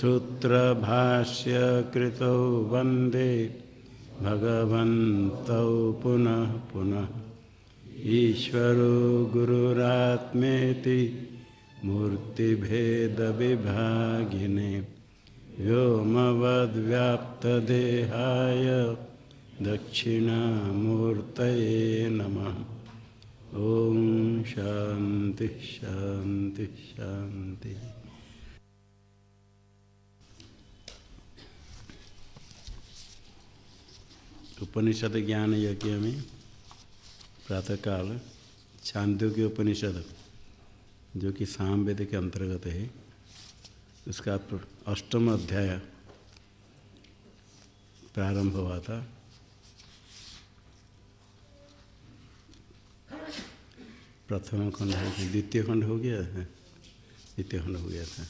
सूत्रभाष्य कृतौ वंदे भगवन्तौ पुनः पुनः। ईश्वरो गुरुरात्मेति मूर्तिभेदविभागिने व्योमवद्व्याप्तदेहाय दक्षिणामूर्तये नमः। ॐ शान्तिः शान्तिः शान्तिः। उपनिषद ज्ञान यज्ञ में प्रातःकाल छांदो के उपनिषद, जो कि साम वेद के अंतर्गत है, उसका अष्टम अध्याय प्रारंभ हुआ था। प्रथम खंड हो गया, द्वितीय खंड हो गया है? द्वितीय खंड हो गया था।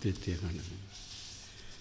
तृतीय खंड। हाँ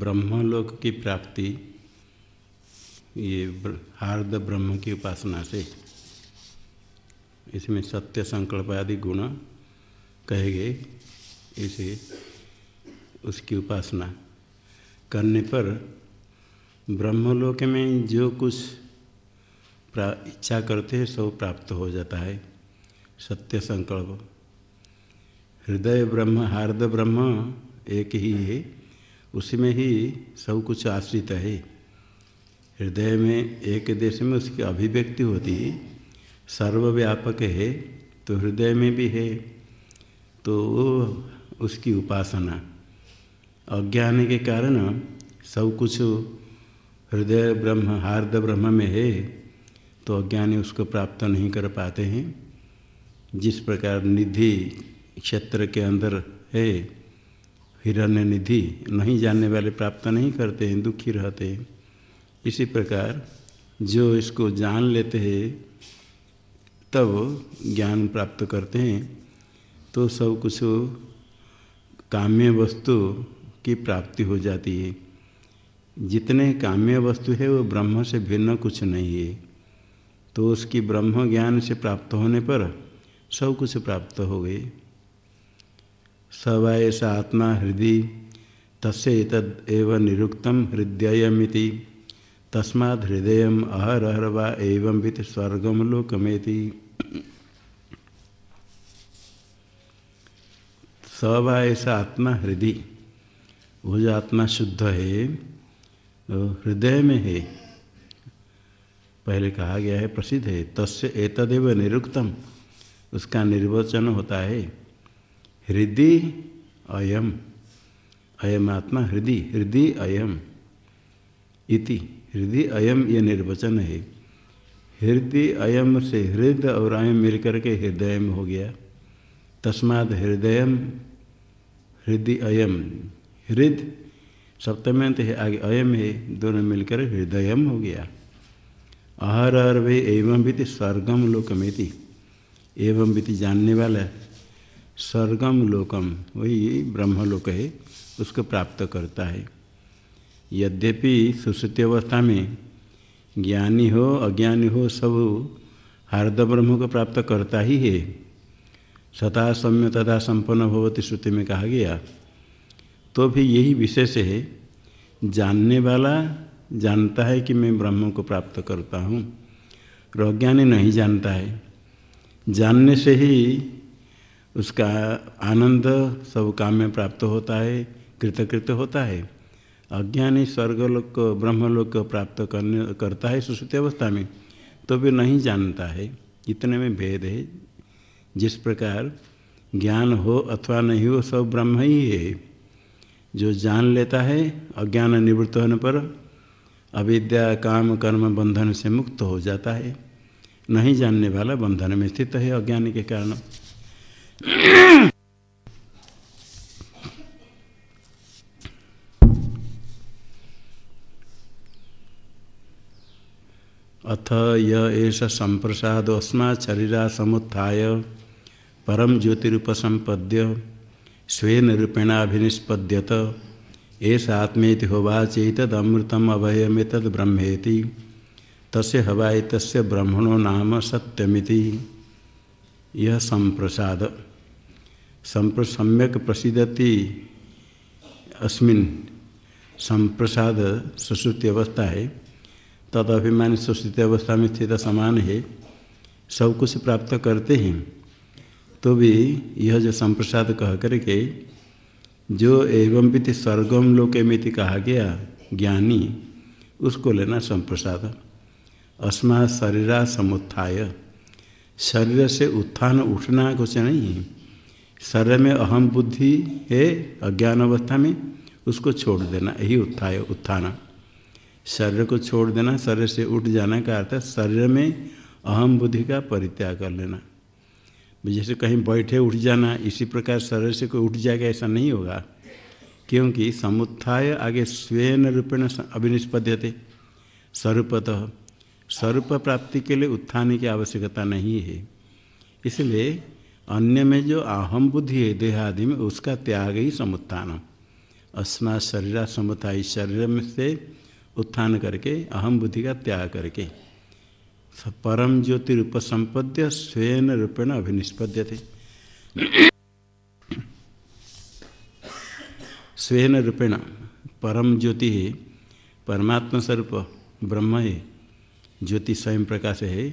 ब्रह्मलोक की प्राप्ति, ये हार्द ब्रह्म की उपासना से। इसमें सत्य संकल्प आदि गुण कहे गए, इसे, उसकी उपासना। करने पर ब्रह्मलोक में जो कुछ इच्छा करते हैं सब प्राप्त हो जाता है। सत्य संकल्प। हृदय ब्रह्म, हार्द ब्रह्म एक ही है। उसमें ही सब कुछ आश्रित है। हृदय में एक देश में उसकी अभिव्यक्ति होती सर्वव्यापक है तो हृदय में भी है तो उसकी उपासना। अज्ञान के कारण सब कुछ हृदय ब्रह्म, हार्द ब्रह्म में है तो अज्ञानी उसको प्राप्त नहीं कर पाते हैं। जिस प्रकार निधि क्षेत्र के अंदर है हिरण्य निधि नहीं जानने वाले प्राप्त नहीं करते हैं, दुखी रहते हैं। इसी प्रकार जो इसको जान लेते हैं, तब ज्ञान प्राप्त करते हैं। तो सब कुछ काम्य वस्तु की प्राप्ति हो जाती है। जितने काम्य वस्तु है, वो ब्रह्म से भिन्न कुछ नहीं है। तो उसकी ब्रह्म ज्ञान से प्राप्त होने पर सब कुछ प्राप्त हो गए। सवयस आत्मा हृदय तस्य निरुक्तम हृदयमिति तस्माद् हृदय अहरहर वा एवं वित स्वर्गम लोकमेति। सवायस आत्मा हृदय वो जो आत्मा शुद्ध है, वो हृदय में है। पहले कहा गया है, प्रसिद्ध है। तस्य एतदेव निरुक्तम, उसका निर्वचन होता है। हृदय अयम। अयम आत्मा हृदय हृदय अयम। इति। हृदय अयम ये निर्वचन है। हृदय अयम से हृदय और अयम मिलकर के हृदय हो गया। तस्माद हृदय हृदय अयम। हृदय सप्तम्यंत है, आगे अयम है, दोनों मिलकर हृदय हो गया। अहर अहर वे एवं भी स्वर्गम लोकमेति। एवं भी जानने वाला स्वर्गम लोकम, वही ब्रह्मलोक है, उसको प्राप्त करता है। यद्यपि सुश्रुति अवस्था में ज्ञानी हो, अज्ञानी हो, सब हार्द ब्रह्म को प्राप्त करता ही है। सता सम्य तथा संपन्न भवती श्रुति में कहा गया। तो भी यही विशेष है, जानने वाला जानता है कि मैं ब्रह्म को प्राप्त करता हूँ। और अज्ञानी नहीं जानता है। जानने से ही उसका आनंद सब काम में प्राप्त होता है कृतकृत होता है। अज्ञानी स्वर्गलोक को ब्रह्मलोक को प्राप्त करने, करता है सुश्रुति अवस्था में तो भी नहीं जानता है। इतने में भेद है। जिस प्रकार ज्ञान हो अथवा नहीं हो, सब ब्रह्म ही है। जो जान लेता है, अज्ञान निवृत्त होने पर अविद्या, काम, कर्म, बंधन से मुक्त हो जाता है। नहीं जानने वाला बंधन में स्थित है अज्ञान के कारण। अथ य संप्रसाद अस्मा शरीरा समुत्थाय परम ज्योतिरुपसंपद्य स्वेन रूपेणाभिनिष्पद्यत एष आत्मेति होवाच तदमृतम अभयमेतद ब्रह्मेति। तस्य हवाय तस्य ब्रह्मणो नाम सत्यमिति। यह संप्रसाद। संप्र, सम्यक प्रसिद्धति अस्मिन संप्रसाद सुश्रुति अवस्था है। तद अभिमानी सुश्रुति अवस्था में स्थित समान है। सब कुछ प्राप्त करते हैं। तो भी यह जो संप्रसाद कह करके जो एवं भी स्वर्गम लोके मिति कहा गया ज्ञानी, उसको लेना संप्रसाद। अस्मा शरीरा समुत्थाय। शरीर से उत्थान उठना कुछ नहीं है। शरीर में अहम बुद्धि है, अज्ञान अवस्था में, उसको छोड़ देना, यही उत्थाय, उत्थान। शरीर को छोड़ देना, शरीर से उठ जाना का अर्थ शरीर में अहम बुद्धि का परित्याग कर लेना। जैसे कहीं बैठे उठ जाना, इसी प्रकार शरीर से कोई उठ जाएगा, ऐसा नहीं होगा। क्योंकि समुत्थाय आगे स्वयं रूपेण अभिनिष्पद्यते। स्वरूपतः, स्वरूप प्राप्ति के लिए उत्थान की आवश्यकता नहीं है। इसलिए अन्य में जो अहम बुद्धि है, देहादि में, उसका त्याग ही समुत्थान। अस्मा शरीर समुत्थाई शरीर में से उत्थान करके, अहम बुद्धि का त्याग करके। परम ज्योति रूप संपद्य स्वयं रूपेण अभिनिष्पद्य थे। स्वयं रूपेण परम ज्योति है, परमात्मा स्वरूप ब्रह्म है, ज्योति स्वयं प्रकाश है।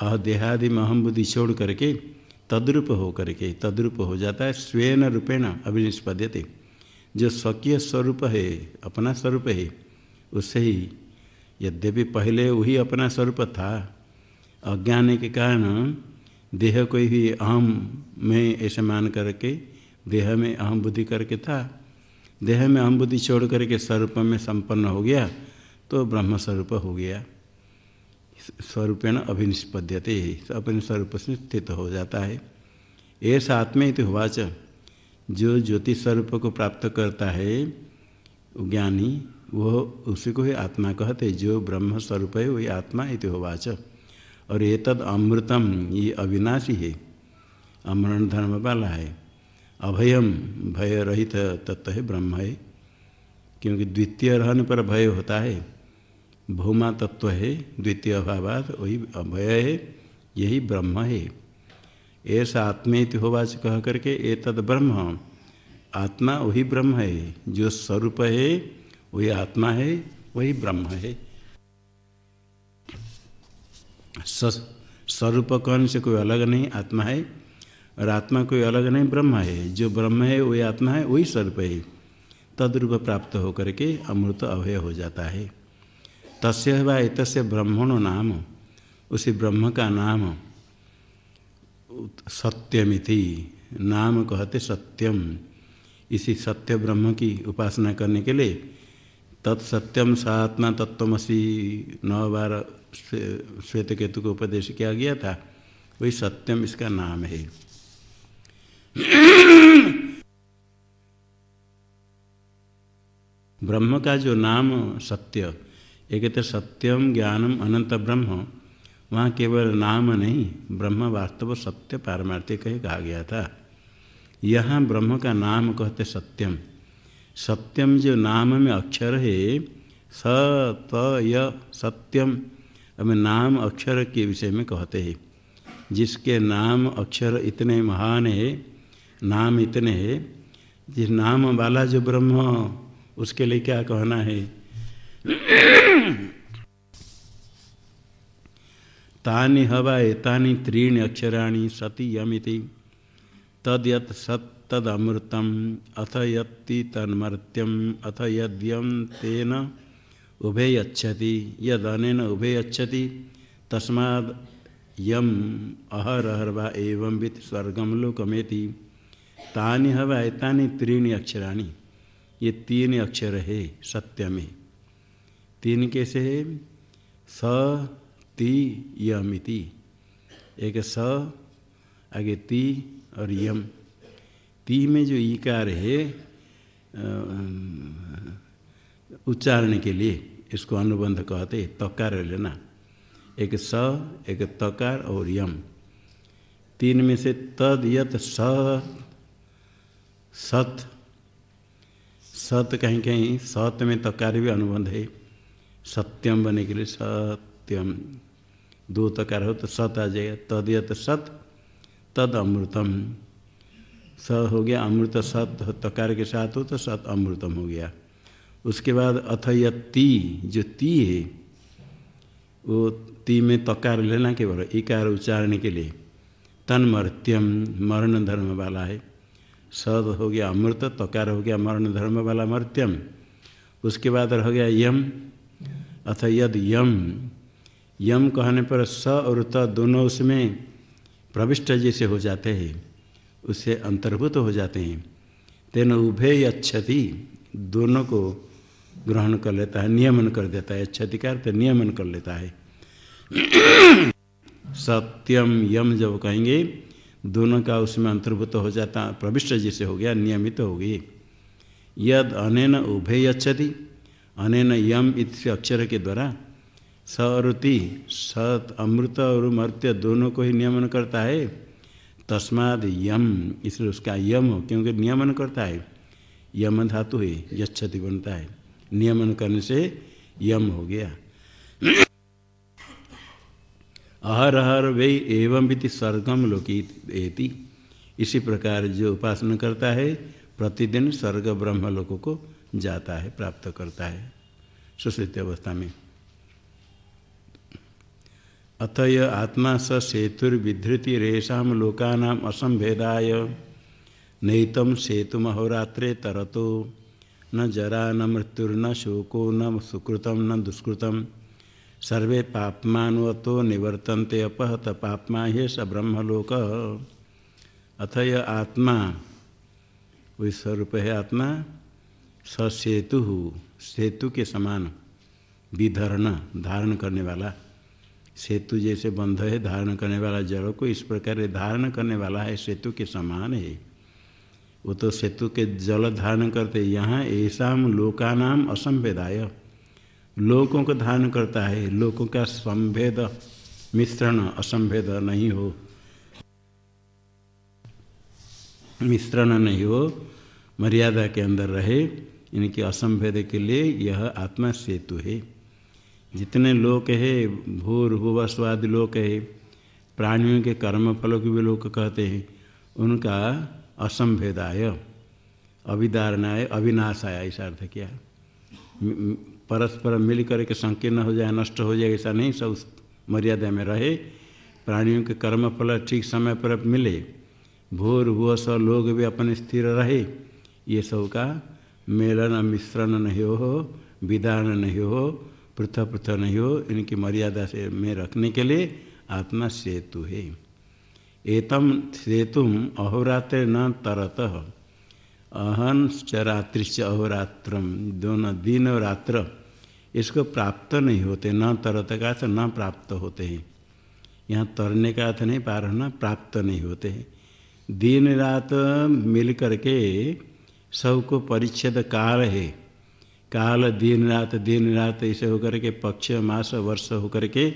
अदेहादि में अहम बुद्धि छोड़ करके तद्रूप हो करके तद्रूप हो जाता है स्वयं रूपेण अभिनिष्पद्यते। जो स्वकीय स्वरूप है, अपना स्वरूप है उससे ही, यद्यपि पहले वही अपना स्वरूप था, अज्ञान के कारण देह को ही अहम में ऐसे मान करके, देह में अहम बुद्धि करके था, देह में अहम बुद्धि छोड़ करके स्वरूप में संपन्न हो गया तो ब्रह्म स्वरूप हो गया। स्वरूपेण अभिनिष्पद्यते अपने स्वरूप से स्थित हो जाता है। ऐसा आत्मा तो हुआच जो ज्योति स्वरूप को प्राप्त करता है, ज्ञानी वह उसी को ही आत्मा कहते जो ब्रह्म स्वरूप है, वही आत्मा इति होवाच और ये तद अमृतम, ये अविनाशी है, अमरण धर्म वाला है। अभयम, भय रहित तत्व है ब्रह्म है, क्योंकि द्वितीय रहने पर भय होता है। भूमा तत्व है, द्वितीय अभावात वही अभय है, यही ब्रह्म है। ऐसा आत्मेति होवाच कह करके ए तद ब्रह्म, आत्मा वही ब्रह्म है, जो स्वरूप है, वही आत्मा है, वही ब्रह्म है। स्वरूप कहने से कोई अलग नहीं, आत्मा है, और आत्मा कोई अलग नहीं, ब्रह्म है। जो ब्रह्म है, वही आत्मा है, वही स्वरूप है। तद्रूप प्राप्त होकर के अमृत अभय हो जाता है। तस्य वा तस्य ब्रह्मणो नाम। उसी ब्रह्म का नाम सत्यमिति, नाम कहते सत्यम। इसी सत्य ब्रह्म की उपासना करने के लिए तत्सत्यम सात्मा तत्वमसी नौ बार श्वेत केतु को उपदेश किया गया था। वही सत्यम इसका नाम है। ब्रह्म का जो नाम सत्य एक तो सत्यम ज्ञानम अनंत ब्रह्म। वहाँ केवल नाम नहीं, ब्रह्म वास्तव सत्य पारमार्थिक कहा गया था। यहाँ ब्रह्म का नाम कहते सत्यम। सत्यम जो नाम में अक्षर है, स, त, य, सत्यम, अब नाम अक्षर के विषय में कहते हैं। जिसके नाम अक्षर इतने महान है, नाम इतने है, जिस नाम वाला जो ब्रह्म, उसके लिए क्या कहना है? तानि हवा एतानि त्रीणि अक्षराणि सति यमिति। तद यत सत तदमृतम, अथ यत्ति तन्मर्त्यम, अथ यद्यम तेन उभे यच्छति यदन उभे यच्छति तस्माद यम अहर वा एवं वित्त स्वर्गम लोकमेति। तानि हवा एतानि त्रीणि अक्षराणि, ये तीन अक्षर है सत्य में तीन कैसे है? स, ती, यमिति। एक स, आगे ती और यम। ती में जो ईकार है उच्चारण के लिए इसको अनुबंध कहते तकार लेना। एक स, एक तकार और यम। तीन में से तद, यत, स, सत। सत कहीं कहीं सत में तकार भी अनुबंध है। सत्यम बने के लिए सत्यम। दो तकार हो तो सत आ जाएगा। तद यत सत, तद अमृतम। स हो गया अमृत सत, तकार के साथ हो तो सत अमृतम हो गया। उसके बाद अथ ती, जो ती है, वो ती में तकार लेना केवल इकार उच्चारण के लिए। तन्मर्त्यम मरण धर्म वाला है। सद हो गया अमृत, तकार हो गया मरण धर्म वाला मर्त्यम। उसके बाद रह गया यम अथ यद यम। यम कहने पर स और त दोनों उसमें प्रविष्ट जैसे हो जाते हैं, उससे अंतर्भूत हो जाते हैं। तेन उभे अच्छति दोनों को ग्रहण कर लेता है, नियमन कर देता है। क्षति का अर्थ नियमन कर लेता है। सत्यम यम जब कहेंगे, दोनों का उसमें अंतर्भूत हो जाता, प्रविष्ट जैसे हो गया, नियमित तो हो गई। यद अनेन उभय अच्छति अनेन यम इस अक्षर के द्वारा सरुति, सत, अमृत और मर्त्य दोनों को ही नियमन करता है। तस्माद यम, इसलिए उसका यम हो, क्योंकि नियमन करता है। यम धातु है यक्षति बनता है। नियमन करने से यम हो गया। अहर हर वे एवं भी स्वर्गम लोकी इसी प्रकार जो उपासना करता है, प्रतिदिन स्वर्ग ब्रह्म लोकों को जाता है, प्राप्त करता है, सुश्रित अवस्था में। अथ य आत्मा स सेतुर्विधृति रेशा लोकानाम असंभेदाय नैतम सेतुमहोरात्रे तरतो, न जरा न मृत्युर्न शोको न सुकृतम न दुष्कृतम सर्वे पापमानुवतो निवर्तन्ते, अपहत पापमा हे स ब्रह्मलोक। अथ य आत्मा वही स्वरूप है आत्मा स सेतु सेतु के समान विधरण धारण करने वाला। सेतु जैसे बंध है, धारण करने वाला जड़ को इस प्रकार धारण करने वाला है, सेतु के समान है। वो तो सेतु के जल धारण करते यहाँ ऐसा लोकानाम असंभेदाय लोकों को धारण करता है लोकों का संभेद मिश्रण असंभेद नहीं हो। मिश्रण नहीं हो, मर्यादा के अंदर रहे। इनके असंभेद के लिए यह आत्मा सेतु है। जितने लोक है, भूर भूव स्वादि लोक है, प्राणियों के कर्म फलों के भी लोग कहते हैं, उनका असंभेदाय अभिधारणाय अविनाशाय, ऐसा अर्थ किया। परस्पर मिल करके संकीर्ण हो जाए, नष्ट हो जाए, ऐसा नहीं, सब मर्यादा में रहे। प्राणियों के कर्म फल ठीक समय पर मिले। भूर हुआ सब लोग भी अपने स्थिर रहे, ये सब का मेलन मिश्रण नहीं हो, विधान नहीं हो पृथक पृथक नहीं हो, इनकी मर्यादा से में रखने के लिए आत्मा सेतु है। एतम सेतुम अहोरात्र न तरत। अहन च रात्रिश्च अहोरात्रम दोनों दिन और रात्र। इसको प्राप्त नहीं होते, न तरत का अर्थ न प्राप्त होते हैं। यहाँ तरने का अर्थ नहीं, पार होना प्राप्त नहीं होते हैं। दिन रात मिल करके सबको परिच्छेद काल है। काल दिन रात दिन रात ऐसे होकर के, पक्ष, मास, वर्ष होकर के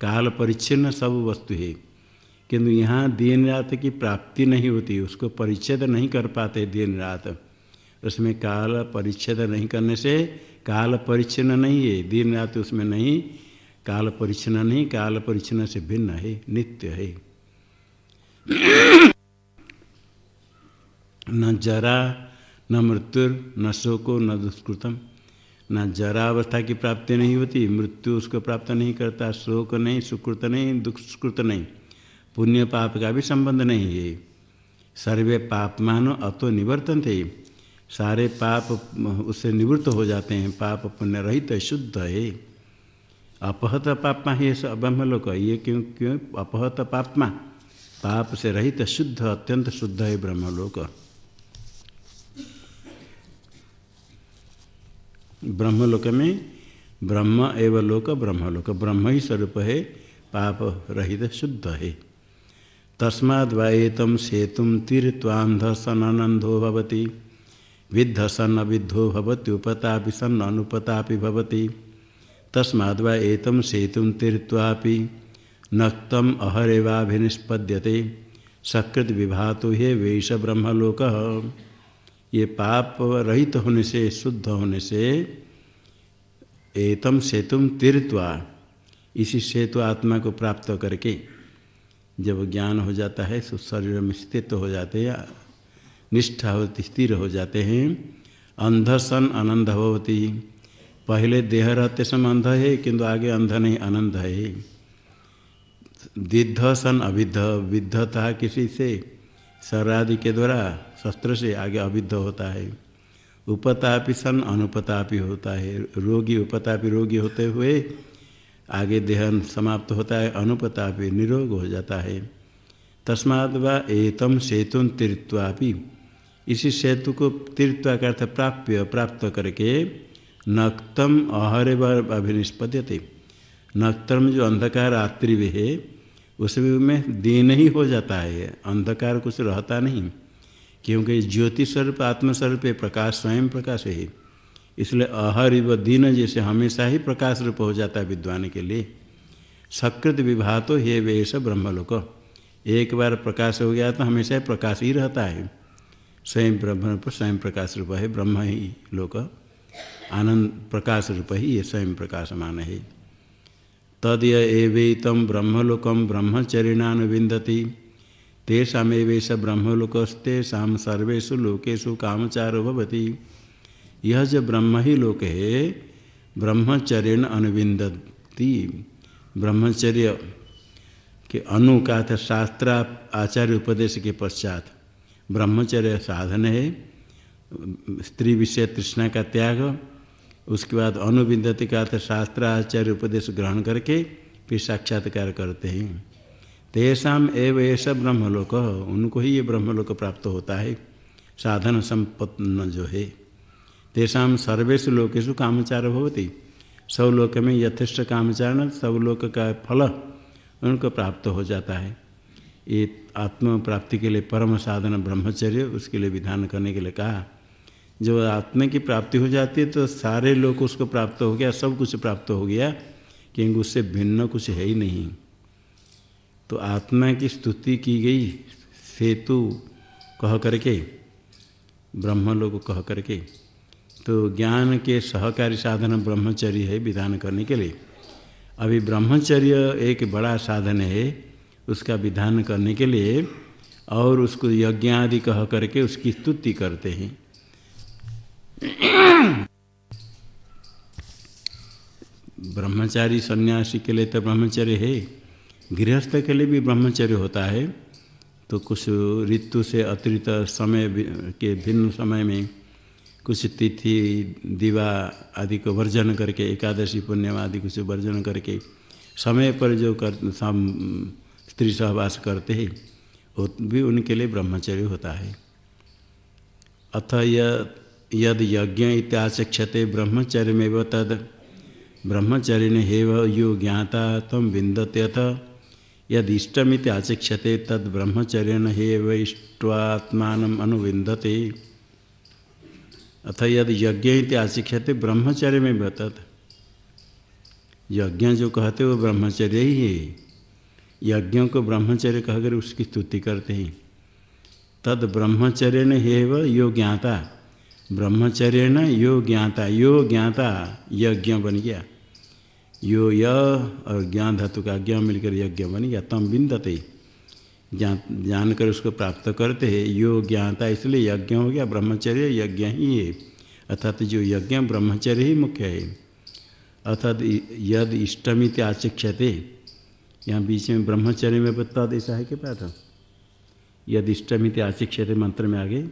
काल परिच्छिन्न सब वस्तु है। किंतु यहाँ दिन रात की प्राप्ति नहीं होती, उसको परिच्छेद नहीं कर पाते दिन रात। उसमें काल परिच्छेद नहीं करने से काल परिच्छिन्न नहीं है, दिन रात उसमें नहीं, काल परिच्छिन्न नहीं, काल परिच्छिन्न से भिन्न है, नित्य है। न जरा न मृत्यु न शोको, न दुष्कृतम। न जरा अवस्था की प्राप्ति नहीं होती, मृत्यु उसको प्राप्त नहीं करता, शोक नहीं, सुकृत नहीं, दुष्कृत नहीं। पुण्य पाप का भी संबंध नहीं है सर्वे पापमान अतो निवर्तन थे सारे पाप उससे निवृत्त हो जाते हैं, पाप पुण्य रहित शुद्ध है। अपहत पापमा ये ही ब्रह्मलोक ये क्यों क्यों? अपहत पापमा। पाप से रहित शुद्ध, अत्यंत शुद्ध है ब्रह्मलोक। ब्रह्मलोक में ब्रह्म एवं लोक ब्रह्मलोक। ब्रह्म ही स्वरूप है, पाप रहित शुद्ध है। तस्माद् वाएतम सेतुम तीर्थ्वांध सनंदो भवती। विद्ध सन अविद्धो भवती, उपतापि सन अनुपतापि भवती। तस्माद् वा एतम सेतुं तीर्थवापि नक्तम अहरेवाभिनिष्पद्यते। सकृत विभातो हे वेश ब्रह्मलोक ये पाप रहित तो होने से, शुद्ध होने से, एतम सेतुम तीर्थवा इसी सेतु आत्मा को प्राप्त करके जब ज्ञान हो जाता है तो शरीर में स्थित हो जाते हैं, निष्ठा होती, स्थिर हो जाते हैं। अंध सन आनंद होती। पहले देह रहते समय अंध है, किंतु आगे अंध नहीं, आनंद है। दिद्ध सन अविद्ध, विद्धता किसी से, शरादि के द्वारा शस्त्र से आगे अविद्ध होता है। उपतापी सन अनुपतापी होता है। रोगी उपतापी रोगी होते हुए आगे देहन समाप्त होता है, अनुपतापी निरोग हो जाता है। तस्माद व एतम सेतु तीर्थवापी इसी सेतु को तीर्थवा का अर्थ प्राप्य, प्राप्त करके नक्तम अहरे अभिनिष्पद्यते। नक्तम जो अंधकार रात्रि में है उसमें दिन ही हो जाता है। अंधकार कुछ रहता नहीं। क्योंकि ज्योति स्वरूप आत्मस्वरूप प्रकाश स्वयं प्रकाश है। इसलिए अहर व दिन जैसे हमेशा ही प्रकाश रूप हो जाता है विद्वान के लिए। सकृत विभा तो हे वेश ब्रह्मलोक। एक बार प्रकाश हो गया तो हमेशा प्रकाश ही रहता है। स्वयं ब्रह्म रूप, स्वयं प्रकाश रूप है, ब्रह्म ही लोक। आनंद प्रकाश रूप ही ये स्वयं प्रकाशमान है। तद एवेतम ब्रह्मलोकम ब्रह्मचरिणानुविंदती तेषामेवेश ब्रह्मलोकस्तेषा सर्वेशु लोकेशु कामचारो भवती। यह जो ब्रह्म ही लोक है ब्रह्मचर्य अनुविंदती ब्रह्मचर्य के अनु का था शास्त्र आचार्य उपदेश के पश्चात ब्रह्मचर्य साधन है। स्त्री विषय तृष्णा का त्याग, उसके बाद अनुविंदति का शास्त्र आचार्य उपदेश ग्रहण करके फिर साक्षात्कार करते हैं। तेषाम एव ऐसा ब्रह्मलोक। उनको ही ये ब्रह्मलोक प्राप्त होता है। साधन संपन्न जो है। तेषाम सर्वेश लोकेशु कामचार होती सब लोक में यथेष्ट कामचारण, सब लोक का फल उनको प्राप्त हो जाता है। ये आत्म प्राप्ति के लिए परम साधन ब्रह्मचर्य, उसके लिए विधान करने के लिए कहा। जब आत्मा की प्राप्ति हो जाती है तो सारे लोग उसको प्राप्त हो गया, सब कुछ प्राप्त हो गया, क्योंकि उससे भिन्न कुछ है ही नहीं। तो आत्मा की स्तुति की गई, सेतु कह करके ब्रह्म लोग कह करके तो ज्ञान के सहकारी साधन ब्रह्मचर्य है विधान करने के लिए। अभी ब्रह्मचर्य एक बड़ा साधन है, उसका विधान करने के लिए, और उसको यज्ञ आदि कह करके उसकी स्तुति करते हैं। ब्रह्मचारी सन्यासी के लिए तो ब्रह्मचर्य है। गृहस्थ के लिए भी ब्रह्मचर्य होता है तो कुछ ऋतु से अतिरिक्त समय के भिन्न समय में कुछ तिथि, दिवा आदि को वर्जन करके, एकादशी पुण्य आदि कुछ वर्जन करके, समय पर जो कर स्त्री सहवास करते हैं, वो भी उनके लिए ब्रह्मचर्य होता है। अथ यद यज्ञ इत्याचक्षते ब्रह्मचर्य में तद। ब्रह्मचर्य हेव यो ज्ञाता तम विंदते अथ यद इष्टमित आचक्षते तद ब्रह्मचर्य हेव इष्टात्मान अथ यद यज्ञ आचक्षते ब्रह्मचर्य में बतत यज्ञ जो कहते वो ब्रह्मचर्य ही है। यज्ञों को ब्रह्मचर्य कहकर उसकी स्तुति करते हैं। तद ब्रह्मचर्य हेव यो ज्ञाता। ब्रह्मचर्य न यो ज्ञाता यो ज्ञाता यज्ञ बन गया। यो य और ज्ञान धातु का ज्ञ मिलकर यज्ञ बन गया, तम बिंदते ज्ञान जान जानकर उसको प्राप्त करते हैं, यो ज्ञाता इसलिए यज्ञ हो गया, ब्रह्मचर्य यज्ञ ही है। अर्थात जो यज्ञ ब्रह्मचर्य ही मुख्य है। अर्थात यद इष्टमित आशिक्षते यहाँ बीच में ब्रह्मचर्य में बता ऐसा है क्या था यद इष्टमित आशिक्षते मंत्र में आगे।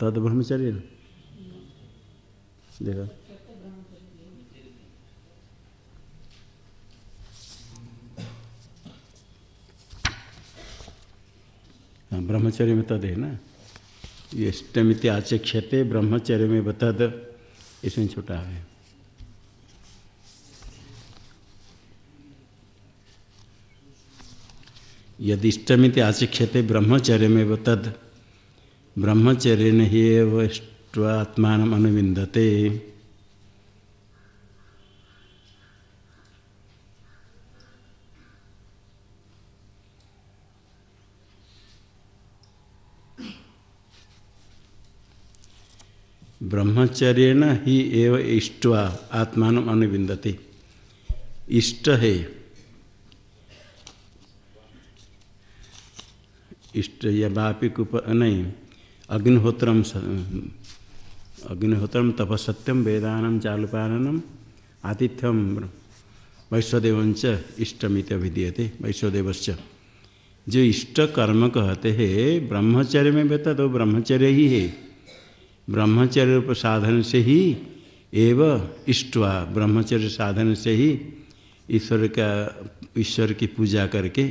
तद ब्रह्मचर्य। हाँ ब्रह्मचर्य में तद है ना? ये अष्टमित आचक्षते ब्रह्मचर्य में बतद इसमें छोटा है। यदि इष्टमित आचक्षते ब्रह्मचर्य में बतद ब्रह्मचर्य ने ही इष्ट्वात्मान अनुविंदते ब्रह्मचर्य ही एव इष्टवा आत्मान अनुविंदते इष्ट है। इष्ट या वापिक उप नहीं अग्निहोत्रम अग्निहोत्रम तपसत्यम वेदान चालुपाननम आतिथ्यम वैश्वदेवंच इष्टमित अभिधीयते। वैश्वदेवश्च जो इष्ट कर्म कहते हैं, ब्रह्मचर्य में बेहतर तो ब्रह्मचर्य ही है। ब्रह्मचर्य रूप साधन से ही एव इष्टवा ब्रह्मचर्य साधन से ही ईश्वर का, ईश्वर की पूजा करके,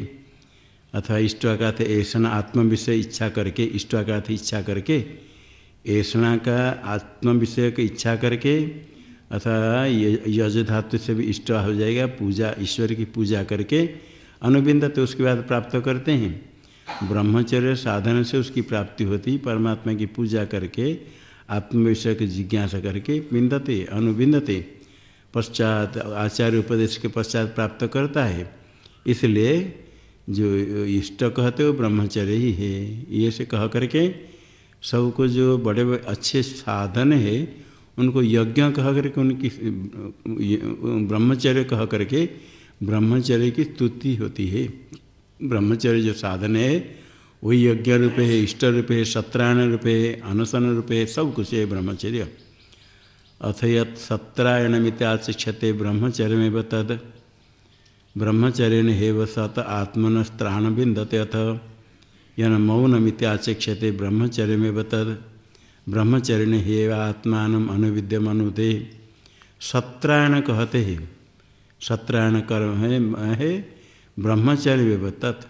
अथवा इष्टवा का थे ऐसा आत्म विषय इच्छा करके, इष्टवा का थे इच्छा करके ऐसा का आत्म विषय की इच्छा करके अथवा यज धातु से भी इष्ट हो जाएगा, पूजा, ईश्वर की पूजा करके अनुबिंद तो उसके बाद प्राप्त करते हैं। ब्रह्मचर्य साधन से उसकी प्राप्ति होती, परमात्मा की पूजा करके आत्मविषय की जिज्ञासा करके बिंदते, अनुबिंदते, पश्चात आचार्य उपदेश के पश्चात प्राप्त करता है। इसलिए जो इष्ट कहते हो ब्रह्मचर्य ही है, ये से कह करके सबको जो बड़े बड़े अच्छे साधन है, उनको यज्ञ कह करके उनकी ब्रह्मचर्य कह करके ब्रह्मचर्य की स्तुति होती है। ब्रह्मचर्य जो साधन है वही यज्ञ रूप है इष्ट रूप है सत्रायण रूप है अनशन रूप है सब कुछ है ब्रह्मचर्य। अथ यत सत्रायण मित्याशिक्षते ब्रह्मचर्य में तद। ब्रह्मचर्य हेव सत आत्मन स्त्राण बिंदते अथ। यन मौन मित्याशिक्षते ब्रह्मचर्य में तद ब्रह्मचर्य हे आत्मान अनुविद्यम अनुदे सत्रायण कहते हैं। सत्रायण कर्म है, है ब्रह्मचर्य तत्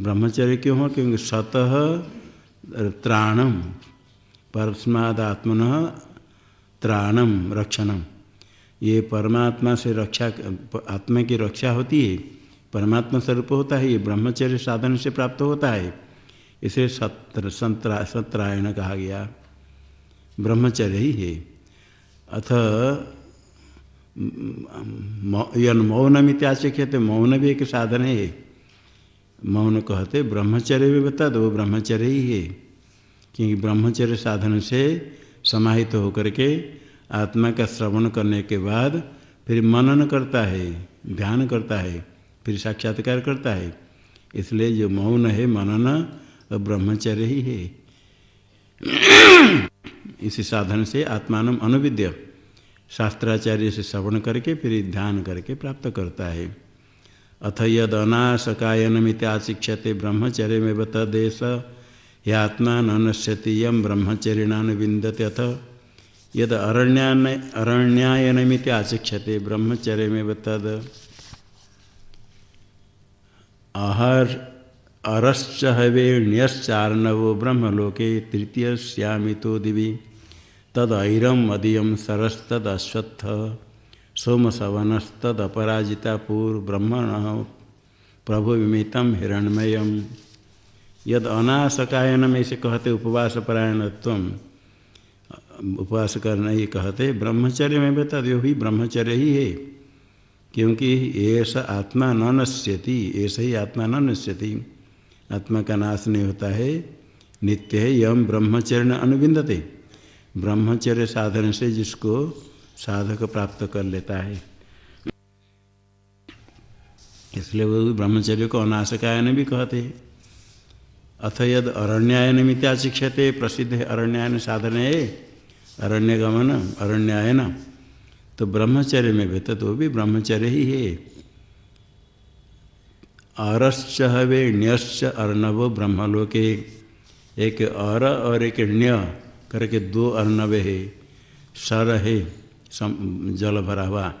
ब्रह्मचर्य क्यों हो? क्योंकि सतह त्राणम परस्मात्मन त्राणम रक्षणम ये परमात्मा से रक्षा आत्मा की रक्षा होती है परमात्मा स्वरूप होता है, ये ब्रह्मचर्य साधन से प्राप्त होता है। इसे सत्र, संतरा, सत्रायण कहा गया। ब्रह्मचर्य ही है। अथ यन मौनम इत्याचख्यते मौन भी एक साधन है। मौन कहते ब्रह्मचर्य भी बता दो, ब्रह्मचर्य ही है। क्योंकि ब्रह्मचर्य साधन से समाहित तो होकर के आत्मा का श्रवण करने के बाद फिर मनन करता है, ध्यान करता है। फिर साक्षात्कार करता है। इसलिए जो मौन है, मनन और ब्रह्मचर्य ही है। इसी साधन से आत्मान अनुविद्य। शास्त्राचार्य से श्रवण करके फिर ध्यान करके प्राप्त करता है। अथ यद अनाशकायनमित्याशिक्षते ब्रह्मचर्य में बत देश। यात्मा नश्यति यम ब्रह्मचर्यणानुविंदते अथ। यद अरण्यान अरण्यायनमिति आशिक्षते ब्रह्मचर्य में बतद अहर अरश्च हवेण्यश्चार्णवो ब्रह्मलोके तृतीय श्यामितो दिवि। तदैरम अदियम सरस्तद अश्वत्थ सोम सवनस्तदपराजिता पूर्व ब्रह्मण प्रभु विमितम हिरणमयम। यद अनाशकायन में से कहते उपवास परायणत्व उपवास करना ही कहते ब्रह्मचर्य में बता यो ही ब्रह्मचर्य ही है। क्योंकि ऐसा आत्मा न नश्यति ऐसा ही आत्मा न नश्यति। आत्मा का नाश नहीं होता है, नित्य है यम ब्रह्मचर्य अनुबिंदते ब्रह्मचर्य साधन से जिसको साधक प्राप्त कर लेता है। इसलिए वो ब्रह्मचर्य को अनाशकायन भी कहते हैं। अथ यद अरण्यायन मित्या शिक्षते प्रसिद्ध अरण्यायन साधन है। अरण्य गमन अरण्यायन। तो ब्रह्मचर्य में भी तो भी ब्रह्मचर्य ही है। अरश्च हवे ण्यश्च अर्णव ब्रह्मलोके। एक अर और एक ण्य करके दो अर्णव है। सर है जल भरा हुआ।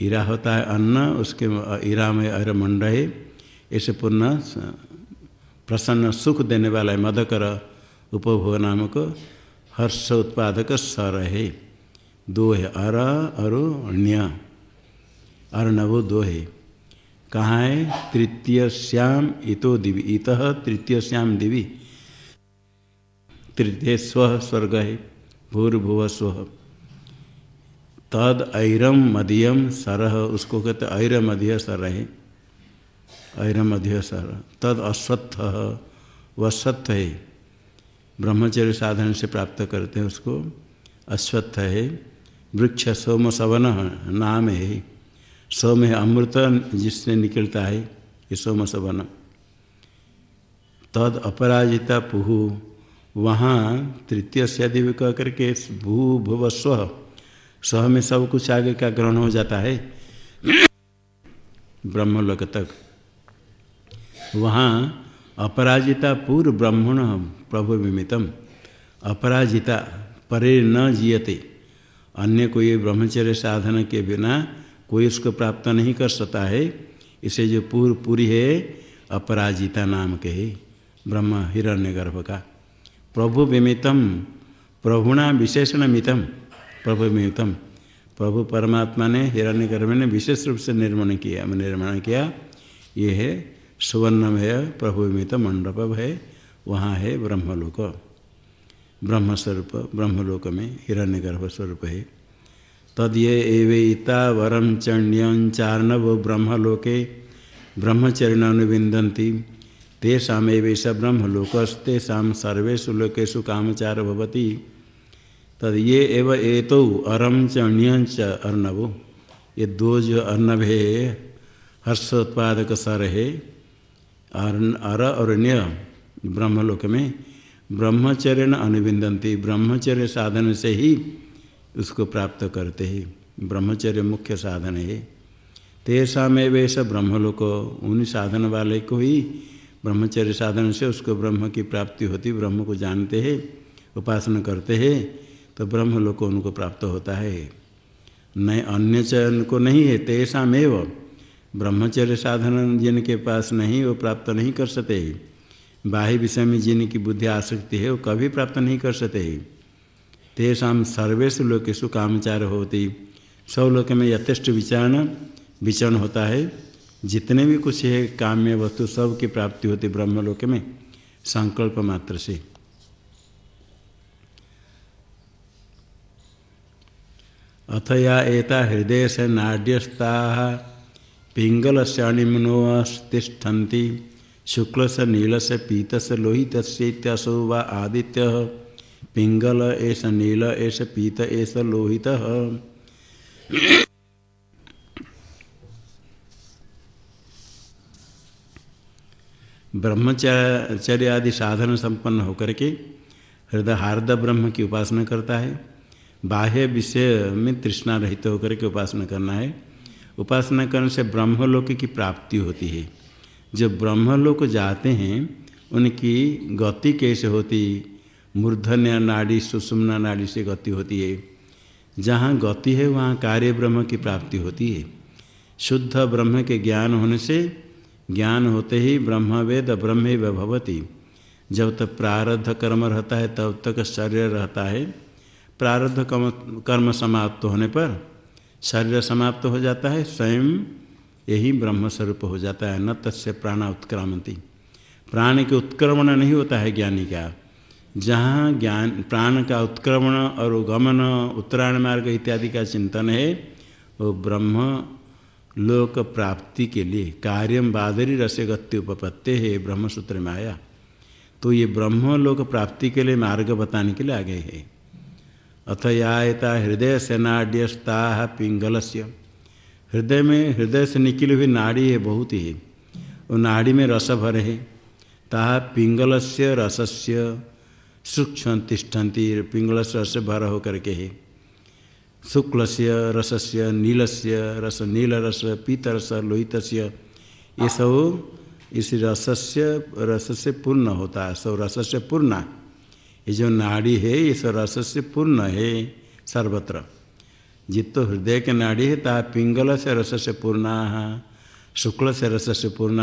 ईरा होता है अन्न, उसके ईरा में अर मंड है। ऐसे पूर्ण प्रसन्न सुख देने वाला है मधकर उपभोग नामक हर्ष उत्पादक सर है। दो है अर और ण्य। अर्णव दो है कहाँ है तृतीय श्याम इतो दिवी। इत तृतीय श्याम दिवी। तृतीय स्व स्वर्ग है। भूर्भुव स्व। तद ऐरम मदियम सरह उसको कहते ऐरम मध्य सर है। ऐरम मध्य सर। तद अश्वत्थ वह सत्य है। ब्रह्मचर्य साधन से प्राप्त करते हैं उसको। अश्वत्थ है। वृक्ष सोम सवन नाम है। सोम है अमृत, जिससे निकलता है ये सोम सवन। तद अपराजिता पुहु। वहाँ तृतीय से यदि कह करके भू भुव स्व। स्व में सब कुछ आगे का ग्रहण हो जाता है। ब्रह्मलोक तक। वहाँ अपराजिता पूर्व ब्रह्मण प्रभु विमितम। अपराजिता परे न जियते। अन्य कोई ब्रह्मचर्य साधन के बिना कोई उसको प्राप्त नहीं कर सकता है। इसे जो पूर्व पूरी है, अपराजिता नाम के है, ब्रह्म हिरण्य गर्भ का। प्रभु विमितम, प्रभुणा विशेषण मितम, प्रभु विमितम। प्रभु परमात्मा ने हिरण्य गर्भ ने विशेष रूप से निर्माण किया निर्माण किया। ये है सुवर्णमय प्रभु विमित मंडप है, वहाँ है ब्रह्मलोक। ब्रह्मस्वरूप ब्रह्मलोक में हिरण्य गर्भ स्वरूप है तद ये एवेता वरम चण्यचार्णव ब्रह्मलोके ब्रह्मचर्यानुविंदती तेषामेवेश ब्रह्मलोकस्तेषा सर्वेषु लोकेशु कामचार भवति। तद ये एव एतौ अरम चण्यच अर्णव। ये दो जो अर्णव है हर्षोत्पादक सर है अर और न्य ब्रह्मलोक में ब्रह्मचर्य न अनुबिंदंती ब्रह्मचर्य साधन से ही उसको प्राप्त करते हैं, ब्रह्मचर्य मुख्य साधन है। तेषा में वैसा ब्रह्मलोक उन साधन वाले को ही ब्रह्मचर्य साधन से उसको ब्रह्म की प्राप्ति होती, ब्रह्म को जानते हैं, उपासना करते हैं तो ब्रह्म ब्रह्मलोक उनको प्राप्त होता है। नहीं अन्य चयन को नहीं है तेषा में ब्रह्मचर्य साधन जिनके पास नहीं, वो प्राप्त नहीं कर सकते। बाह्य विषय में जिनकी बुद्धि आसक्ति है, वो कभी प्राप्त नहीं कर सकते तेषा सर्वेश लोकेशु कामचार होती। सब लोक में यथेष्ट विचारण, विचरण होता है। जितने भी कुछ है, काम्य वस्तु सब की प्राप्ति होती ब्रह्मलोक में। संकल्प मात्र से। अथ या एता हृदय से नाड्यस्ता पिंगल से अणिमनोस्तिष्ठन्ति शुक्ल से, नील से, पीत से, लोहित सेसो व, आदित्य पिंगल एस नील एस पीत एस लोहित ब्रह्मचर्य आदि साधन संपन्न होकर के हृदय हार्द ब्रह्म की उपासना करता है। बाह्य विषय में तृष्णा रहित होकर के उपासना करना है। उपासना करने से ब्रह्मलोक की प्राप्ति होती है। जो ब्रह्मलोक जाते हैं, उनकी गति कैसे होती? मूर्धन्य नाड़ी, सुषुम्ना नाड़ी से गति होती है। जहाँ गति है, वहाँ कार्य ब्रह्म की प्राप्ति होती है। शुद्ध ब्रह्म के ज्ञान होने से, ज्ञान होते ही ब्रह्म वेद ब्रह्म भवती जब तक प्रारब्ध कर्म रहता है, तब तक शरीर रहता है। प्रारब्ध कर्म समाप्त होने पर शरीर समाप्त हो जाता है, स्वयं यही ब्रह्म स्वरूप हो जाता है, न तस्य प्राण उत्क्रामंती। प्राण के उत्क्रमण नहीं होता है ज्ञानी का। जहाँ ज्ञान, प्राण का उत्क्रमण और गमन उत्तरायण मार्ग इत्यादि का चिंतन है, वो ब्रह्म लोक प्राप्ति के लिए कार्यम बादरी रसे गति उपपत्ति है, ब्रह्मसूत्र में आया तो ये ब्रह्म लोक प्राप्ति के लिए मार्ग बताने के लिए आगे है। अथ यायता हृदय से नाड्यस्ता पिंगल से हृदय में हृदय से निकली हुई नाड़ी है, बहुत ही। वो नाड़ी में रस भर है। ता पिंगल से रसस्य सूक्ष्म तिष्ठन्ति पिंगल से रस भर होकर के है। शुक्ल से रस से नील से रस, नील रस, पीत रस, लोहित ये सब इस रस से रस से पूर्ण होता है, सब रस से पूर्ण। ये जो नाड़ी है, ये सब रस से पूर्ण है, सर्वत्र। जितो हृदय के नाड़ी है, ता पिंगल से रस से पूर्ण शुक्ल से रस से पूर्ण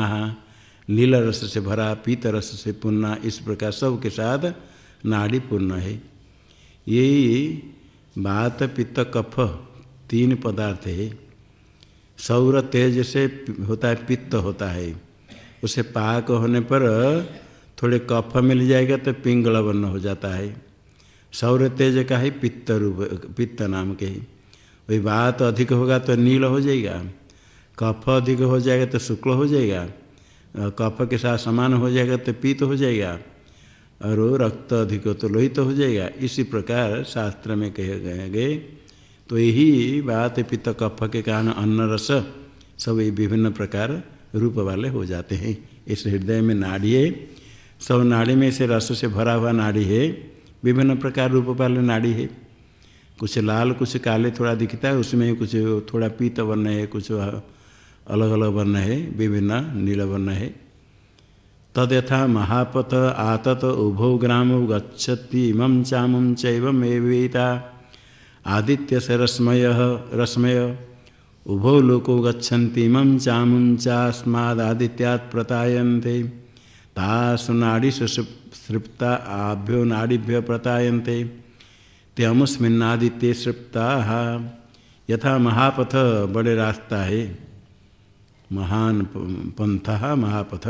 नील रस से भरा, पीत रस से पूर्ण, इस प्रकार सब के साथ नाड़ी पूर्ण है। यही बात, पित्त, कफ तीन पदार्थ है। सौर तेज से होता है, पित्त होता है। उसे पाक होने पर थोड़े कफ मिल जाएगा तो पिंगल वर्ण हो जाता है। सौर तेज का ही पित्त रूप, पित्त नाम के ही। वही बात अधिक होगा तो नील हो जाएगा, कफ अधिक हो जाएगा तो शुक्ल हो जाएगा कफ के साथ समान हो जाएगा तो पीत हो जाएगा, और रक्त अधिक हो तो लोहित हो जाएगा। इसी प्रकार शास्त्र में कहे गए गए। तो यही बात पित्त कफ के कारण अन्न रस सब ये विभिन्न प्रकार रूप वाले हो जाते हैं। इस हृदय में नाड़ी है, सब नाड़ी में से रस से भरा हुआ नाड़ी है, विभिन्न प्रकार रूप वाले नाड़ी है। कुछ लाल, कुछ काले थोड़ा दिखता है, उसमें कुछ थोड़ा पीत वर्ण है, कुछ अलग अलग वर्ण है, विभिन्न नील वर्ण है। तद यथा महापथ आतत उभौ ग्राम गच्छति, इमं चामुं चैवमेवेता आदित्य से रश्मय रश्मय उभौ लोको गच्छन्ति, इमं चामुं चास्मादादित्यात् प्रतायन्ते। तासु नाड़ीषु सृप्ता आभ्यो नाड़ीभ्य प्रतायन्ते। त्यमुस्मिन्नादित्य सृप्ता यथा महापथ बड़े रास्ता है। महान पंथ महापथ।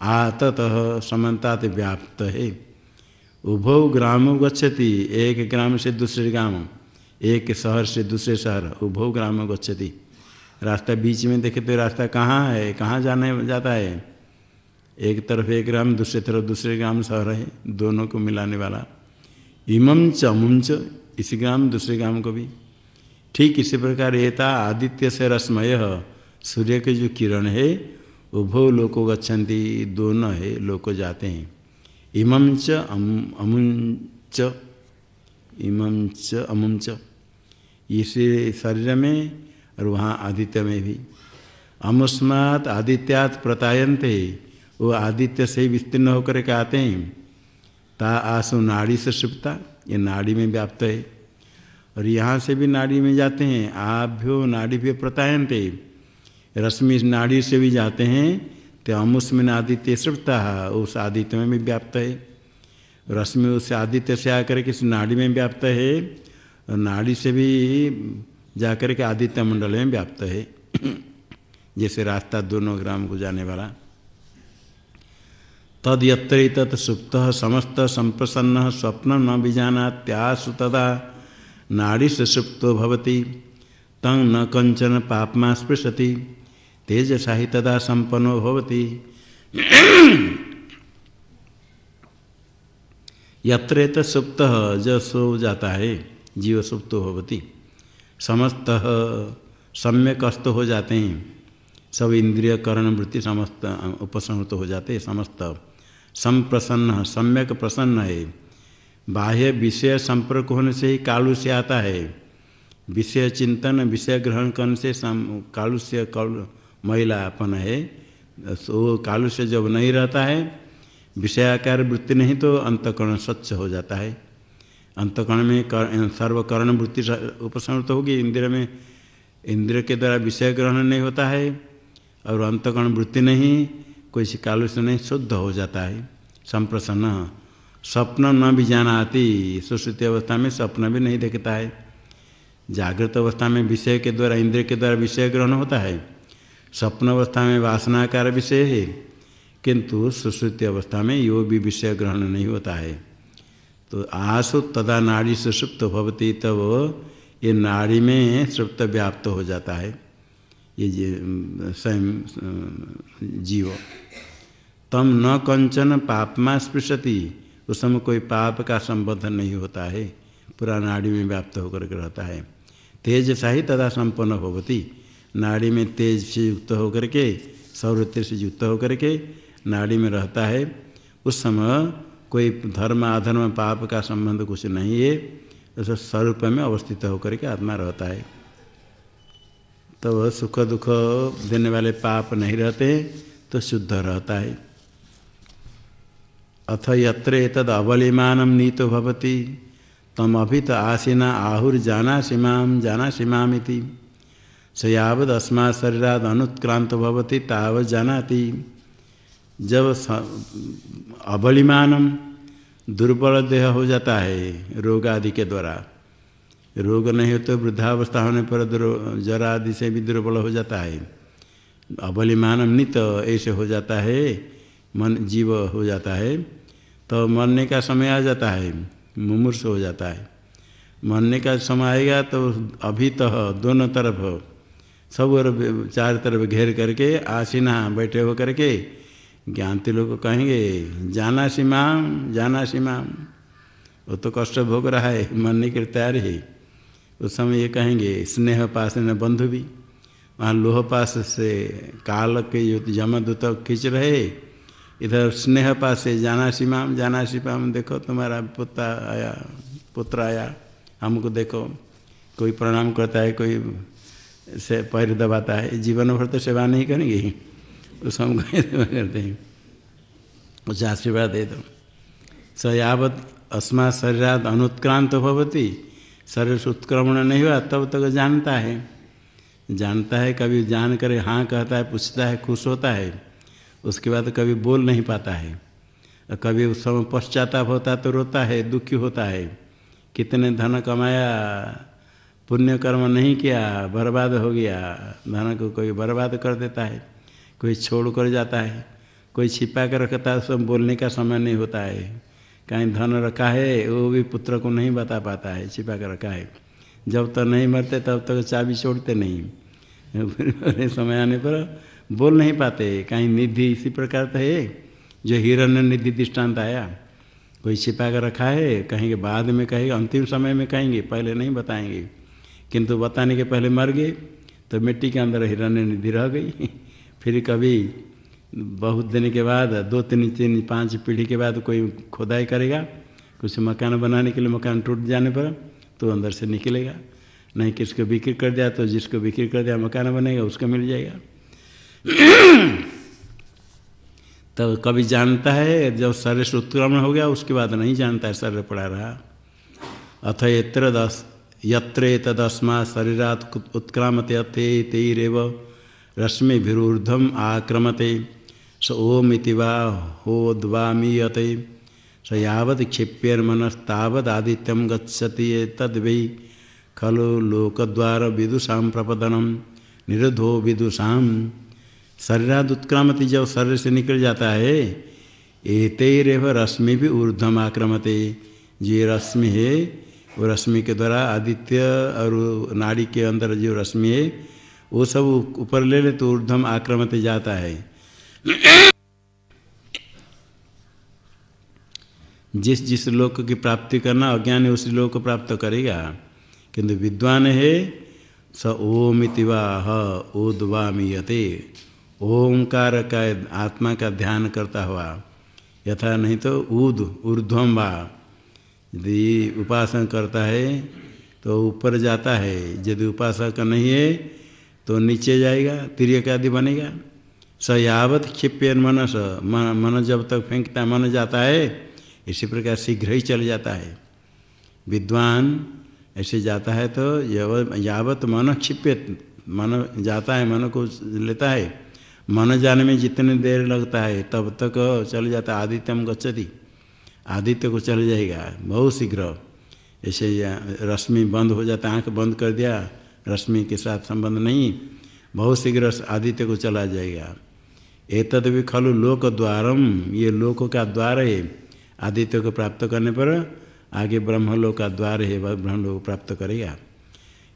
आतत समन्तात व्याप्त है। उभौ ग्राम गच्छति। एक ग्राम से दूसरे ग्राम। एक शहर से दूसरे शहर। उभौ ग्राम गच्छति। रास्ता बीच में देखे तो रास्ता कहाँ है? कहाँ जाने जाता है? एक तरफ़ एक ग्राम, दूसरे तरफ़ दूसरे ग्राम, शहर है। दोनों को मिलाने वाला। इमम च अमुम च, इसी ग्राम दूसरे ग्राम को भी। ठीक इसी प्रकार एता आदित्य से रश्मय सूर्य के जो किरण है, उभो लोको गच्छन्ति, दोनों है, लोको जाते हैं। इमं च अमुंच इमं च अमुम च। इसी शरीर में और वहाँ आदित्य में भी। अमुस्मात आदित्यात प्रतायंत वो आदित्य से विस्तीर्ण होकर के आते हैं। ता आसु नाड़ी से सुप्ता, ये नाड़ी में व्याप्त है। और यहाँ से भी नाड़ी में जाते हैं आभ्यो नाड़ी भी प्रतायनते रश्मि नाड़ी से भी जाते हैं तो अमुस्मिन आदित्य सृप्ता, उस आदित्य में भी व्याप्त है। रश्मि उस आदित्य से आकर के इस नाड़ी में व्याप्त है, और नाड़ी से भी जाकर के आदित्य मंडल में व्याप्त है। जैसे रास्ता दोनों ग्राम को जाने वाला। तद सुप्त समस्त संप्रसन्न स्वप्न न बीजानात्यासु तदा नाड़ी से सुप्तो भवति। तंग न कंचन पापमा स्पृशति। तेजसा ही तदा संपन्नो यत्र सुप्त जो सो जाता है जीव सुप्त होती समस्त सम्यक अस्त हो जाते हैं। सब इंद्रिय करण वृत्ति समस्त उपसंहृत हो जाते हैं, समस्त संप्रसन्न सम्यक प्रसन्न है। बाह्य विषय संपर्क होने से ही कालुष्य आता है। विषय चिंतन विषय ग्रहण करने से कालुष्य कालु महिलापन है। वो कालु से जब नहीं रहता है विषयाकार वृत्ति नहीं तो अंतकरण स्वच्छ हो जाता है। अंतकरण में कर, सर्वकरण वृत्ति उपसमृत होगी। इंद्र में इंद्र के द्वारा विषय ग्रहण नहीं होता है और अंतकरण वृत्ति नहीं। कोई कालु से नहीं, शुद्ध हो जाता है, संप्रसन्न। स्वप्न न भी जाना आती, सुश्रुति अवस्था में स्वप्न भी नहीं देखता है। जागृत अवस्था में विषय के द्वारा इंद्र के द्वारा विषय ग्रहण होता है। स्वप्न अवस्था में वासनाकार विषय है, किंतु सुश्रुति अवस्था में यो भी विषय ग्रहण नहीं होता है। तो आसु तदा नाड़ी सुषुप्त भवती तब ये नाड़ी में सुप्त व्याप्त हो जाता है। ये, स्वयं, जीव। तम न कंचन पापमा स्पृशति। उस समय कोई पाप का संबंध नहीं होता है। पूरा नाड़ी में व्याप्त होकर के रहता है। तेज सा ही तदा संपन्न होती नाड़ी में तेज से युक्त होकर के सौरत्य से युक्त होकर के नाड़ी में रहता है। उस समय कोई धर्म अधर्म पाप का संबंध कुछ नहीं है। उस स्वरूप में अवस्थित होकर के आत्मा रहता है। तो सुख दुख देने वाले पाप नहीं रहते तो शुद्ध रहता है। अथ यत्र तद अवलिमान नीतो भवती। तम अभित आसीना आहुर जाना सीमाम जाना सीमामिति स यावद अस्मा अनुत्क्रांत भवती तावत जानाति। जब अबलिमानम दुर्बल देह हो जाता है रोग आदि के द्वारा। रोग नहीं हो तो वृद्धावस्था होने पर जरा आदि से भी दुर्बल हो जाता है। अबलिमानम नित ऐसे हो जाता है मन जीव हो जाता है तो मरने का समय आ जाता है, मुमूर्ष हो जाता है। मरने का समय आएगा तो अभी तो दोनों तरफ़ सब और चार तरफ़ घेर करके, आसीना बैठे हो करके, ज्ञानती लोग कहेंगे, जाना सीमाम जाना सीमाम वो तो कष्ट भोग रहा है, मरने के तैयार है। उस समय ये कहेंगे, स्नेह पास न बंधु भी। वहाँ लोह पास से काल के जो जमदूत खींच रहे इधर स्नेह पास से जाना सीमाम जाना सीमाम देखो तुम्हारा पुत्र आया पुत्र आया। हमको देखो, कोई प्रणाम करता है, कोई से पैर दबाता है। जीवन भर तो सेवा नहीं करेंगे। उस हम करते हैं। उसे आशीर्वाद दे दो। स यावत अस्मा शरीरात अनुत्क्रांत भवती। शरीर से उत्क्रमण नहीं हुआ, तब तक तो जानता है। जानता है, कभी जान कर हाँ कहता है, पूछता है, खुश होता है। उसके बाद कभी बोल नहीं पाता है। और कभी उस समय पश्चाताप होता तो रोता है, दुखी होता है। कितने धन कमाया पुण्य कर्म नहीं किया, बर्बाद हो गया। धन को कोई बर्बाद कर देता है, कोई छोड़ कर जाता है, कोई छिपा कर रखता है सब बोलने का समय नहीं होता है। कहीं धन रखा है, वो भी पुत्र को नहीं बता पाता है, छिपा कर रखा है। जब तक तो नहीं मरते, तब तक तो चाबी छोड़ते नहीं। समय आने पर बोल नहीं पाते। कहीं निधि इसी प्रकार तो है। जो हिरण्य निधि दृष्टांत आया, कोई छिपा कर रखा है, कहेंगे बाद में कहेंगे, अंतिम समय में कहेंगे, पहले नहीं बताएँगे। किंतु बताने के पहले मर गए तो मिट्टी के अंदर हिरण्य निधि रह गई। फिर कभी बहुत दिन के बाद, दो तीन तीन, पाँच पीढ़ी के बाद कोई खुदाई करेगा, कुछ मकान बनाने के लिए मकान टूट जाने पर तो अंदर से निकलेगा। नहीं किसको बिक्री कर दिया तो जिसको बिक्री कर दिया, मकान बनेगा, उसको मिल जाएगा। तब तो कभी जानता है, जब शरीर से उत्क्रमण हो गया, उसके बाद नहीं जानता है, शरीर पड़ा रहा। अथ यत्र दस यत्र तदस्मा शरीरात उत्क्रामते, अथे तेरव रश्मिभिरूर्धम आक्रमते। स ओमिति वा होद्वामीयते स यावत् क्षिप्यर्मनस्तावदादित्यं गच्छति तद वै। खलु लोकद्वार विदुषा प्रपदनम निरुद्धो विदुषा शरीराद उत्क्रामति जब शरीर से निकल जाता है एतेरव रश्मि भी ऊर्धम आक्रमते। जो रश्मि है, वो रश्मि के द्वारा आदित्य और नाड़ी के अंदर जो रश्मि है, वो सब ऊपर ले ले तो ऊर्धम आक्रमते जाता है। जिस जिस लोक की प्राप्ति करना अज्ञान है उसी लोक को प्राप्त करेगा। किंतु विद्वान है, स ओम वाह ओदवामीयते। ओंकार का, आत्मा का ध्यान करता हुआ, यथा नहीं तो ऊद ऊर्ध्वम वा। यदि उपासना करता है तो ऊपर जाता है। यदि उपासक नहीं है तो नीचे जाएगा तिरक आदि बनेगा। स यावत क्षिप्य मन स मन जब तक फेंकता, मन जाता है, इसी प्रकार शीघ्र ही चल जाता है। विद्वान ऐसे जाता है तो यावत मन क्षिप्य मन जाता है, मन को लेता है। मन जाने में जितने देर लगता है, तब तक चल जाता आदित्यम गच्छति। आदित्य को चल जाएगा बहुत शीघ्र। ऐसे रश्मि बंद हो जाता, आँख बंद कर दिया, रश्मि के साथ संबंध नहीं, बहुत शीघ्र आदित्य को चला जाएगा। एतद भी खलु लोक द्वारम ये लोक का द्वार है। आदित्य को प्राप्त करने पर आगे ब्रह्मलोक का द्वार है, ब्रह्मलोक प्राप्त करेगा।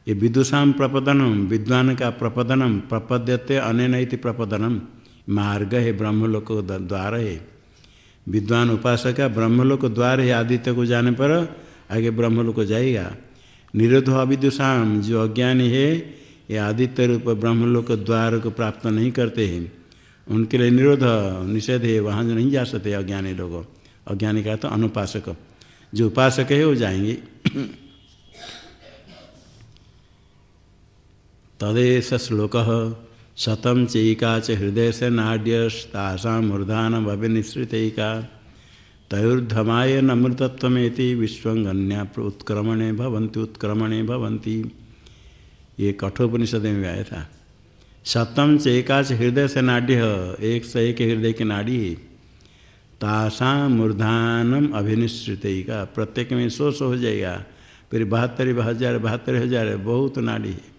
ये विदुषाम प्रपदनम विद्वान का प्रपदनम प्रपद्यते अनैन प्रपदनम मार्ग है ब्रह्मलोक द्वार है। विद्वान उपासक का ब्रह्मलोक द्वार है आदित्य को जाने पर आगे ब्रह्मलोक जाएगा। निरोधो अविदुषाम जो अज्ञानी है, ये आदित्य रूप ब्रह्मलोक द्वार को प्राप्त नहीं करते हैं। उनके लिए निरोध, निषेध है, वहाँ जो नहीं जा सकते अज्ञानी लोग। अज्ञानी का तो अनुपासक। जो उपासक है वो जाएँगे। तदेश श्लोक शतम चैका च हृदय से नाड्यस्तासा मूर्धान भविनिश्रितैका तयुर्धमाय नमृतत्वेति विश्वंगन्या उत्क्रमणे भवंती उत्क्रमणे भवंती ये कठोपनिषद में आया था। सप्तम से एकाच हृदय से नाड्य, एक से एक हृदय की नाड़ी। है तासा मूर्धानम अभिनिश्चित का प्रत्येक में सौ सौ हो जाएगा। फिर बहत्तर हज़ार बहत्तर हज़ार बहुत नाड़ी है।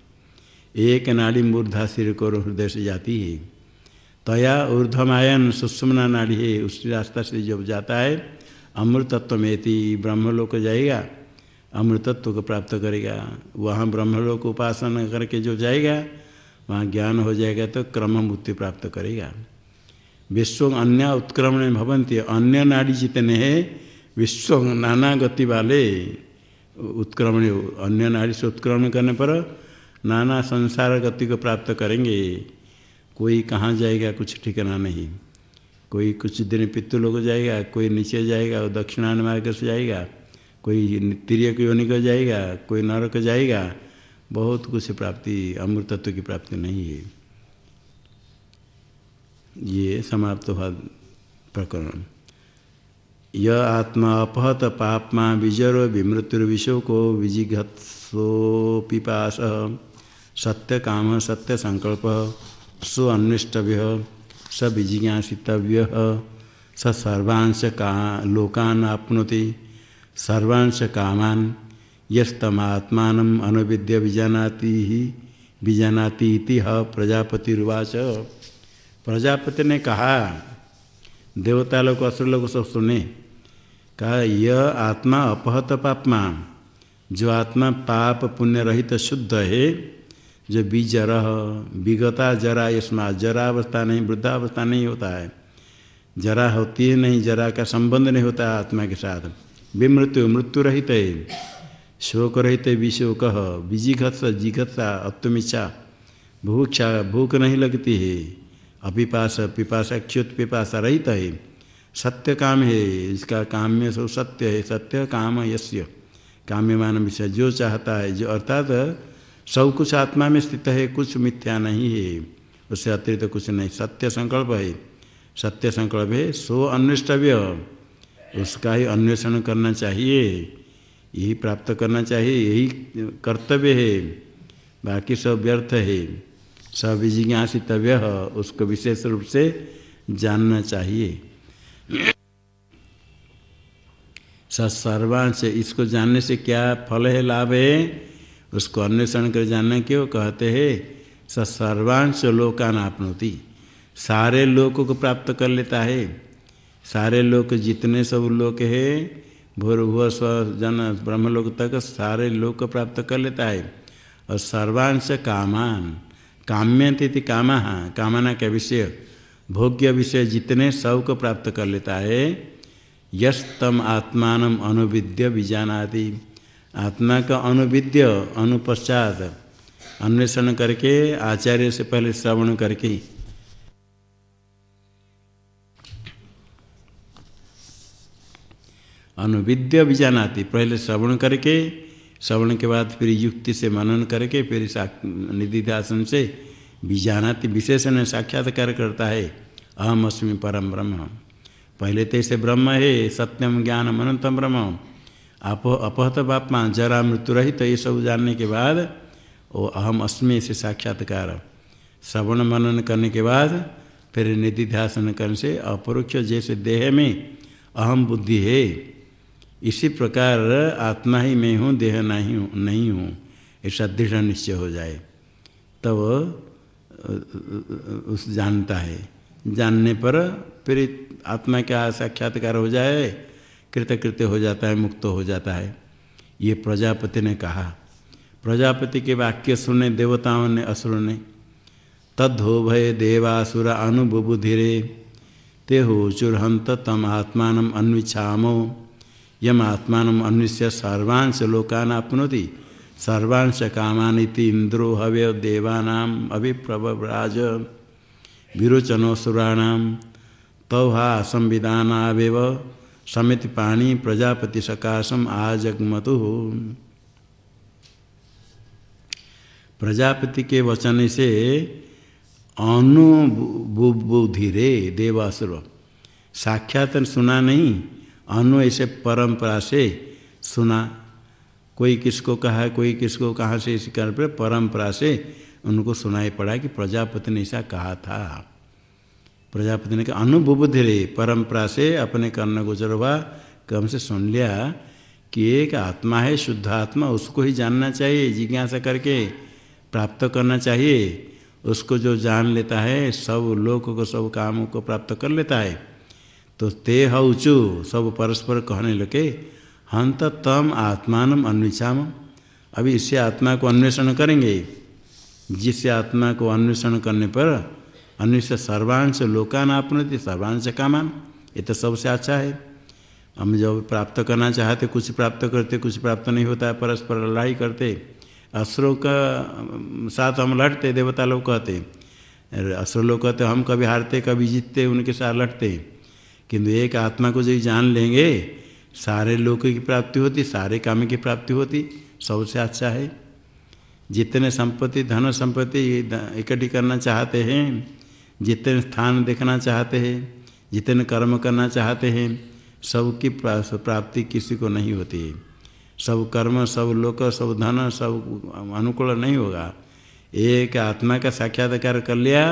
एक नाड़ी मूर्धा सिर को हृदय से जाती है। तया ऊर्धमायन सुषमना नाड़ी है। उसी रास्ता से जब जाता है, अमृतत्व में थी ब्रह्मलोक जाएगा, अमृतत्व को प्राप्त करेगा। वहाँ ब्रह्मलोक उपासना करके जो जाएगा, वहाँ ज्ञान हो जाएगा तो क्रम मुक्ति प्राप्त करेगा। विश्व अन्य उत्क्रमण भवंती। अन्य नाड़ी जितने हैं, विश्व नाना गति वाले उत्क्रमण, अन्य नाड़ी से उत्क्रमण करने पर नाना संसार गति को प्राप्त करेंगे। कोई कहाँ जाएगा, कुछ ठिकाना नहीं। कोई कुछ दिन पितृलोक जाएगा, कोई नीचे जाएगा, वो दक्षिणान मार्ग से जाएगा। कोई तिरक योनि को जाएगा, कोई नरक जाएगा। बहुत कुछ प्राप्ति अमृतत्व की प्राप्ति नहीं है। ये समाप्त हुआ प्रकरण। यह आत्मा अपहत पापमा विजरो विमृत्युर्विशोको विजिघत्सो पिपास सत्य काम सत्य संकल्प स्व अन्वेष्टव्य स सर्वांश का, लोकान आपनोति, सर्वांश कामान, यस्तमात्मान अनुविद्य विजानाति ही विजानाति प्रजापतिवाच प्रजापति ने कहा देवता लोग असुर लोग सब सुने, कहा, यह आत्मा अपहत पापमा, जो आत्मा पाप पुण्य रहित शुद्ध है जो बीजर विगता जरा, इसमें जरा अवस्था नहीं, वृद्धावस्था नहीं होता है। जरा होती है नहीं, जरा का संबंध नहीं होता आत्मा के साथ। विमृत्यु, मृत्यु रहित है। शोक रहित विशोक विजिघत्स, जिघत्सा अत्मिच्छा भूक्षा, भूख नहीं लगती है। अपिपास, पिपासा च्युत पिपासा रहित है। सत्य काम है, इसका काम्य सो सत्य है। सत्य काम यश्य काम्यमान विषय जो चाहता है, जो अर्थात सब कुछ आत्मा में स्थित है, कुछ मिथ्या नहीं है। उससे अतिरिक्त कुछ नहीं। सत्य संकल्प है। सत्य संकल्प है, सो अन्वेष्टव्य। उसका ही अन्वेषण करना चाहिए। यही प्राप्त करना चाहिए। यही कर्तव्य है। बाकी सब व्यर्थ है। सब जिज्ञासितव्य। उसको विशेष रूप से जानना चाहिए। सर्वांश इसको जानने से क्या फल है, लाभ है? उसको अन्वेषण कर जानना क्यों? कहते हैं स सर्वांश लोकान आपनोति सारे लोक को प्राप्त कर लेता है। सारे लोक जितने सब लोक है भूर्भुव स्व, जन, ब्रह्मलोक तक सारे लोक को प्राप्त कर लेता है। और सर्वांश कामान काम्य थी कामा कामना का विषय, भोग्य विषय जितने सबको प्राप्त कर लेता है यश तम आत्मान अनुविद्य बीजानादि आत्मा का अनुविद्य अनुपश्चात अन्वेषण करके, आचार्य से पहले श्रवण करके। अनुविद्य बीजानाति पहले श्रवण करके, श्रवण के बाद फिर युक्ति से मनन करके, फिर निधिध्यासन से बीजानाति विशेषण साक्षात्कार करता है। अहम अस्मी परम ब्रह्म। पहले तो इसे ब्रह्म है, सत्यम ज्ञान अनंतम ब्रह्म। आप अपहत बापमा जरा मृत्यु रहित, ये सब जानने के बाद वो अहम अस्मि से साक्षात्कार। श्रवण मनन करने के बाद, फिर निधि ध्यासन करने से अपरोक्ष जैसे देह में अहम बुद्धि है। इसी प्रकार आत्मा ही मैं हूँ, देह नहीं हूँ नहीं हूँ ऐसा दृढ़ निश्चय हो जाए। तब उस जानता है। जानने पर फिर आत्मा का साक्षात्कार हो जाए कृतकृत्य हो जाता है, मुक्त हो जाता है। ये प्रजापति ने कहा। प्रजापति के वाक्य सुने, देवताओं ने असुर ने, तद्धो भय देवासुर अनुभुबुधिरे ते हो चुरहंत तम आत्मान अन्विछामो यम आत्मान अन्विष्य सर्वांश लोकान आपनोति सर्वांश कामानीति इंद्रो हव्य देवानाम अभिप्रभराज विरोचनोसुराणाम तौहा संविधानावेव समिति पाणी प्रजापति सकाशम आजगमतु। प्रजापति के वचन से अनुभुबुधिरे देवासुर। साक्षात सुना नहीं, अनु ऐसे परंपरा से सुना। कोई किसको कहा, कोई किसको कहाँ से इस कारण पर परंपरा से उनको सुनाई पड़ा कि प्रजापति ने ऐसा कहा था। प्रजापति ने कहा अनुभुबुद्धि रे परंपरा से अपने कर्ण गोचर हुआ कम से सुन लिया कि एक आत्मा है, शुद्ध आत्मा, उसको ही जानना चाहिए, जिज्ञासा करके प्राप्त करना चाहिए। उसको जो जान लेता है, सब लोक को, सब कामों को प्राप्त कर लेता है। तो ते हऊचु सब परस्पर कहने लगे हंत तम आत्मान अन्वेषाम अभी इससे आत्मा को अन्वेषण करेंगे। जिससे आत्मा को अन्वेषण करने पर अन्वेष सर्वांश लोकान आपनति, सर्वांश कामान, ये तो सबसे अच्छा है। हम जब प्राप्त करना चाहते, कुछ प्राप्त करते, कुछ प्राप्त नहीं होता है परस्पर लड़ाई करते असुरों का साथ हम लड़ते, देवता लोग कहते असुर लोग कहते, हम कभी हारते, कभी जीतते, उनके साथ लड़ते। किंतु एक आत्मा को जो जान लेंगे, सारे लोगों की प्राप्ति होती, सारे काम की प्राप्ति होती, सबसे अच्छा है। जितने संपत्ति, धन संपत्ति इकट्ठी करना चाहते हैं जितने स्थान देखना चाहते हैं, जितने कर्म करना चाहते हैं, सबकी प्राप्ति किसी को नहीं होती है। सब कर्म, सब लोक, सब धन, सब अनुकूल नहीं होगा। एक आत्मा का साक्षात्कार कर लिया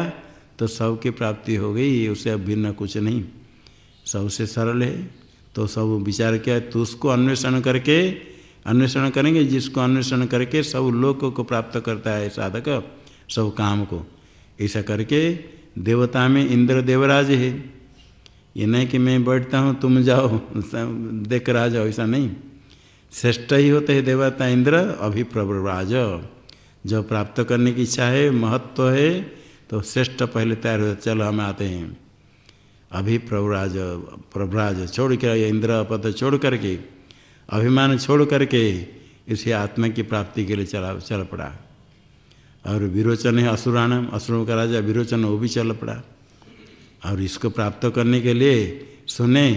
तो सबकी प्राप्ति हो गई, उससे भिन्न कुछ नहीं। सबसे सरल है तो सब विचार किया तो उसको अन्वेषण करके, अन्वेषण करेंगे, जिसको अन्वेषण करके सब लोक को प्राप्त करता है साधक, सब काम को। ऐसा करके देवता में इंद्र देवराज है। ये नहीं कि मैं बैठता हूँ, तुम जाओ, देख रहा जाओ ऐसा नहीं। श्रेष्ठ ही होते हैं देवता इंद्र अभिप्रवराज जो प्राप्त करने की इच्छा है, महत्व है तो श्रेष्ठ पहले तैयार होते चलो हम आते हैं। अभिप्रवराज प्रभराज छोड़ कर इंद्र पद छोड़ करके, अभिमान छोड़ करके, इसे आत्मा की प्राप्ति के लिए चला, चल पड़ा। और विरोचन है असुरानम असुरों का राजा विरोचन वो भी चल पड़ा। और इसको प्राप्त करने के लिए सुने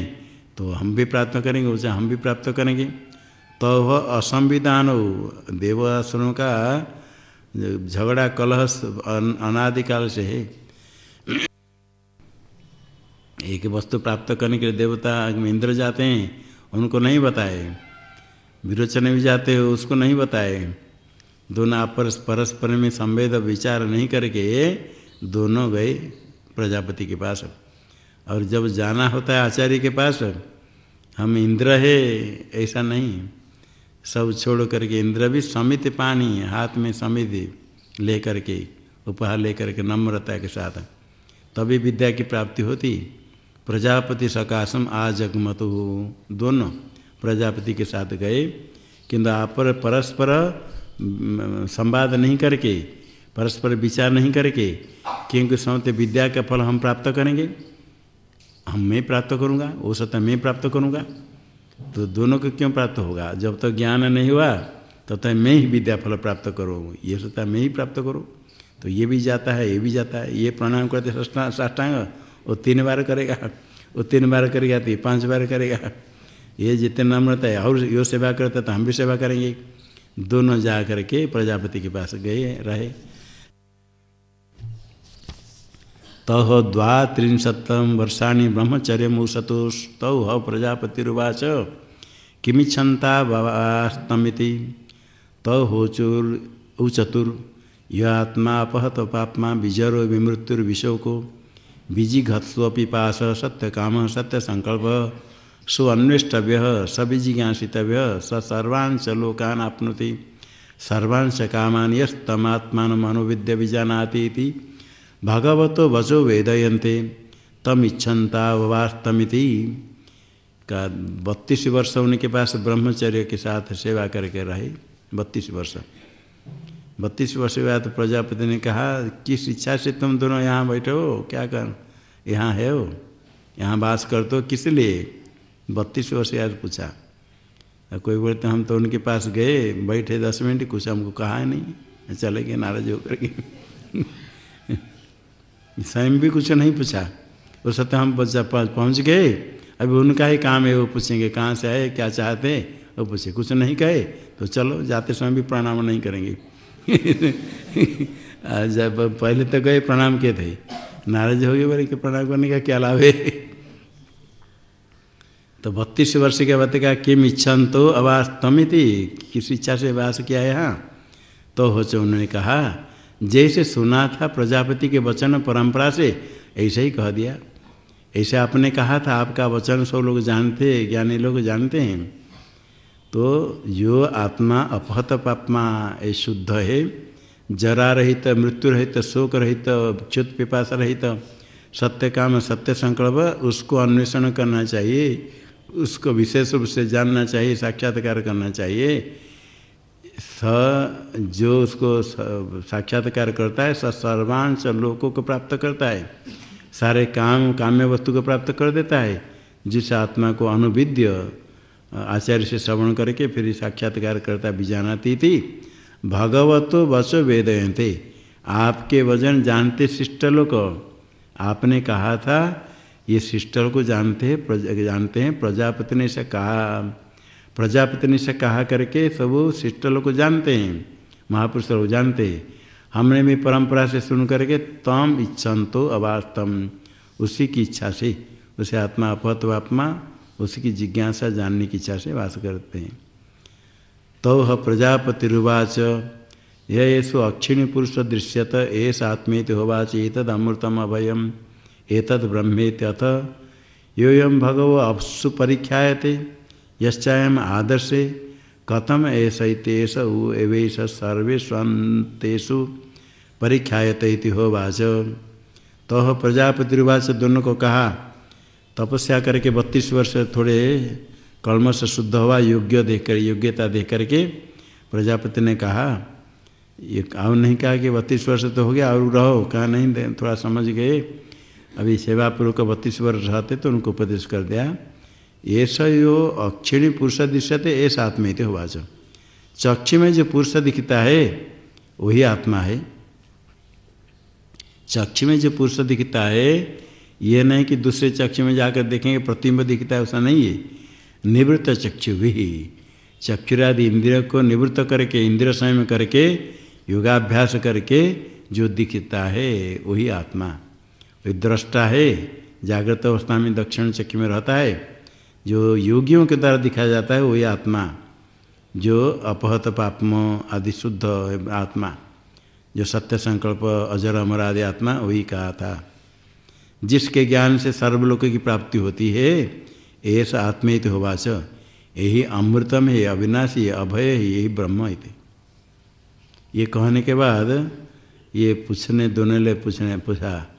तो हम भी प्राप्त करेंगे, उसे हम भी प्राप्त करेंगे। तो वह असंविधान हो देवासुरों का झगड़ा कलह अनादिकाल से है। एक वस्तु प्राप्त करने के लिए देवता इंद्र जाते हैं, उनको नहीं बताए। विरोचन भी जाते हो, उसको नहीं बताए। दोनों आपस परस्पर में संवेद विचार नहीं करके दोनों गए प्रजापति के पास। और जब जाना होता है आचार्य के पास, हम इंद्र है, ऐसा नहीं। सब छोड़ करके इंद्र भी समित पानी हाथ में समित ले करके उपहार ले करके नम्रता के साथ। तभी विद्या की प्राप्ति होती। प्रजापति सकाशम आजगमतु। दोनों प्रजापति के साथ गए, किंतु आप परस्पर संवाद नहीं करके, परस्पर विचार नहीं करके क्योंकि समते विद्या का फल हम प्राप्त करेंगे? हम मैं प्राप्त करूँगा, वो सत्य मैं प्राप्त करूँगा। तो दोनों को क्यों प्राप्त होगा? जब तक तो ज्ञान नहीं हुआ, तब तक मैं ही विद्या फल प्राप्त करूँ। ये सत्ता मैं ही प्राप्त करूँ। तो ये भी जाता है, ये भी जाता है। ये प्रणाम करते साष्टांग। वो तीन बार करेगा, वो तीन बार करेगा तो ये पाँच बार करेगा। ये जितने नम्रता है, और यो सेवा करते तो हम भी सेवा करेंगे। दोनों जा करके प्रजापति के पास गए, रहे। तह द्वात्रिशतम वर्षाणी ब्रह्मचर्य मुसतुस्तौ ह प्रजापतिरुवाच। किमिच्छन्ता भवास्तमिति तहोचुर उचतुर यह आत्मा अपहत पापमा विजरो विमृत्युर्विशोको बीजिघत्स्वी पास सत्य काम सत्य संकल्प सुअन्वेष्टव्य, सविजिज्ञासितव्य, स सर्वांश लोकान आपनोति सर्वांश कामान यस्तमात्मा मनोविद्य विजानाती भगवतो वचो वेदयंते तम इच्छन्ता वास्तमिति का बत्तीस वर्ष होने के पास ब्रह्मचर्य के साथ सेवा करके रहे, बत्तीस वर्ष। बत्तीस वर्ष के बाद प्रजापति ने कहा, किस इच्छा से तुम दोनों यहाँ बैठे हो? क्या कर? यहाँ है हो यहाँ बास कर तो किस लिए? बत्तीस वर्ष आज पूछा। कोई बोलते, हम तो उनके पास गए, बैठे दस मिनट कुछ हमको कहा नहीं? चले गए नाराज़ होकर के। स्वयं भी कुछ नहीं पूछा। उस सत्य, हम पहुँच गए। अभी उनका ही काम है, वो पूछेंगे, कहाँ से आए? क्या चाहते वो पूछे, कुछ नहीं कहे। तो चलो, जाते समय भी प्रणाम नहीं करेंगे। जब पहले तो गए, प्रणाम किए थे। नाराज़ हो गए बोले कि प्रणाम करने का क्या लाभ है? तो बत्तीस वर्ष के बाद का किम इच्छन तो अवास तमिति किस इच्छा से वास किया यहाँ? तो हो उन्होंने कहा, जैसे सुना था प्रजापति के वचन परंपरा से, ऐसे ही कह दिया। ऐसे आपने कहा था, आपका वचन सब लोग जानते, ज्ञानी लोग जानते हैं। तो यो आत्मा अपहत पापमा, ये शुद्ध है। जरा रहित, मृत्यु रहित, शोक रहित, च्युत पिपाशा रहित, सत्य काम, सत्य संकल्प, उसको अन्वेषण करना चाहिए। उसको विशेष रूप से जानना चाहिए, साक्षात्कार करना चाहिए। स जो उसको साक्षात्कार करता है, स सर्वांश लोकों को प्राप्त करता है। सारे काम, काम्य वस्तु को प्राप्त कर देता है। जिस आत्मा को अनुविद्य आचार्य से श्रवण करके फिर साक्षात्कार करता बीजानाती थी भगवतो वचो वेदयंते आपके वज़न जानते शिष्ट लोग आपने कहा था ये शिष्टल को जानते हैं, प्रजा, जानते हैं, प्रजापति ने से कहा, प्रजापति ने से कहा करके सब शिष्टल को जानते हैं, महापुरुष लोग जानते हैं। हमने भी परंपरा से सुन करके तम इच्छन्तो अवास्तम, उसी की इच्छा से, उसे आत्मा अपत्व आत्मा उसी की जिज्ञासा जानने की इच्छा से वास करते हैं। तो प्रजापतिरुवाच यु अक्षिणी पुरुष दृश्यत एस आत्मेत होवाच एतद अमृतम अभयम एतद ब्रह्मेत्यथ। योयम भगव अपसु परीक्षाते यश्चायम आदर्शे, कथम ऐसैतेष एवैष सर्वे स्वंतेषु परीक्षाते होवाच। तो प्रजापतिवाच दोनों को कहा, तपस्या करके बत्तीस वर्ष थोड़े कलम से शुद्ध हुआ योग्य देकर, योग्यता दे करके प्रजापति ने कहा, ये और नहीं कहा कि बत्तीस वर्ष तो हो गया, और रहो, कहा नहीं, थोड़ा समझ गए। अभी सेवा पूर्वक बत्तीस वर्ष रहते तो उनको उपदेश कर दिया ऐसा यो अक्षिणी पुरुष दृश्यते ऐसा आत्मा ही थे हुआ चक्षु में जो पुरुष दिखता है, वही आत्मा है। चक्षु में जो पुरुष दिखता है, ये नहीं कि दूसरे चक्षु में जाकर देखेंगे, प्रतिम्ब दिखता है, ऐसा नहीं है। निवृत्त चक्षु भी चक्षुरादि इंद्रिय को निवृत्त करके, इंद्रिय संयम करके, योगाभ्यास करके, जो दिखता है, वही आत्मा। दृष्टा है, जागृत अवस्था में दक्षिण चक्र में रहता है। जो योगियों के द्वारा दिखाया जाता है, वही आत्मा। जो अपहत पापम आदि शुद्ध आत्मा। जो सत्य संकल्प, अजर अमर आदि आत्मा, वही कहा था। जिसके ज्ञान से सर्वलोक की प्राप्ति होती है ऐसा आत्मेत होवाच। यही अमृतम है अविनाशी अभय है यही ब्रह्म है ये कहने के बाद ये पूछने, दोनों ले पूछने, पूछा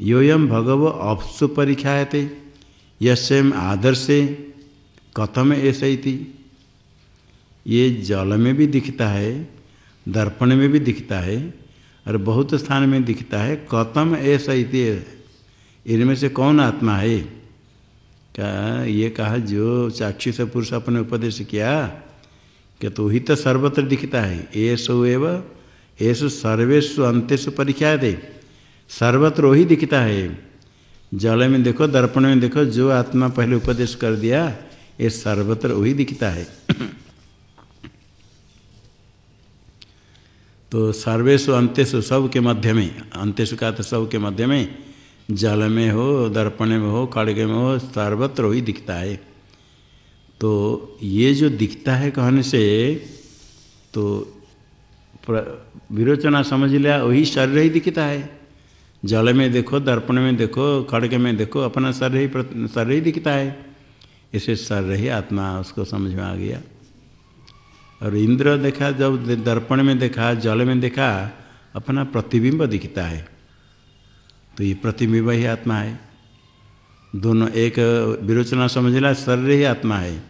योयम भगव अपसु परीक्षा थे यम आदर्शे, कथम ऐसा ये जल में भी दिखता है, दर्पण में भी दिखता है, और बहुत स्थान में दिखता है, कथम ऐसा इनमें से कौन आत्मा है? क्या ये कहा जो चाक्षी से पुरुष अपने उपदेश किया, कि तो ही तो सर्वत्र दिखता है। ऐसो एव ऐसो सर्वेशु अंत्यु परीक्षा दे सर्वत्र वही दिखता है। जल में देखो, दर्पण में देखो, जो आत्मा पहले उपदेश कर दिया, ये सर्वत्र वही दिखता है। तो सर्वेशु अंत्यु सब के मध्य में अंत्यु का तो सब के मध्य में जल में हो, दर्पण में हो, खड़ग में हो, सर्वत्र वही दिखता है। तो ये जो दिखता है कहने से तो विरोचना समझ लिया, वही शरीर ही दिखता है। जल में देखो, दर्पण में देखो खड़ग में देखो, अपना शरीर ही शरीर ही दिखता है। इसे शरीर ही आत्मा, उसको समझ में आ गया। और इंद्र देखा, जब दर्पण में देखा, जल में देखा, अपना प्रतिबिंब दिखता है। तो ये प्रतिबिंब ही आत्मा है। दोनों एक विरोचना समझ ला शरीर ही आत्मा है।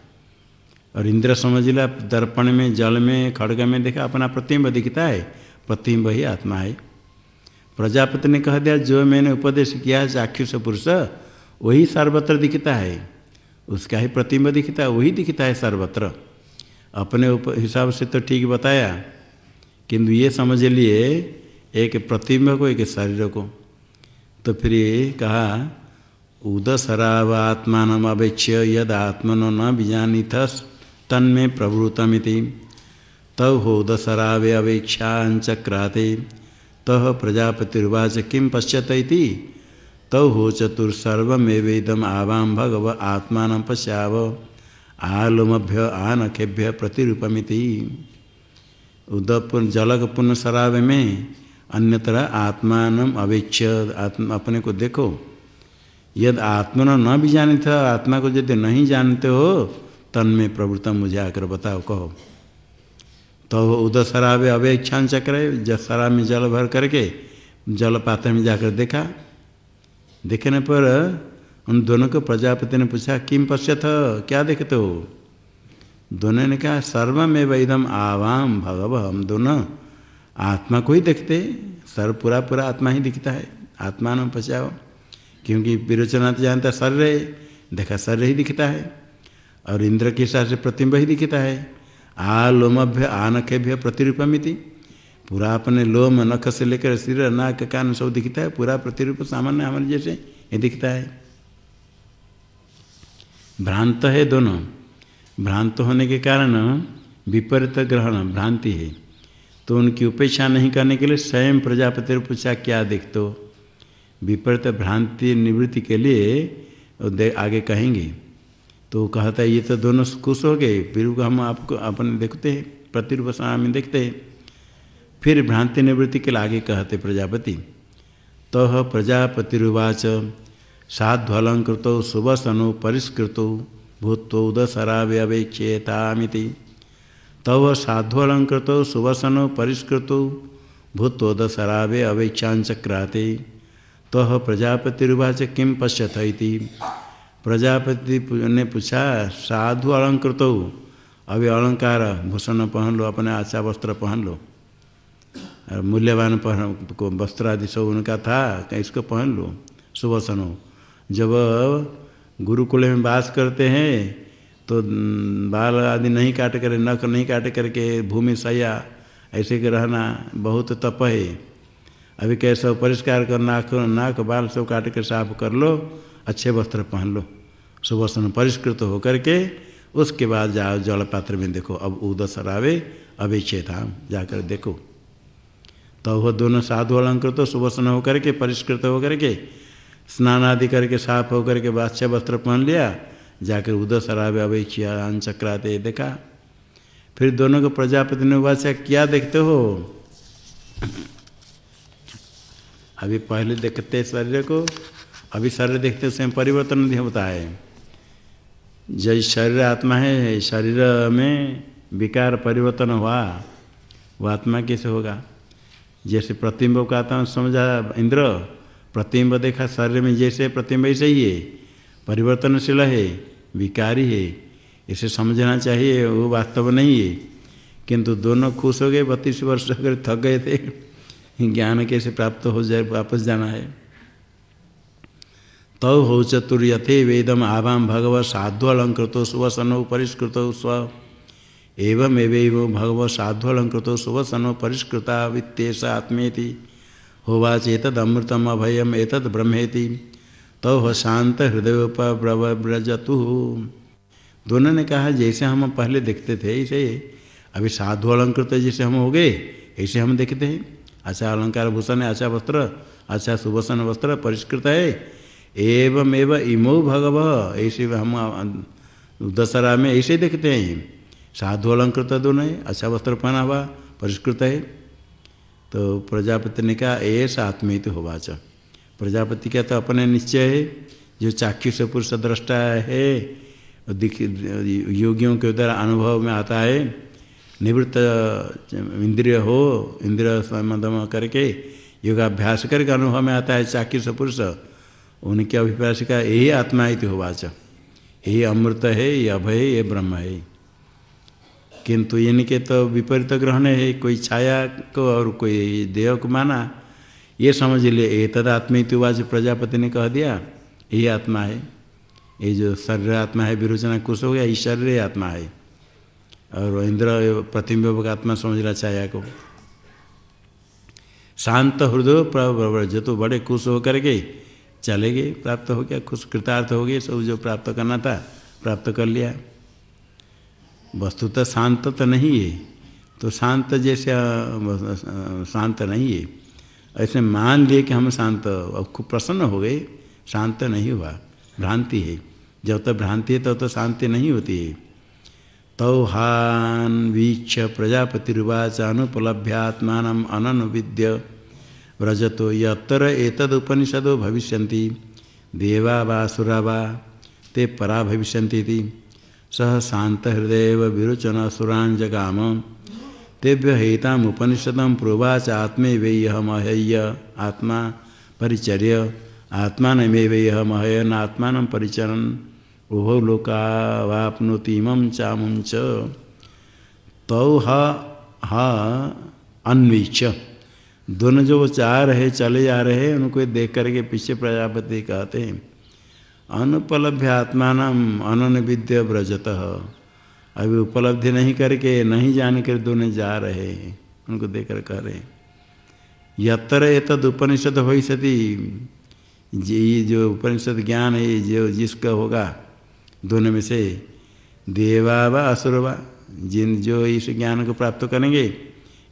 और इंद्र समझ ला दर्पण में, जल में खड़ग में देखा, अपना प्रतिबिंब दिखता है। प्रतिबिंब ही आत्मा है। प्रजापति ने कह दिया, जो मैंने उपदेश किया चाक्षुष पुरुष, वही सर्वत्र दिखता है। उसका ही प्रतिम्ब दिखता है, वही दिखता है सर्वत्र। अपने हिसाब से तो ठीक बताया, किंतु ये समझ लिए, एक प्रतिम्ब को, एक शरीर को। तो फिर कहा उदसरावात्मान अवेक्ष्य यद आत्मनो न बीजानीथ तन्मे प्रवृतमिति। तव हो दसरावे अवेक्षाचक्राते तह प्रजापतिर्वाच किं पश्यत तव हो चतुर्सर्वेदम आवाम भगव आत्मा पश्याव। आलोमभ्य आनखेभ्य प्रतिरूपमिति। उदपुन जलक पुण्य शराब में अन्यतरा आत्मान अवेक्ष आत्मा अपने को देखो। यद आत्मन न भी जाने था आत्मा को यदि नहीं जानते हो तन में प्रवृत्तम मुझे आकर बताओ, कहो। तो उदय शराब अवेक्षान चक्र शराब में जल भर करके जल पात्र में जाकर देखा। देखने पर उन दोनों को प्रजापति ने पूछा किम पश्यथ क्या देखते हो? दोनों ने कहा, सर्वमेव इदम आवाम भगव हम दोनों। आत्मा को ही देखते, सर्व पूरा पूरा आत्मा ही दिखता है। आत्मा न पचाओ क्योंकि विरोचना तो जानता शरीर देखा, शरीर ही दिखता है। और इंद्र के हिसाब से प्रतिम्ब ही दिखता है। आ लोमभ्य आनखेभ्य प्रतिरूपमिति। पूरा अपने लोम नख से लेकर सिर नाक, कान, सब दिखता है। पूरा प्रतिरूप सामान्य हमारे जैसे ये दिखता है। भ्रांत है दोनों। भ्रांत होने के कारण विपरीत ग्रहण भ्रांति है। तो उनकी उपेक्षा नहीं करने के लिए स्वयं प्रजापति पूछा क्या देखते हो? विपरीत भ्रांति निवृत्ति के लिए आगे कहेंगे। तो कहता है, ये तो दोनों खुश हो गए। फिर हम आपको, अपने देखते हैं प्रतिरूप में देखते हैं। फिर भ्रांति निवृत्ति के लिए आगे कहते प्रजापति तो प्रजापतिरुवाच साध्वलंकृत सुवसनो परिष्कृत भूतोदसराव्यवेक्षेतामिति तव साध्वलंकृत सुवसनो परिष्कृत भूतोदसरावे अवेक्षांचक्राते तह प्रजापतिरुवाच किम पश्यथ प्रजापति ने पूछा, साधु अलंकृत हो? अभी अलंकार, भूषण पहन लो, अपने आशा वस्त्र पहन लो। मूल्यवान पहन, को वस्त्र आदि सब उनका था इसको पहन लो, सुवसनो जब गुरुकुल में वास करते हैं तो बाल आदि नहीं काट कर, नख नहीं काट करके भूमि सया, ऐसे के रहना बहुत तप है। अभी कैसे परिष्कार कर, नाक नाक बाल सब काट कर साफ़ कर लो अच्छे वस्त्र पहन लो। सुवसन परिष्कृत होकर के, उसके बाद जाओ जल पात्र में देखो, अब उदसरावे अभिक्षेता जाकर देखो। तो वह दोनों साधु अलंकृत तो सुवसन होकर के, परिष्कृत होकर के स्नान आदि करके, साफ़ होकर के अच्छे वस्त्र पहन लिया, जाकर उदय शराब अवेक्षिया चक्राते देखा। फिर दोनों को प्रजापति ने वाचा क्या, देखते हो? अभी पहले देखते शरीर को अभी शरीर देखते समय परिवर्तन नहीं होता है। जय शरीर आत्मा है, शरीर में विकार परिवर्तन हुआ, वो आत्मा कैसे होगा? जैसे प्रतिम्ब का आत्मा समझा इंद्र, प्रतिम्ब देखा शरीर में जैसे प्रतिम्ब, ऐसे ही है। परिवर्तनशील है, विकारी है, इसे समझना चाहिए, वो वास्तव नहीं है। किंतु दोनों खुश हो गए, बत्तीस वर्ष अगर थक गए थे, ज्ञान कैसे प्राप्त हो जाए, वापस जाना है। तौ तो हो चतुर्यथे वेदम आवाम भगव साधु अलंकृत सुवसनो परिष्कृत स्व। एवं एवं भगव साधु अलंकृत सुवसनो परिष्कृता वित्तेश आत्मेति होवाच एतद अमृतम अभयम, एतद ब्रह्मेति। तो हो शांत हृदय ब्रजतु दोनों ने कहा, जैसे हम पहले देखते थे, ऐसे अभी साधु अलंकृत जैसे हम हो गए, ऐसे हम देखते हैं। अच्छा अलंकार भूषण है अच्छा वस्त्र अच्छा सुभूषण वस्त्र परिष्कृत है। एवं एवं इमो भगव। ऐसे हम दशहरा में ऐसे देखते हैं। साधु अलंकृत दोनों है अच्छा वस्त्र पहना हुआ, परिष्कृत है। तो प्रजापति ने कहा ऐसा आत्मित होवाच। प्रजापति का तो अपने निश्चय है, जो चाक्षुष पुरुष दृष्टा है दिख, योगियों के द्वारा अनुभव में आता है, निवृत्त, इंद्रिय हो, इंद्रिय करके योगाभ्यास करके अनुभव में आता है चाक्षुष पुरुष। उनके अभिप्राय से कहा यही आत्मा इति होवाच यही अमृत है, ये अभय ये ब्रह्म है। किंतु इनके तो विपरीत ग्रहण है, कोई छाया को और कोई देह को माना। ये समझ लिए ये तदात्मितुवाच प्रजापति ने कह दिया। यही आत्मा है, ये जो शरीर आत्मा है, विरोचना कुछ हो गया, ये शरीर आत्मा है। और इंद्र प्रतिम्ब का आत्मा समझ रहा छाया को। शांत हृदय प्रव्रज तो बड़े खुश होकर के चले गए प्राप्त हो गया खुश कृतार्थ हो गए सब जो प्राप्त करना था प्राप्त कर लिया। वस्तु तो शांत तो नहीं है तो शांत जैसे शांत नहीं है। ऐसे मान लिए कि हम शांत अब खूब प्रसन्न हो गए शांत नहीं हुआ भ्रांति है। जब तक भ्रांति है तब तो, तो शांति नहीं होती है। तौ हान वीक्ष प्रजापतिर्वाच अनुपलभ्यात्मान अननुविद्य व्रजतो यत्र एतद उपनिषदो देवा वा वा, ते परा भविष्य सह शांत हृदय विरोचन सुरान जगाम। तेभ्य हेताम उपनिषदम प्रोवाच आत्मे वे आत्मा परिचर्य। आत्मा वे यह महयन आत्मा परिचरण उभो तौ हा अन्वीच दोनों जो वो चाह रहे, चले जा रहे हैं उनको देख करके पीछे प्रजापति कहते हैं अनुपलभ्य आत्मान अनन विद्य व्रजत। अभी उपलब्धि नहीं करके, नहीं जान कर दोनों जा रहे हैं। उनको देख कर कह रहे हैं, यत्र एतद उपनिषद हो सती। ये जो उपनिषद ज्ञान है जो जिसका होगा, दोनों में से देवा व असुरवा जिन जो इस ज्ञान को प्राप्त करेंगे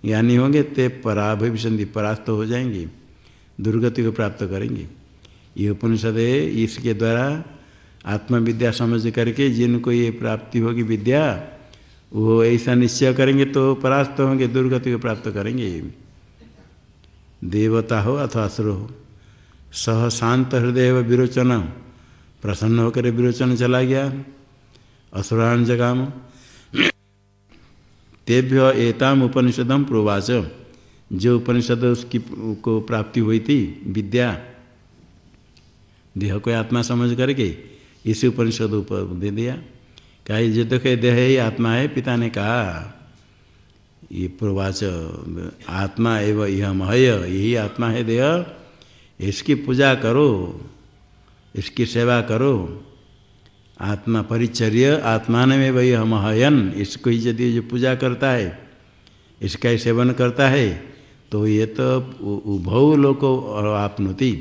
ज्ञानी होंगे ते पराभविष्य परास्त हो जाएँगे, दुर्गति को प्राप्त करेंगे। ये उपनिषद है, इसके द्वारा आत्मविद्या समझ करके जिनको ये प्राप्ति होगी विद्या, वो ऐसा निश्चय करेंगे तो परास्त होंगे, दुर्गति को प्राप्त करेंगे। देवता हो अथवा असुर हो, सह शांत हृदय व विरोचन, प्रसन्न होकर विरोचन चला गया। असुरान जगाम तेभ्य एताम उपनिषदम प्रोवाच। जो उपनिषद उसकी को प्राप्ति हुई थी, विद्या, देह को आत्मा समझ करके, इसी उपनिषद ऊपर दे दिया। कहा जो देखे, देह ही आत्मा है पिता ने कहा, ये प्रवाच, आत्मा एवं यह महय, यही आत्मा है देह। इसकी पूजा करो, इसकी सेवा करो आत्मा परिचर्य आत्मा में वही महयन इसको ही यदि जो पूजा करता है, इसका ही सेवन करता है तो ये तो उभव लोक और आपनोति।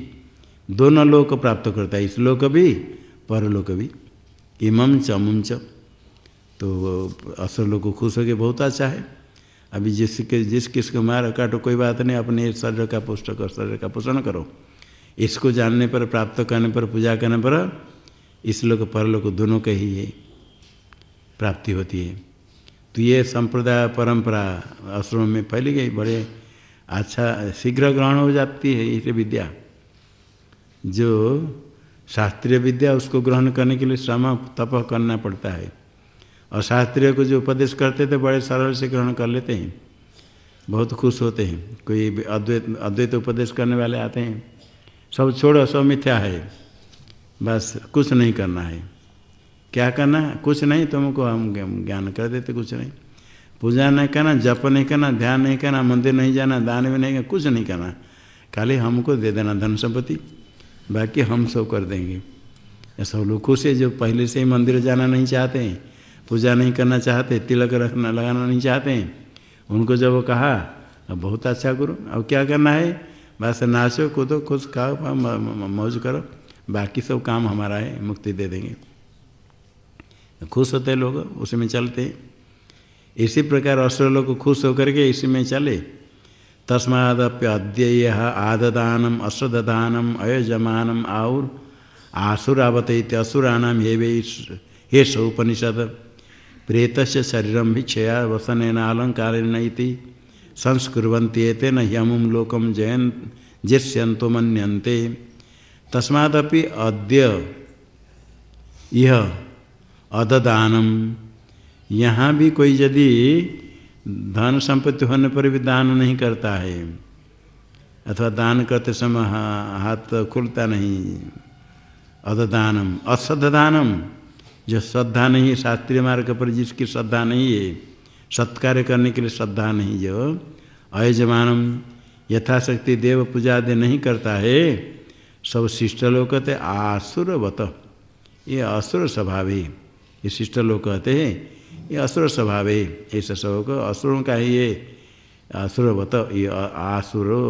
दोनों लोक प्राप्त करता है, इस लोक भी परलोक भी। इमम च च। तो असर लोग को खुश होकर बहुत अच्छा है। अभी जिसके, जिस किसको मार काटो, कोई बात नहीं, अपने शरीर का पुष्ट कर, शरीर का पोषण करो। इसको जानने पर, प्राप्त करने पर, पूजा करने पर इस लोग परलोक दोनों के ही प्राप्ति होती है। तो ये संप्रदाय परंपरा असुरों में फैली गई, बड़े अच्छा शीघ्र ग्रहण हो जाती है ये विद्या। जो शास्त्रीय विद्या, उसको ग्रहण करने के लिए श्रम तप करना पड़ता है। और शास्त्रीय को जो उपदेश करते थे, बड़े सरल से ग्रहण कर लेते हैं। बहुत खुश होते हैं। कोई अद्वैत अद्वैत उपदेश करने वाले आते हैं। सब छोड़ो, सब मिथ्या है। बस, कुछ नहीं करना है। क्या करना कुछ नहीं, तुमको हम ज्ञान कर देते कुछ नहीं। पूजा नहीं करना, जप नहीं करना, ध्यान नहीं करना, मंदिर नहीं जाना, दान भी नहीं करना, कुछ नहीं करना। खाली हमको दे देना धन संपत्ति, बाकी हम सब कर देंगे। सब लोग खुश है जो पहले से ही मंदिर जाना नहीं चाहते हैं, पूजा नहीं करना चाहते, तिलक रखना, लगाना नहीं चाहते हैं। उनको जब कहा, अब बहुत अच्छा करो अब क्या करना है? बस नाचो, कूदो खुश खाओ, मौज करो। बाकी सब काम हमारा है, मुक्ति दे देंगे। खुश होते लोग उसमें चलते। इसी प्रकार असुर लोग खुश होकर के इसी में चले। तस्मादप्यद्य आददानम अश्रदानम अयजमानम, आउर आसुरावत असुराणाम हे वे हे उपनिषद प्रेत से शरीर भिक्षया वसन अलंकारेण संस्कुवती तेन ह्यमुम लोकम जयन जिष्यंतो मनते तस्मादपि अद्य यह अददानम यहाँ भी कोई यदि धन संपत्ति होने पर भी दान नहीं करता है, अथवा दान करते समय हाथ खुलता नहीं अददानम असदानम जो श्रद्धा नहीं शास्त्रीय मार्ग पर जिसकी श्रद्धा नहीं है, सत्कार्य करने के लिए श्रद्धा नहीं, जो अयजमानम यथाशक्ति देव पूजा आदि नहीं करता है सब शिष्ट लोग कहते आसुरवत ये असुर स्वभाव। है ये शिष्ट लोग कहते हैं, ये असुर स्वभाव। है ऐसा सब असुरों का ही ये असुरवत ये आसुरो।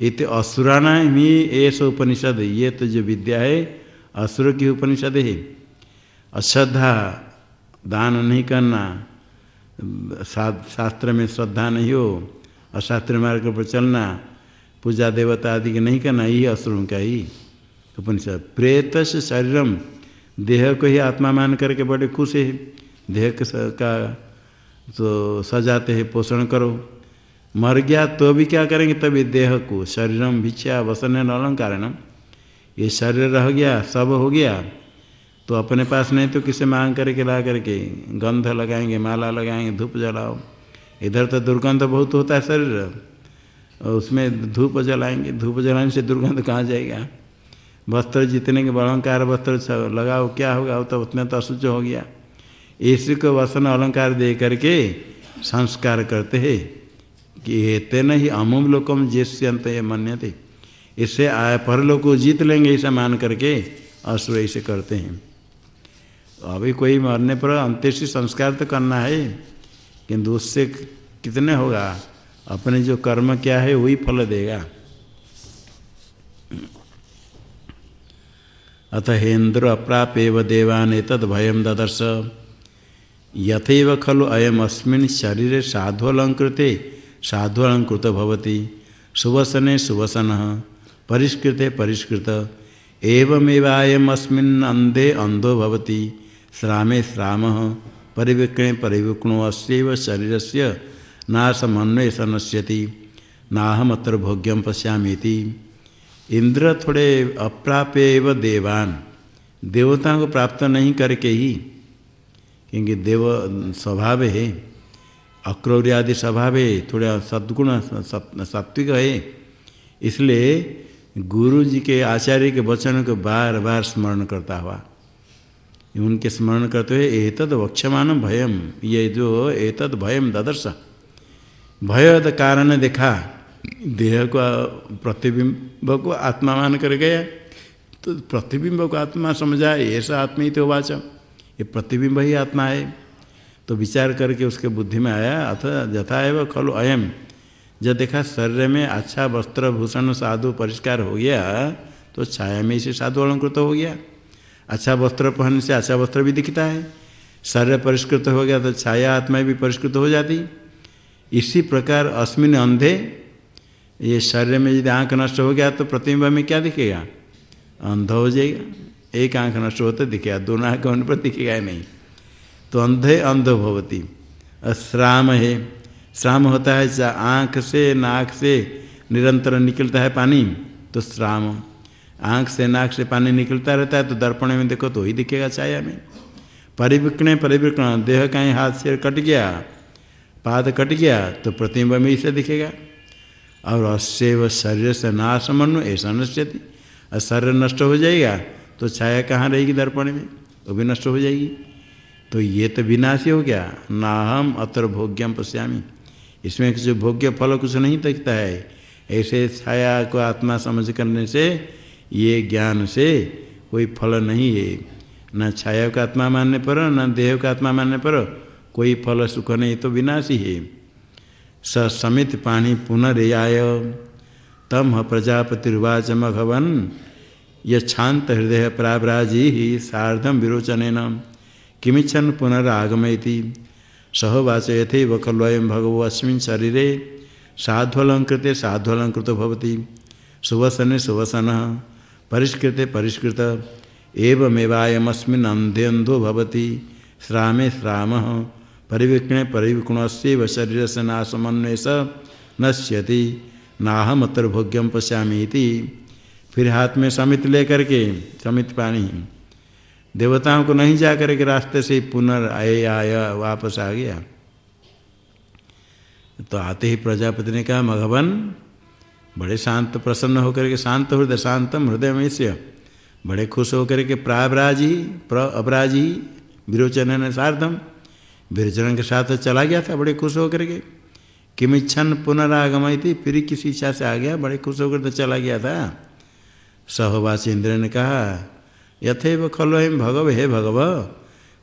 इत असुराना ही ऐसा उपनिषद। ये तो जो विद्या है असुर की उपनिषद है। अश्रद्धा, दान नहीं करना शास्त्र में श्रद्धा नहीं हो अशास्त्र मार्ग पर चलना पूजा देवता आदि के नहीं करना, यही असुरों का ही उपनिषद। प्रेत से शरीरम, देह को ही आत्मा मान करके बड़े खुश है। देह का तो सजाते हैं, पोषण करो। मर गया तो भी क्या करेंगे? तभी देह को, शरीरम, भिक्षा, वसन, अलंकारणम। ये शरीर रह गया, सब हो गया तो अपने पास नहीं तो किसे मांग करके, ला करके गंध लगाएँगे, माला लगाएँगे, धूप जलाओ। इधर तो दुर्गंध बहुत होता है शरीर। और उसमें धूप जलाएँगे। धूप जलाने से दुर्गंध कहाँ जाएगा? वस्त्र जितने के अलंकार वस्त्र लगाओ, क्या होगा? वो तो उतना तो अशुच हो गया। इसी को वसन अलंकार दे करके संस्कार करते हैं कि तेन ही अमुम लोकम अंत ये थे इससे परलोक को जीत लेंगे ऐसा मान करके असुर ऐसे करते हैं। अभी कोई मरने पर अंत्येष्टि संस्कार तो करना है, किंतु उससे कितने होगा? अपने जो कर्म क्या है, वही फल देगा। अथ हेन्द्र अप्राप्यव देवान तद भयम ददर्श। यथैव खलु अयम अस्मिन् शरीरे साधुअलंकृते साधुअलंकृत भवति। सुवसने सुवसन, परिष्कृते परिष्कृत। एवमेवायम अंधे अंधो भवति। श्रामे श्राम परिविक्रणे परिविक्णो अस्व शरीर से नाशमन्वय सनश्यति नाहमत्र भोग्यम पश्यामीति। इंद्र थोड़े अप्राप्य एव देवान। देवताओं को प्राप्त नहीं करके ही, क्योंकि देव स्वभाव है अक्रोर आदि स्वभाव है, थोड़ा सद्गुण सात्विक है। इसलिए गुरु जी के आचार्य के वचन को बार बार स्मरण करता हुआ, उनके स्मरण करते हुए एतद वक्षमान भयम ये जो एतद भयम ददर्श। भय कारण देखा देह को प्रतिबिंब को आत्मा मान कर गया। तो प्रतिबिंब को आत्मा समझा ऐसा आत्मा ही तो वाच। ये प्रतिबिंब ही आत्मा है। तो विचार करके उसके बुद्धि में आया, अथ यथा एवं खलु अयम। जब देखा शरीर में अच्छा वस्त्र, भूषण, साधु परिष्कार हो गया तो छाया में इसे साधु अलंकृत हो गया। अच्छा वस्त्र पहनने से अच्छा वस्त्र भी दिखता है। शरीर परिष्कृत हो गया तो छाया आत्मा भी परिष्कृत हो जाती। इसी प्रकार अस्मिन अंधे, ये शरीर में यदि आँख नष्ट हो गया तो प्रतिबिंब में क्या दिखेगा? अंध हो जाएगा। एक आँख नष्ट होता दिखेगा, दोनों आँख होने पर दिखेगा नहीं। तो अंधे अंध भवती। श्राम है। श्राम होता है आँख से नाक से निरंतर निकलता है पानी तो श्राम। आँख से नाक से पानी निकलता रहता है तो दर्पण में देखो तो ही दिखेगा छाया में। परिविकण परिविकण, देह कहीं हाथ से कट गया पाद कट गया तो प्रतिबिंब में इसे दिखेगा। और अश्व शरीर से नाश मनु, ऐसा नश्यति। और शरीर नष्ट हो जाएगा तो छाया कहाँ रहेगी दर्पण में? वो भी नष्ट हो जाएगी। तो ये तो विनाशी हो गया। ना हम अतर भोग्यम पश्यामी। इसमें जो भोग्य फल कुछ नहीं दिखता है। ऐसे छाया को आत्मा समझ करने से ये ज्ञान से कोई फल नहीं है। ना छाया का आत्मा मानने पर, ना देह का आत्मा मानने पर कोई फल सुख नहीं तो विनाशी है। स समित पाणी पुनरियाय। तम प्रजापतिर्वाच मघवन ये शांत हृदय प्राव्राजी ही साधम विरोचन किमिच्छन पुनरागमयति। सहवाच यथे खल्वयं भगवो अस्मिन् शरीरे। साध्वलंकृते साध्वलंकृत भवति। सुवसने सुवसन। परिष्कृते परिष्कृत। एवमेवायमस्मिन् अंधेन्धो भवति। श्रामे श्राम। परिविक्णे परिविक्ण से शरीर से नाशमन्वय स नश्यति। नाहमत्र भोग्यम पश्यामी फिर हाथ में समित लेकर के, समित पानी। देवताओं को नहीं जा करके रास्ते से पुनर् आए आया वापस आ गया। तो आते ही प्रजापति ने कहा, मघवन, बड़े शांत प्रसन्न होकर के, शांत हृदय शांतम हृदय में से बड़े खुश होकर के प्रावराजी प्र अपराजी विरोचन सार्धम विरोचन के साथ चला गया था, बड़े खुश होकर के। किम इच्छन पुनरागमय थी फिर किसी इच्छा से आ गया, बड़े खुश होकर तो चला गया था। सहवास इंद्र ने कहा, यथेव खलो हिम भगव, हे भगव,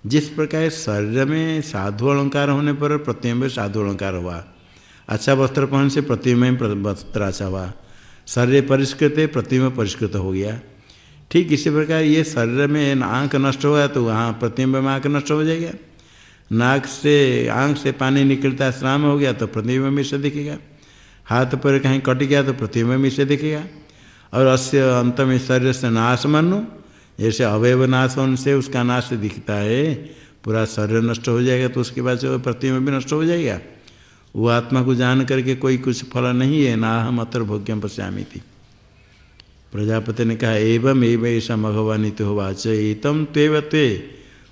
जिस प्रकार शरीर में साधु अलंकार होने पर प्रतिम्ब साधु अलंकार हुआ अच्छा वस्त्र पहन से प्रतिबिंब वस्त्र अच्छा हुआ, शरीर परिष्कृत है परिष्कृत हो गया। ठीक इसी प्रकार ये शरीर में आँख नष्ट हो गया तो वहाँ प्रतिम्ब में आँख नष्ट हो जाएगा। नाक से, आँख से पानी निकलता है श्राम हो गया तो प्रतिबिंब में से दिखेगा। हाथ पर कहीं कट गया तो प्रतिबिंब में से दिखेगा। और अस्य अंत में शरीर से नाश मानो, जैसे अवयव नाश होने से उसका नाश दिखता है, पूरा शरीर नष्ट हो जाएगा तो उसके बाद से प्रतिबिंब भी नष्ट हो जाएगा। वो आत्मा को जान करके कोई कुछ फल नहीं है, ना हम अतर भोग्यम पश्यामी थी प्रजापति ने कहा, एवं एवं ऐसा भगवान तो वाच एतम तेव ते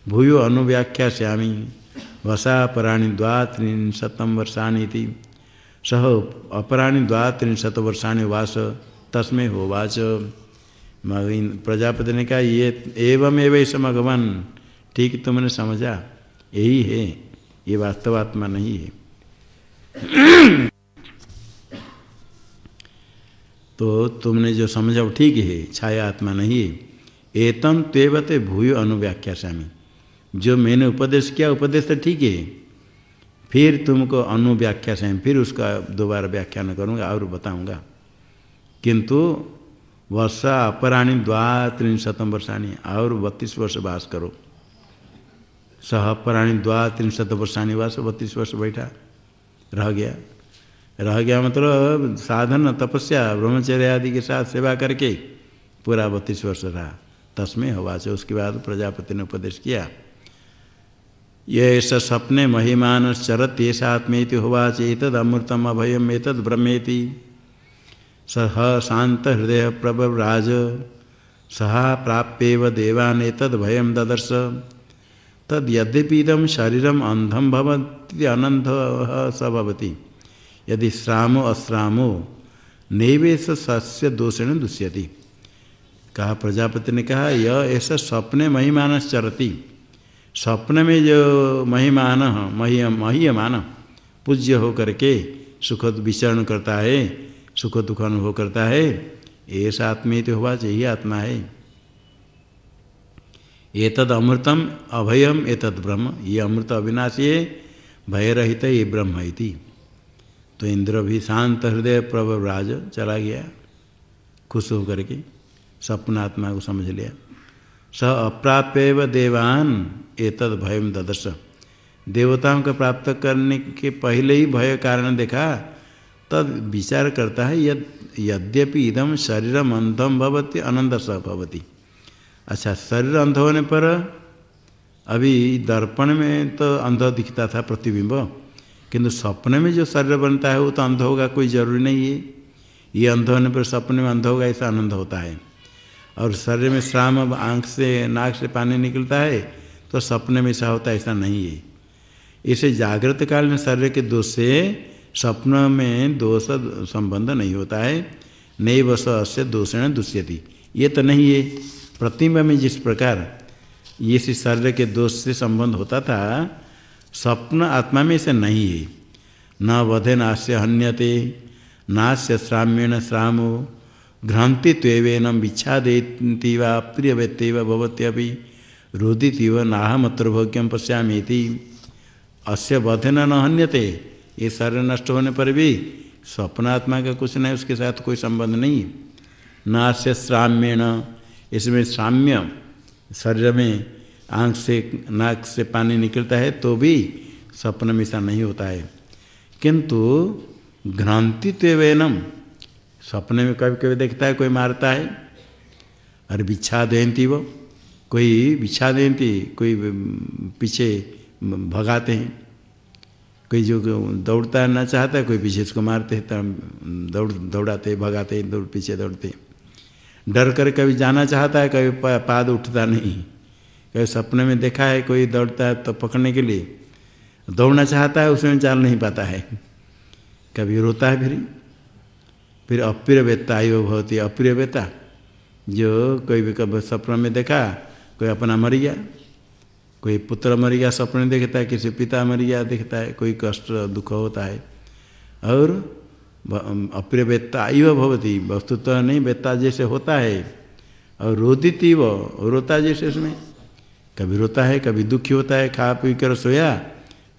भूयो अनुव्याख्या श्यामी वसा अपराणी द्वात्रिशतम वर्षाणी थी सह अपराणी द्वात्रिशत वर्षाणी वास, तस्में हो वाच प्रजापति ने कहा, ये एवं एवं भगवान, ठीक तुमने समझा? यही है। ये वास्तवात्मा नहीं है। तो तुमने जो समझा, वो ठीक है। छाया आत्मा नहीं है। एतम तेवते भूय अनुव्याख्या, स्वामी। जो मैंने उपदेश किया, उपदेश तो ठीक है। फिर तुमको अनुव्याख्या से, फिर उसका दोबारा व्याख्यान करूँगा और बताऊँगा। किंतु वर्षा अपराणी द्वा द्वात्रिशतम वर्षाणी और बत्तीस वर्ष वास करो। सह अपराणी द्वा द्वात्रिशत वर्षाणी वास, बत्तीस वर्ष बैठा, रह गया। रह गया मतलब साधन, तपस्या, ब्रह्मचर्य आदि के साथ सेवा करके पूरा बत्तीस वर्ष रहा। तस्में हवा से उसके बाद प्रजापति ने उपदेश किया। ये स सपने महिमान चरत ये सात्मेति होवाच एतद अमृतम अभयम एतद ब्रह्मेति। सह शांत हृदय प्रभराज सहा प्राप्यव देवान एतद भयम ददर्श। तद यद्यपीदम शरीरम अंधम भवती अनंत स भवती। यदि श्रामो अश्रामो, नैवेश सस्य दोषेण दुष्यति। कहा प्रजापति ने कहा यह ऐसा सपने महिमान चरती। स्वप्न में जो महिमान मह्य मह्यमान पूज्य हो करके सुख विचरण करता है सुख दुख अनुभव करता है ऐसा आत्मीय हुआ चाहिए आत्मा है। ये तद अमृतम अभयम ये तद ब्रह्म। ये अमृत अविनाशी है भय रहित ये ब्रह्म है तो इंद्र भी शांत हृदय प्रभराज चला गया, खुश होकर के सपना आत्मा को समझ लिया। स अप्राप्य देवान। एतद भयम ददर्श। देवताओं को प्राप्त करने के पहले ही भय कारण देखा, तद विचार करता है, यद, यद्यपि इदम शरीरम अंधम भवती, अनंत स भवती। अच्छा शरीर अंध होने पर अभी दर्पण में तो अंध दिखता था प्रतिबिंब, किंतु सपने में जो शरीर बनता है, वो तो अंध होगा, कोई ज़रूरी नहीं है। ये अंध होने पर सपने में अंध होगा, ऐसा आनंद होता है। और शरीर में श्राम आँख से, नाक से पानी निकलता है तो सपने में ऐसा होता है, ऐसा नहीं है। इसे जागृत काल में शरीर के दोष से स्वप्न में दोष संबंध नहीं होता है। नई बस अस्य दोषण दुष्यति। ये तो नहीं है। प्रतिम्ब में जिस प्रकार ये शरीर के दोष से संबंध होता था स्वप्न आत्मा में से नहीं है। न वधे नास्य हन्यते नास्य श्राम्यण श्रामो भ्रांति त्वेनम विच्छादेती व प्रिय व्यक्तिव भवत्यपि रोदिति भोग्यम पश्यामी अस्य बधन न हन्यते, ये शरीर नष्ट होने पर भी स्वप्नात्मा का कुछ नहीं उसके साथ कोई संबंध नहीं। नास्य श्राम्यण, इसमें साम्य शरीर में आँख से, नाक से पानी निकलता है तो भी स्वप्न ऐसा नहीं होता है। किंतु घ्रांति तेवेनम सपने में कभी कभी देखता है, कोई मारता है। और बिछा देती वो। कोई बिछा देती कोई पीछे भगाते हैं। कोई जो दौड़ता है, ना चाहता है, कोई पीछे इसको मारते हैं दौड़, दौड़ाते भगाते दौड़, पीछे दौड़ते डर कर कभी जाना चाहता है, कभी पाद उठता नहीं। कभी सपने में देखा है, कोई दौड़ता है तो पकड़ने के लिए। दौड़ना चाहता है, उसमें चाल नहीं पाता है। कभी रोता है फिर। फिर अप्रिय वेत्ता आयु भवती। अप्रिय वेत्ता जो कोई भी कभी सपना में देखा, कोई अपना मर गया कोई पुत्र मर गया सपने देखता है, किसी पिता मर गया देखता है, कोई कष्ट दुख होता है। और अप्रिय वेत्ता आयु भवती। वस्तुतः नहीं, वेत्ता जैसे होता है। और रोदिती वो, रोता जैसे उसमें। कभी रोता है, कभी दुखी होता है, खा पी कर सोया,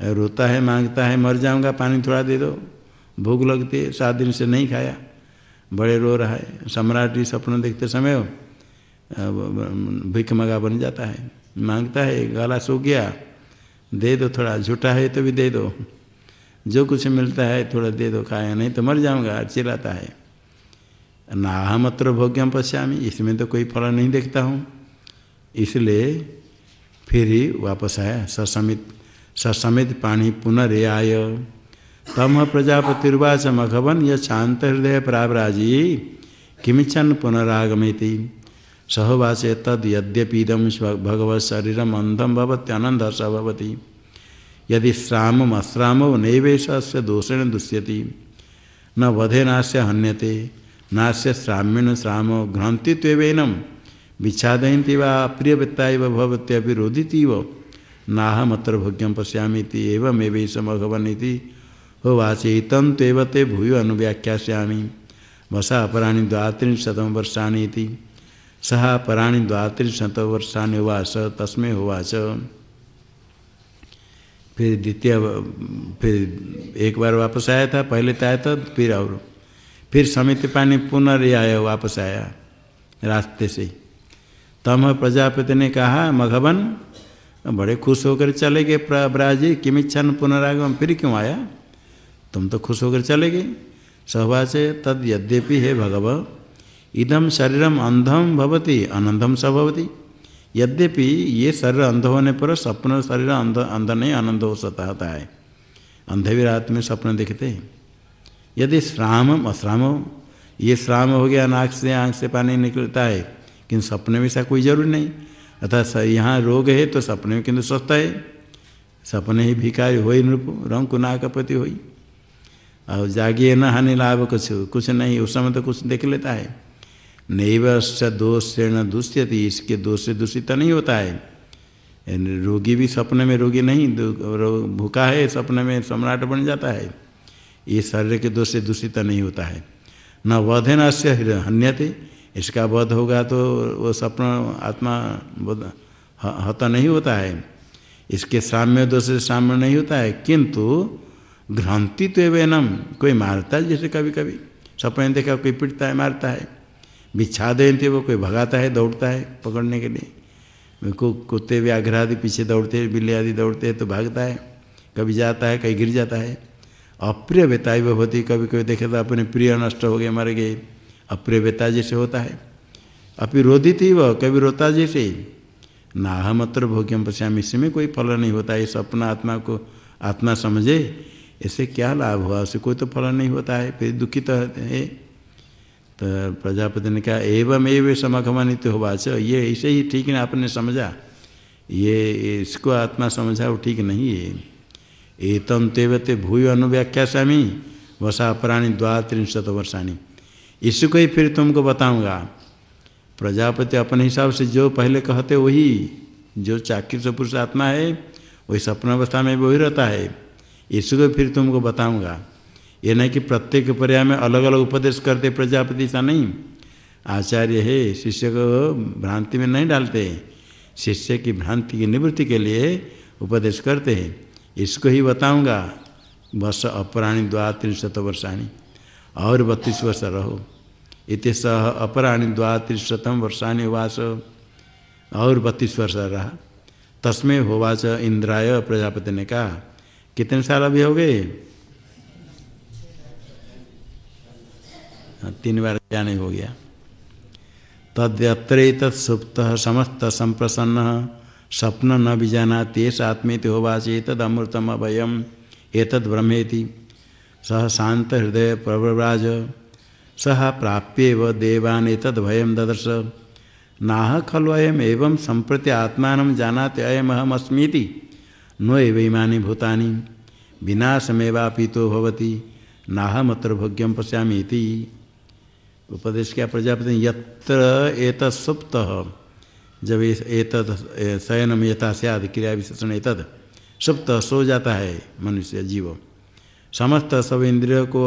रोता है, माँगता है, मर जाऊँगा, पानी थोड़ा दे दो, भूख लगती है, सात दिन से नहीं खाया। बड़े रो रहा है। सम्राट जी सपना देखते समय भिख मगा बन जाता है। माँगता है गला सूख गया। दे दो थोड़ा, झूठा है तो भी दे दो। जो कुछ मिलता है, थोड़ा दे दो, खाया नहीं तो मर जाऊँगा, चिल्लाता है। नाहमत्र भोग्यम पश्यामी, इसमें तो कोई फल नहीं देखता हूँ। इसलिए फिर ही वापस आया। ससमित ससमित पानी पुनरेआय तम प्रजापतिर्वाच मघवन यह शांत हृदय प्रावराजी किमिच्छन पुनरागमेति। सहवाचे तद यद्यपीदम भगवत शरीरम अंधम भवती आनंद स भवती। यदि श्राम अश्राम नैवेश दोषेण दुष्यति। न वधे नाश्य हन्यते। नाश्य श्राम्यण श्राम घ्रांति तेवेनम विच्छादयती वा प्रियवत्ता भवत्यपि रोदिति व नाह मत्र भोग्यम पश्यामीति एवं एवं भगवनीति होवाचेतन तेव ते भूय अनुव्याख्यास्यामी। वसा अपराणी द्वात्रिशतम वर्षाणी सह अपराणी द्वात्रिशत वर्षाणी उवाच, तस्में होवाच फिर द्वितीय, फिर एक बार वापस आया था, पहले तो आया था, फिर और, फिर समिति पानी पुनर्याय वापस आया, रास्ते से। तम प्रजापति ने कहा, मघवन, बड़े खुश होकर चले गए ब्राजी, किमिच्छन पुनरागम फिर क्यों आया? तुम तो खुश होकर चले गए। सहवा से तद यद्यपि है भगव इदम शरीरम अंधम भवती अनंधम स भवती। यद्यपि ये शरीर अंध होने पर स्वप्न शरीर अंध अंध नहीं, आनंद हो होता है अंधे भी रात में स्वप्न देखते। हैं यदि श्राम, अश्राम, ये श्राम हो गया, नाक से आँख से पानी निकलता है, किंतु सपने में ऐसा कोई ज़रूरी नहीं। अर्थात यहाँ रोग है तो सपने में किंतु स्वस्थ है। सपने ही भिकारी हो नृप रंग कुना पति हो और जागिए न हानि लाभ कुछ कुछ नहीं, उस समय तो कुछ देख लेता है। नैव दोषेण दुष्यति, इसके दोष से दूषित नहीं होता है। रोगी भी सपने में रोगी नहीं भूखा है, सपने में सम्राट बन जाता है। ये शरीर के दोष से दूषित नहीं होता है। न वधे न से हन्यते, इसका वध होगा तो वो सपना, आत्मा हता नहीं होता है। इसके साम्य दोष से साम्य नहीं होता है, किंतु भ्रांति तो एवं कोई मारता है जैसे कभी कभी सपने देखा कोई पिटता है, मारता है। बिछा देते वो, कोई भगाता है, दौड़ता है पकड़ने के लिए। को, कुत्ते व्याघ्र आदि पीछे दौड़ते हैं, बिल्ली आदि दौड़ते हैं तो भागता है। कभी जाता है, कहीं गिर जाता है। अप्रिय बेताई वह होती कभी कभी देखे तो अपने प्रिय नष्ट हो गए, मर गए। अप्रिय बेता जैसे होता है। अभी रोधी थी वह, कभी रोता जैसे। नाह मत्र भोग्यम पश्याम। इसमें कोई फल नहीं होता। है अपना आत्मा को, आत्मा समझे। ऐसे क्या लाभ हुआ? उसे कोई तो फल नहीं होता है, फिर दुखित तो है। तो प्रजापति ने कहा, एवं एवं समगमनित हो बाच ये ऐसे ही ठीक नहीं आपने समझा? ये इसको आत्मा समझा, वो ठीक नहीं है। एतम तेवते भूय अनुव्याख्या स्वामी वसा प्राणी द्वात्रिशत वर्षाणी। इसको ही फिर तुमको बताऊँगा। प्रजापति अपने हिसाब से जो पहले कहते, वही। जो चाकृत पुरुष आत्मा है, वही सपन अवस्था में वही रहता है। इसको फिर तुमको बताऊँगा। ये नहीं कि प्रत्येक पर्याय में अलग अलग उपदेश करते प्रजापति सा नहीं। आचार्य है, शिष्य को भ्रांति में नहीं डालते। शिष्य की भ्रांति की निवृत्ति के लिए उपदेश करते हैं। इसको ही बताऊँगा। वर्ष अपराणी द्वा त्रिशत वर्षाणी। और बत्तीस वर्ष रहो। इत सह अपराणी द्वा त्रिशतम वर्षाणी वास। और बत्तीस वर्ष रहा। तस्में होवाच इंद्राय, प्रजापति ने कहा। कितने साल अभी हो गए? तीन बार जाने हो गया। तद्यत्र सुप्त समस्त संप्रसन्न, स्वप्न न बीजाना तेष आत्मेति होवाच एतद अमृतम अभयम एतद ब्रह्मेति। सह शांत हृदय प्रव्राज सह प्राप्य देवान एतद भयम ददर्श। नाह खलु अयम एवं संप्रति आत्मा जानाते अयम अहमस्मीति नो एवं भूतानि। विनाशमेवापीतो भवति। नाह मत्र भोग्यम पश्यामीति उपदेश क्या प्रजापति, यत्र एत सुप्त, जब एतद शयनम यथा सद क्रिया विशेषण एतद, सुप्त सो जाता है मनुष्य जीव। समस्त सब इंद्रियों को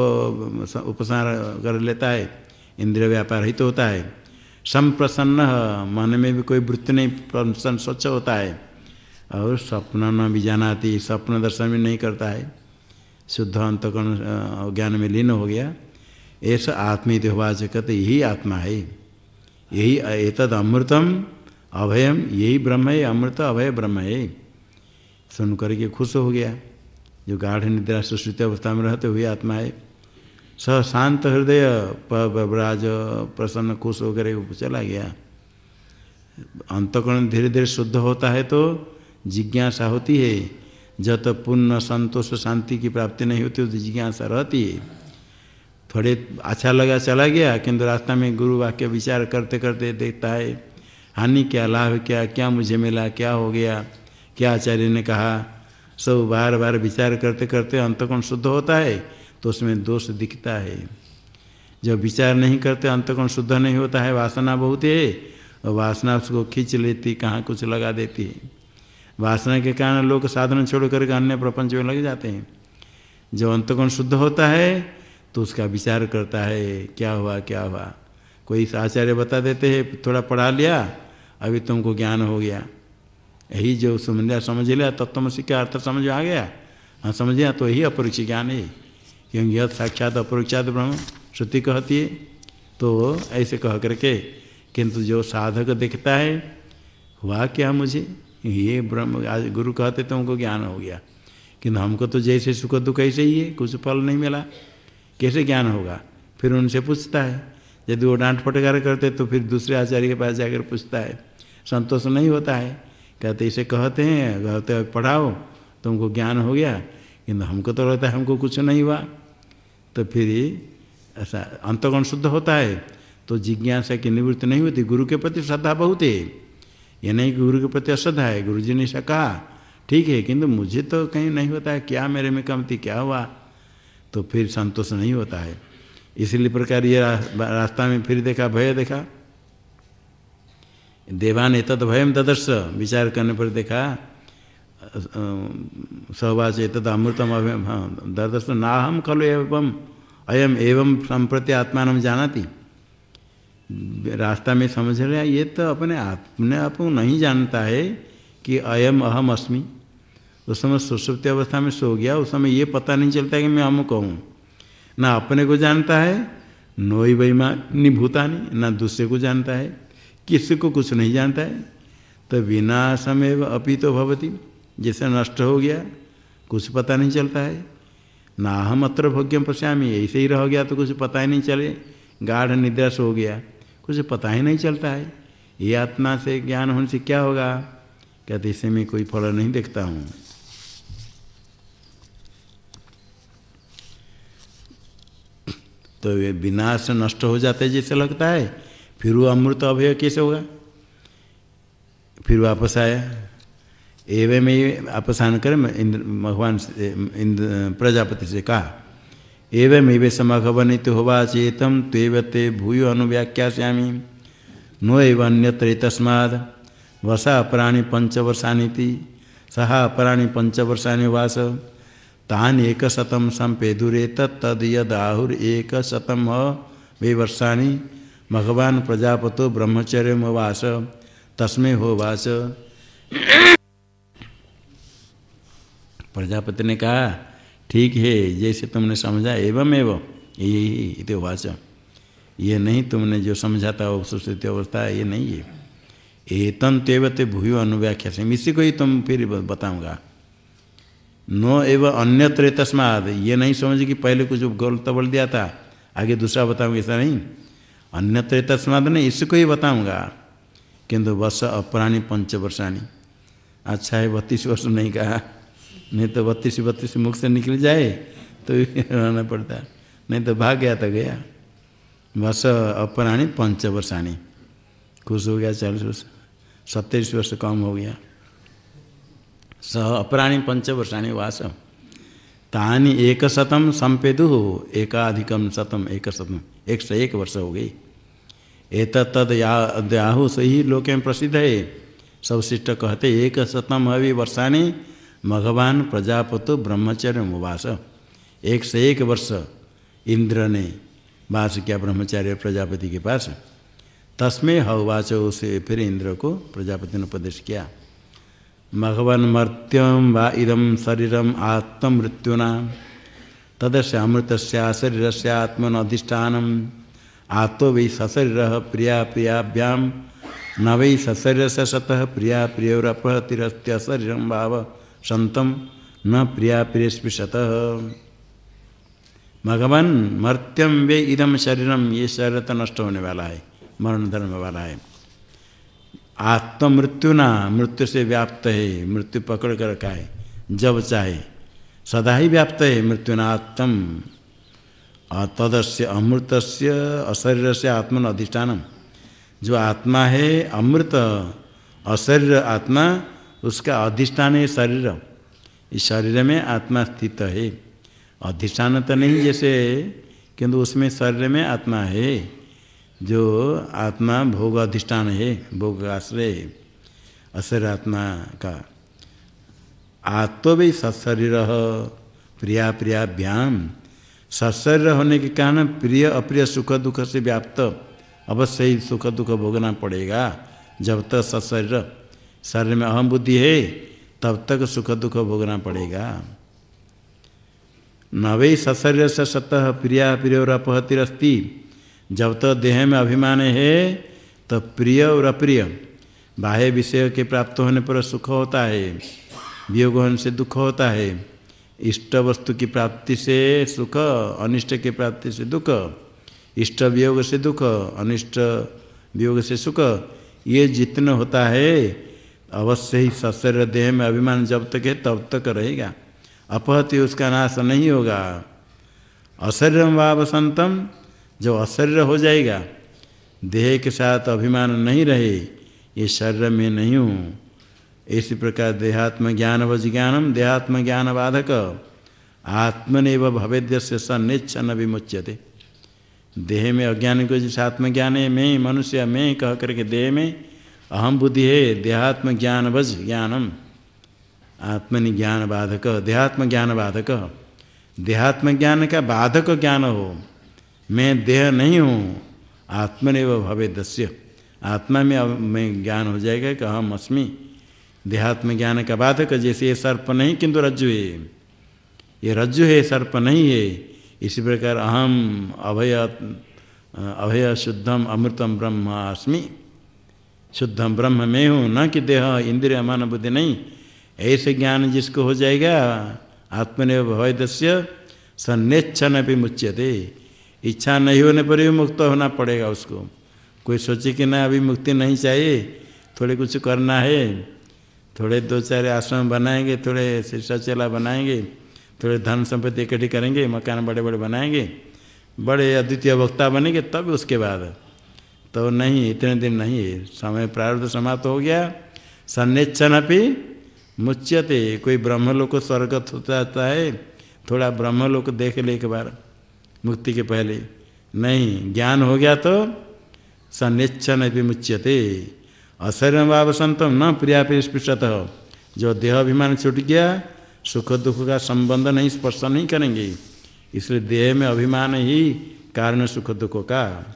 उपसार कर लेता है, इंद्रिय व्यापार हित तो होता है। संप्रसन्न, मन में भी कोई वृत्ति नहीं, प्रसन्न स्वच्छ होता है। और स्वप्न न भी जानाती स्वप्न दर्शन भी नहीं करता है। शुद्ध अंतकरण ज्ञान में लीन हो गया। ऐसा आत्मी देहवाच कहते यही आत्मा है। यही एतद अमृतम अभयम, यही ब्रह्म है, अमृत अभय ब्रह्म है। सुन करके खुश हो गया। जो गाढ़ निद्रा सुश्रुत अवस्था में रहते हुए आत्मा है। स शांत हृदय पराज प्रसन्न खुश होकर चला गया। अंतकरण धीरे धीरे शुद्ध होता है तो जिज्ञासा होती है। जब तक पुण्य संतोष शांति की प्राप्ति नहीं होती तो जिज्ञासा रहती है। थोड़े अच्छा लगा, चला गया, किंतु रास्ता में गुरु वाक्य विचार करते करते देखता है, हानि क्या, लाभ क्या क्या मुझे मिला, क्या हो गया? क्या आचार्य ने कहा? सब बार बार विचार करते करते अंतकोण शुद्ध होता है तो उसमें दोष दिखता है। जब विचार नहीं करते, अंतकोण शुद्ध नहीं होता है, वासना बहुत है, और वासना उसको खींच लेती, कहाँ कुछ लगा देती है। वासना के कारण लोग साधन छोड़ करके अन्य प्रपंच में लग जाते हैं। जब अंतकोण शुद्ध होता है तो उसका विचार करता है, क्या हुआ क्या हुआ। कोई आचार्य बता देते हैं, थोड़ा पढ़ा लिया, अभी तुमको ज्ञान हो गया। यही जो समझ लिया समझ लिया तत्वमसी का अर्थ समझ आ गया? हाँ समझ गया तो यही अपरीक्ष ज्ञान है। क्योंकि यह साक्षात अपरीक्षात ब्रह्म श्रुति कहती है। तो ऐसे कह करके, किंतु जो साधक देखता है, हुआ क्या मुझे? ये ब्रह्म, आज गुरु कहते तो उनको ज्ञान हो गया। किंतु हमको तो जैसे सुख दुख ऐसे ही है, कुछ फल नहीं मिला। कैसे ज्ञान होगा? फिर उनसे पूछता है। यदि वो डांट फटकार करते तो फिर दूसरे आचार्य के पास जाकर पूछता है। संतोष नहीं होता है। कहते, इसे कहते हैं, कहते पढ़ाओ तुमको ज्ञान हो गया। किंतु हमको तो रहता है, हमको कुछ नहीं हुआ। तो फिर ऐसा अंतगण शुद्ध होता है। तो जिज्ञासा की निवृत्ति नहीं होती। गुरु के प्रति श्रद्धा बहुत है। ये नहीं गुरु के प्रति अश्रद्धा है गुरु जी ने ऐसा कहा। ठीक है, किंतु मुझे तो कहीं नहीं होता है, क्या मेरे में कमती, क्या हुआ? तो फिर संतोष नहीं होता है। इसलिए प्रकार ये रास्ता में फिर देखा, भय देखा। देवान तद भयम ददर्श विचार करने पर देखा। सहवाच तद अमृतम अभयम हाँ ददर्श ना हम खलु एवं अयम एवं संप्रति आत्मान जानाती। रास्ता में समझ रहा ये तो अपने अपने आप को नहीं जानता है कि अयम अहम अस्मि। उस समय सुसुप्ति अवस्था में सो गया, उस समय ये पता नहीं चलता कि मैं हम कहूँ ना अपने को जानता है, नोई वैमानी भूतानी, ना दूसरे को जानता है, किसी को कुछ नहीं जानता है। तो विनाशमे अपी तो भवती, जैसे नष्ट हो गया, कुछ पता नहीं चलता है। ना हम अत्र भोग्यम पश्यामी, ऐसे ही रह गया तो कुछ पता ही नहीं चले, गाढ़ निद्रा से गया। कुछ पता ही नहीं चलता है। ये आत्मा से, ज्ञान होने से क्या होगा? कहते इसे मैं कोई फल नहीं देखता हूँ। तो विनाश नष्ट हो जाते जैसे लगता है। फिर वो अमृत अभय कैसे होगा? फिर वापस आया। एवं में आपस आन कर भगवान इंद्र, प्रजापति से कहा एवं एवं समघवनित होवा चेतम तेव ते भूयो अनुव्याख्यास्यामी। नो एव अन्यत्र तस्माद वसा अपराणी पंचवर्षानी सहा अपराणी पंचवर्षाणी वास तान एक शतम संपेदुरे तद यदाहुर एक शतम वे वर्षाणी भगवान प्रजापतो ब्रह्मचर्य वास तस्में हो वास प्रजापति ने कहा ठीक है, जैसे तुमने समझा, एवं एवं। यही वाच ये नहीं तुमने जो समझा था, वो अवस्था ये नहीं है। एतन तेवते भूयो अनुव्याख्या से। इसी को ही तुम फिर बताऊँगा। नो एवं अन्यत्र तस्माद ये नहीं समझे कि पहले कुछ गलत बोल दिया था, आगे दूसरा बताऊँगा, ऐसा नहीं। अन्यत्र तस्माद नहीं इसको ही बताऊँगा। किंतु वर्ष अपराणी पंच वर्षाणी अच्छा है, बत्तीस वर्ष नहीं कहा। नहीं तो बत्तीस बत्तीस मुख से निकल जाए तो रहना पड़ता। नहीं तो भाग गया तो गया। वर्ष अपराणी पंच वर्षाणी खुश हो गया, चालीस वर्ष, सत्ताईस वर्ष कम हो गया। स अपराणी पंचवर्षाणी वास। तानी एक शतम संपेदु हो एकाधिकम शतम एक शतम एक सौ एक वर्ष हो गई। एत तद याहु सही लोक में प्रसिद्ध है। सब शिष्ट कहते एक शतम हवि वर्षाणी भगवान प्रजापतो ब्रह्मचर्य वास एक से एक वर्ष इंद्र ने वास किया ब्रह्मचार्य प्रजापति के पास। तस्में हवाच उसे फिर इंद्र को प्रजापति ने उपदेश किया। भगवन मर्त्यम वा इदम शरीरम आत्ममृत्युना। तदस्य अमृत शरीर से आत्मन अधिष्ठान आत्म वै सशरीर प्रिया प्रियाभ्याम न वै सशरीर से सतः प्रिया प्रियोरपहतिरस्त्य शरीर भाव। संतम न प्रिया प्रिय स्पृशत भगवान मर्त्यम वे इदम शरीरम, ये शरीर तो नष्ट होने वाला है, मरण धर्म वाला है। आत्म मृत्यु ना, मृत्यु से व्याप्त है, मृत्यु पकड़ कर रखा है जब चाहे, सदा ही व्याप्त है मृत्यु आत्म तदस्य अमृत से अशरीर से आत्मन अधिष्ठानम। जो आत्मा है अमृत, अशरीर आत्मा उसका अधिष्ठान है शरीर इस शरीर में आत्मा स्थित है। अधिष्ठान तो नहीं जैसे, किंतु उसमें शरीर में आत्मा है, जो आत्मा भोग अधिष्ठान है, भोग आश्रय है। अशर आत्मा का। आत्म भी सत्शरीर प्रिया प्रियाभ्याम। सत्शरीर होने के कारण प्रिय, अप्रिय, सुख, दुख से व्याप्त। अवश्य ही सुख, दुख भोगना पड़ेगा। जब तक सत्शरीर शरीर में अहम बुद्धि है, तब तक सुख दुख भोगना पड़ेगा। नवे सशरीर से सतह प्रिया प्रिय और अपहतिरस्ती जब तक देह में अभिमान है तो प्रिय और अप्रिय। बाह्य विषय के प्राप्त होने पर सुख होता है, वियोग होने से दुख होता है। इष्ट वस्तु की प्राप्ति से सुख, अनिष्ट की प्राप्ति से दुख। इष्ट वियोग से दुख, अनिष्ट वियोग से सुख। ये जितना होता है अवश्य ही सशर देह में अभिमान जब तक है, तब तक रहेगा। अपहति उसका नाश नहीं होगा। अशरीर व वसंतम जो अशरीर हो जाएगा, देह के साथ अभिमान नहीं रहे, ये शरीर में नहीं हूँ। इसी प्रकार देहात्म ज्ञान विज्ञानम देहात्म ज्ञान बाधक आत्मनिव भवेद्य से सन्निच्छन विमुच्यते। देह में अज्ञान को जिस आत्मज्ञान है, मैं मनुष्य, मैं कह करके देह में अहम बुद्धि है देहात्म ज्ञान वज ज्ञानम। आत्मनि ज्ञान बाधक देहात्म ज्ञान बाधक देहात्म ज्ञान का बाधक ज्ञान हो, मैं देह नहीं हूँ, आत्मनिव भवे दस्य। आत्मा में अब मैं ज्ञान हो जाएगा कि अहम अस्मी। देहात्म ज्ञान का बाधक जैसे ये सर्प नहीं, किंतु रज्जु है। ये रज्जु है, सर्प नहीं है। इसी प्रकार अहम अभय अभय शुद्धम अमृतम ब्रह्म अस्मि। शुद्धम ब्रह्म में हूँ न कि देह इंद्रिय मान बुद्धि नहीं। ऐसे ज्ञान जिसको हो जाएगा, आत्मनिव भवदस्य, सन्नेच्छन भी मुच्यते। इच्छा नहीं होने पर भी मुक्त होना पड़ेगा उसको। कोई सोचे कि ना, अभी मुक्ति नहीं चाहिए, थोड़े कुछ करना है, थोड़े दो चार आश्रम बनाएँगे, थोड़े शीर्षाचला बनाएँगे, थोड़े धन संपत्ति इकट्ठी करेंगे, मकान बड़े बड़े बनाएँगे, बड़े अद्वितीय वक्ता बनेंगे, तब उसके बाद तो नहीं, इतने दिन नहीं है समय प्रारब्ध समाप्त हो गया। सन्निच्छन अपनी मुच्यते, कोई ब्रह्मलोक स्वर्गत हो जाता है, थोड़ा ब्रह्मलोक देख ले एक बार, मुक्ति के पहले। नहीं, ज्ञान हो गया तो सन्निच्छन भी मुच्यते। अशरीर भाव संतम न प्रिया स्पृशत। जो देह अभिमान छूट गया, सुख दुख का संबंध नहीं, स्पर्श नहीं करेंगे। इसलिए देह में अभिमान ही कारण सुख दुख का।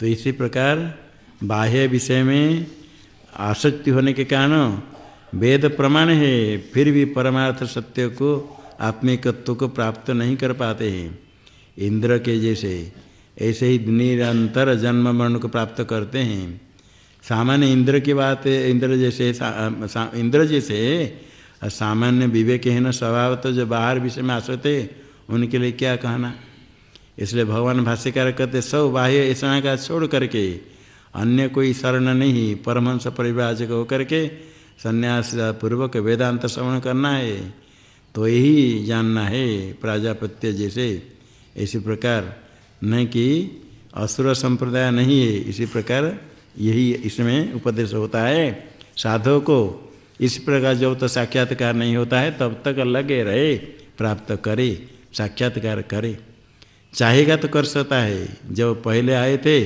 तो इसी प्रकार बाह्य विषय में आसक्ति होने के कारण वेद प्रमाण है, फिर भी परमार्थ सत्य को, आत्मिकत्व को प्राप्त नहीं कर पाते हैं। इंद्र के जैसे, ऐसे ही निरंतर जन्म मरण को प्राप्त करते हैं। सामान्य इंद्र की बात, इंद्र जैसे इंद्र जैसे, सामान्य विवेक है न स्वभाव तो जो बाहर विषय में आश्रते उनके लिए क्या कहना? इसलिए भगवान भाष्यकार कहते सब बाह्य ऐसा का छोड़ करके, अन्य कोई शरण नहीं, परमहंस परिव्राजक होकर के संन्यास पूर्वक वेदांत श्रवण करना है। तो यही जानना है प्राजापत्य जैसे। इसी प्रकार, न कि असुर संप्रदाय नहीं है, इसी प्रकार यही इसमें उपदेश होता है। साधो को इस प्रकार जब तो साक्षात्कार नहीं होता है, तब तक लगे रहे, प्राप्त करे, साक्षात्कार करे। चाहेगा तो कर सकता है। जब पहले आए थे,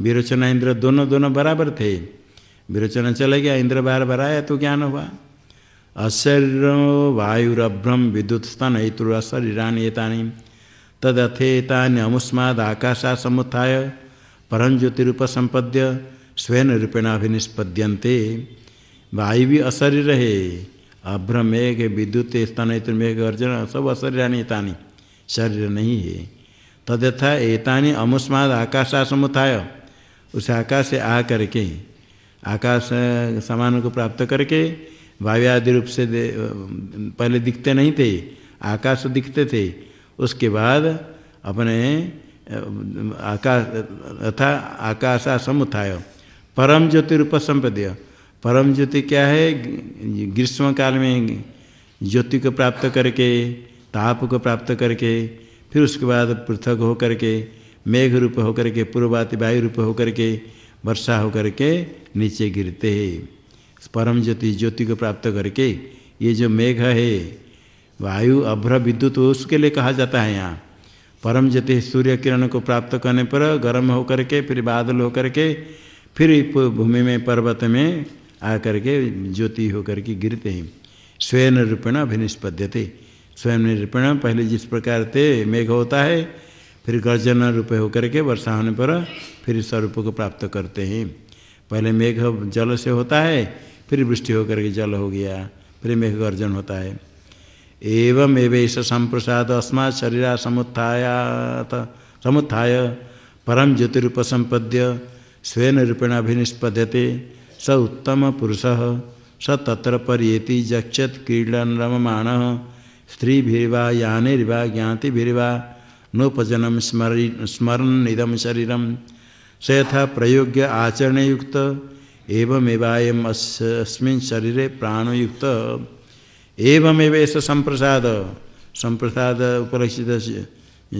विरोचना इंद्र दोनों दोनों बराबर थे। विरोचना चले गया, इंद्र बार बार आया तो ज्ञान हुआ। अशरीर वायुरभ्रम विद्युत स्तन शरीरानी एतानी। तदथेतानि अमुस्माद आकाशा समुत्थाय परंज्योतिरूप संपद्य स्वयं रूपेण अभिनिष्पद्यन्ते। वायु भी अशरीर है। अभ्र मेघ विद्युत स्तन मेघ, अर्जुन सब अशरीरानी एतानी। शरीर नहीं है। तदथा एतानी अमुस्माद आकाशा समुत्थाय उस आकाश से आ करके, आकाश समान को प्राप्त करके वायु आदि रूप से पहले दिखते नहीं थे, आकाश दिखते थे। उसके बाद अपने, आकाश अथा आकाशा समुत्थाय परम ज्योति रूप संपद्य। परम ज्योति क्या है? ग्रीष्म काल में ज्योति को प्राप्त करके, ताप को प्राप्त करके फिर उसके बाद पृथक होकर के मेघ रूप होकर के, पूर्वाति वायु रूप होकर के, वर्षा होकर के नीचे गिरते हैं। परम ज्योति ज्योति को प्राप्त करके ये जो मेघ है, वायु, अभ्र, विद्युत, उसके लिए कहा जाता है यहाँ। परम ज्योति सूर्य किरण को प्राप्त करने पर गर्म होकर के, फिर बादल होकर के, फिर भूमि में, पर्वत में आकर के ज्योति होकर के गिरते हैं। स्वयं रूपेण अभिनिष्पद्यते। स्वयं रूपेण पहले जिस प्रकार थे मेघ होता है, फिर गर्जन रूप होकर के वर्षा होने पर फिर स्वरूप को प्राप्त करते हैं। पहले मेघ जल से होता है, फिर वृष्टि होकर के जल हो गया, फिर मेघ गर्जन होता है। एवं एवेश संप्रसाद अस्मा शरीरा समुत्थाय परम ज्योतिरूप संपद्य स्वयं रूपेण अभिनिष्पद्यते, स उत्तम पुरुष, स तत्र पर्येति जक्षत क्रीडन रममाण स्त्रीभिर्वा यानिर्वा ज्ञातिभिर्वा नोपजनम स्मरी स्मरण इदम शरीरम। स यथा प्रयोग्य आचरण युक्त एवमेवायम अस्मिन् शरीरे प्राणयुक्त। एवमेव संप्रसाद संप्रसाद उपलक्षित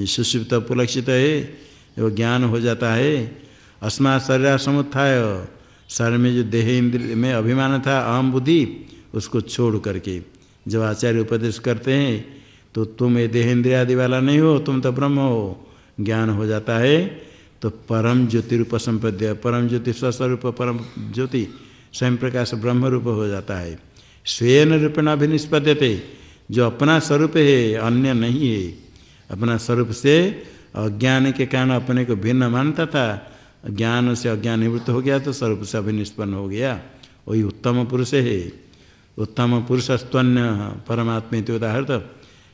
सुषिप्त उपलक्षित है वो ज्ञान हो जाता है। अस्मा शरीर समुत्थाय शरीर में जो देह इंद्र में अभिमान था अहम बुद्धि उसको छोड़ करके। जब आचार्य उपदेश करते हैं तो तुम ये देह इंद्रिया आदि वाला नहीं हो, तुम तो ब्रह्म हो। ज्ञान हो जाता है। तो परम ज्योति रूप संपद्य, परम ज्योति स्वस्वरूप, परम ज्योति स्वयं प्रकाश ब्रह्म रूप हो जाता है। स्वयं रूपेण अभिनिष्पद्यते, जो अपना स्वरूप है, अन्य नहीं है। अपना स्वरूप से अज्ञान के कारण अपने को भिन्न मानता था। ज्ञान से अज्ञान निवृत्त हो गया तो स्वरूप से अभिनिष्पन्न हो गया। वही उत्तम पुरुष है। उत्तम पुरुष स्तन्य परमात्मा उदाहरण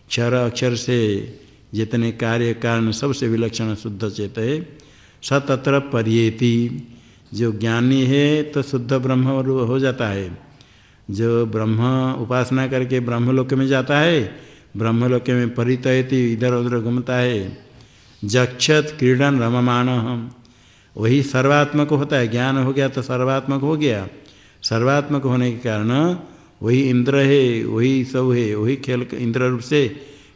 क्षर अक्षर से जितने कार्य कारण सबसे विलक्षण शुद्ध चेत है। स सतत्र परियेति। जो ज्ञानी है तो शुद्ध ब्रह्म हो जाता है। जो ब्रह्म उपासना करके ब्रह्मलोक में जाता है, ब्रह्मलोक में परितयति, इधर उधर घूमता है। जक्षत क्रीडन रममान। वही सर्वात्मक होता है। ज्ञान हो गया तो सर्वात्मक हो गया। सर्वात्मक होने के कारण वही इंद्र है, वही सब है, वही खेल इंद्र रूप से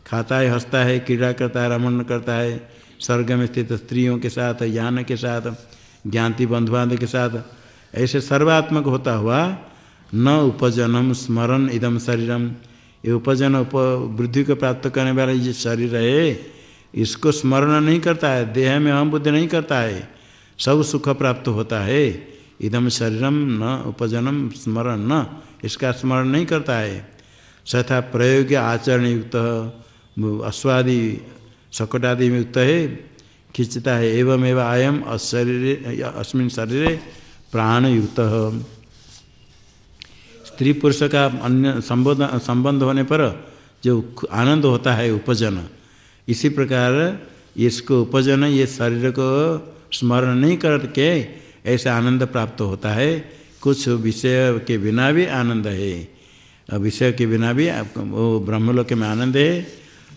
खाता है, हंसता है, क्रीड़ा करता है, रमण करता है, स्वर्ग में स्थित स्त्रियों के साथ ज्ञान के साथ, ज्ञाति बंधुबांध के साथ, ऐसे सर्वात्मक होता हुआ न उपजनम स्मरण इदम शरीरम। ये उपजन उप, वृद्धि को प्राप्त करने वाला ये शरीर है, इसको स्मरण नहीं करता है, देह में अहम बुद्धि नहीं करता है, सब सुख प्राप्त होता है। इदम शरीरम न उपजनम स्मरण न, इसका स्मरण नहीं करता है। सथा प्रयोग आचरण युक्त अश्वादि सकटादि में युक्त है, खिंचता है एवं एवं आयम अशरीर, अस्मिन शरीर प्राण युक्त। स्त्री पुरुष का अन्य संबोधन संबंध होने पर जो आनंद होता है उपजन, इसी प्रकार इसको उपजन, ये शरीर को स्मरण नहीं करके ऐसे आनंद प्राप्त होता है। कुछ विषय के बिना भी आनंद है। और विषय के बिना भी वो ब्रह्मलोक में आनंद है।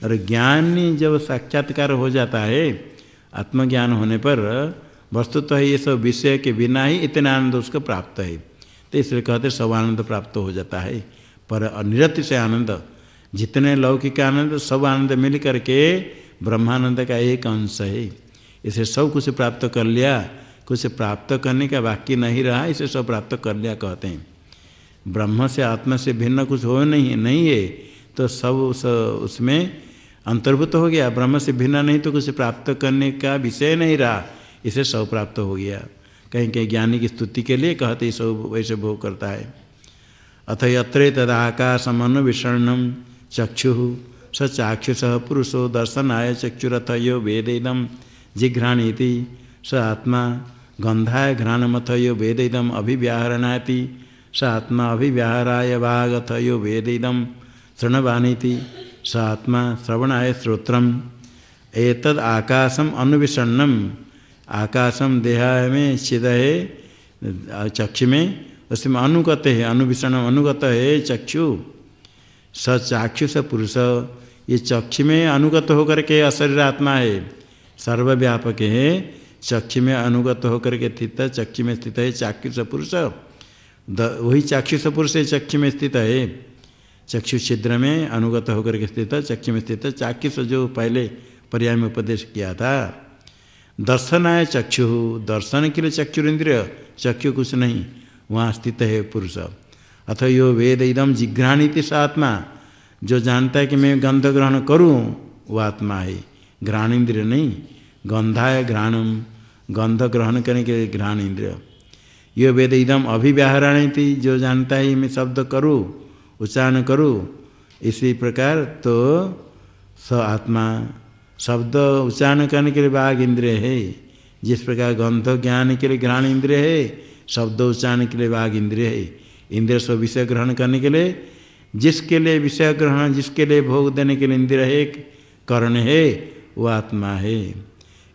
और ज्ञानी जब साक्षात्कार हो जाता है, आत्मज्ञान होने पर वस्तु तो है ये सब विषय के बिना ही इतना आनंद उसको प्राप्त है। तो इसलिए कहते सब आनंद प्राप्त हो जाता है। पर अनिरत से आनंद, जितने लौकिक आनंद, सब आनंद मिल करके ब्रह्मानंद का एक अंश है। इसे सब कुछ प्राप्त कर लिया कुछ प्राप्त करने का बाकी नहीं रहा, इसे सब प्राप्त कर लिया कहते हैं। ब्रह्म से आत्मा से भिन्न कुछ हो नहीं है नहीं है तो सब उस, उसमें अंतर्भूत हो गया। ब्रह्म से भिन्न नहीं तो कुछ प्राप्त करने का विषय नहीं रहा, इसे सब प्राप्त हो गया। कहीं कहीं ज्ञानी की स्तुति के लिए कहते सब वैसे भोग करता है। अथ यत्र तदाकाशमनु विषणम चक्षु स चाक्षुष पुरुषो दर्शनाय चक्षुरथ यो वेदिदम जिघ्राणीति स आत्मा गंधाय घ्राणमथ यो वेदिदम अभिव्याहरणाति। स आत्मा अभिव्याहराय वागथ यो वेदिदम तृणवानीति। स आत्मा श्रवणाय श्रोत्रम। एतद आकाशम अनुविषण्णम। आकाशम देहाय में स्थित है चक्षु में उसमें अनुगत है अनुविषण अनुगत है चक्षु। स चाक्षुष पुरुष। ये चक्षु में अनुगत होकर के अशरीर आत्मा है। सर्वव्यापक है। चक्षु में अनुगत होकर के स्थित चक्षु में स्थित है चाक्षुष पुरुष वही चाक्षुष पुरुष चक्षु में स्थित है। चक्षु छिद्र में अनुगत होकर के स्थित चक्षु में स्थित चाक्षुष जो पहले पर्याय में उपदेश किया था। दर्शनाय चक्षु, दर्शन के लिए चक्षुर इंद्रिय, चक्षु कुछ नहीं, वहाँ स्थित है पुरुष। अथ यो वेद इदम जिघ्राणीति स आत्मा। जो जानता है कि मैं गंध ग्रहण करूँ, वो आत्मा है। घ्राण इंद्रिय नहीं गंधाय घ्राणम गंध ग्रहण करने के घ्राण इंद्रिय। यो वेद इदम अभिव्याहरण थी जो जानता है, मैं शब्द करूँ, उच्चारण करूँ, इसी प्रकार तो स आत्मा, शब्द उच्चारण करने के लिए बाघ इंद्रिय है। जिस प्रकार गंध ज्ञान के लिए घ्राण इंद्रिय है, शब्द उच्चारण के लिए बाघ इंद्रिय है। इंद्रिय स्व विषय ग्रहण करने के लिए, जिसके लिए विषय ग्रहण, जिसके लिए भोग देने के लिए इंद्रिय है कर्ण है, वो आत्मा है।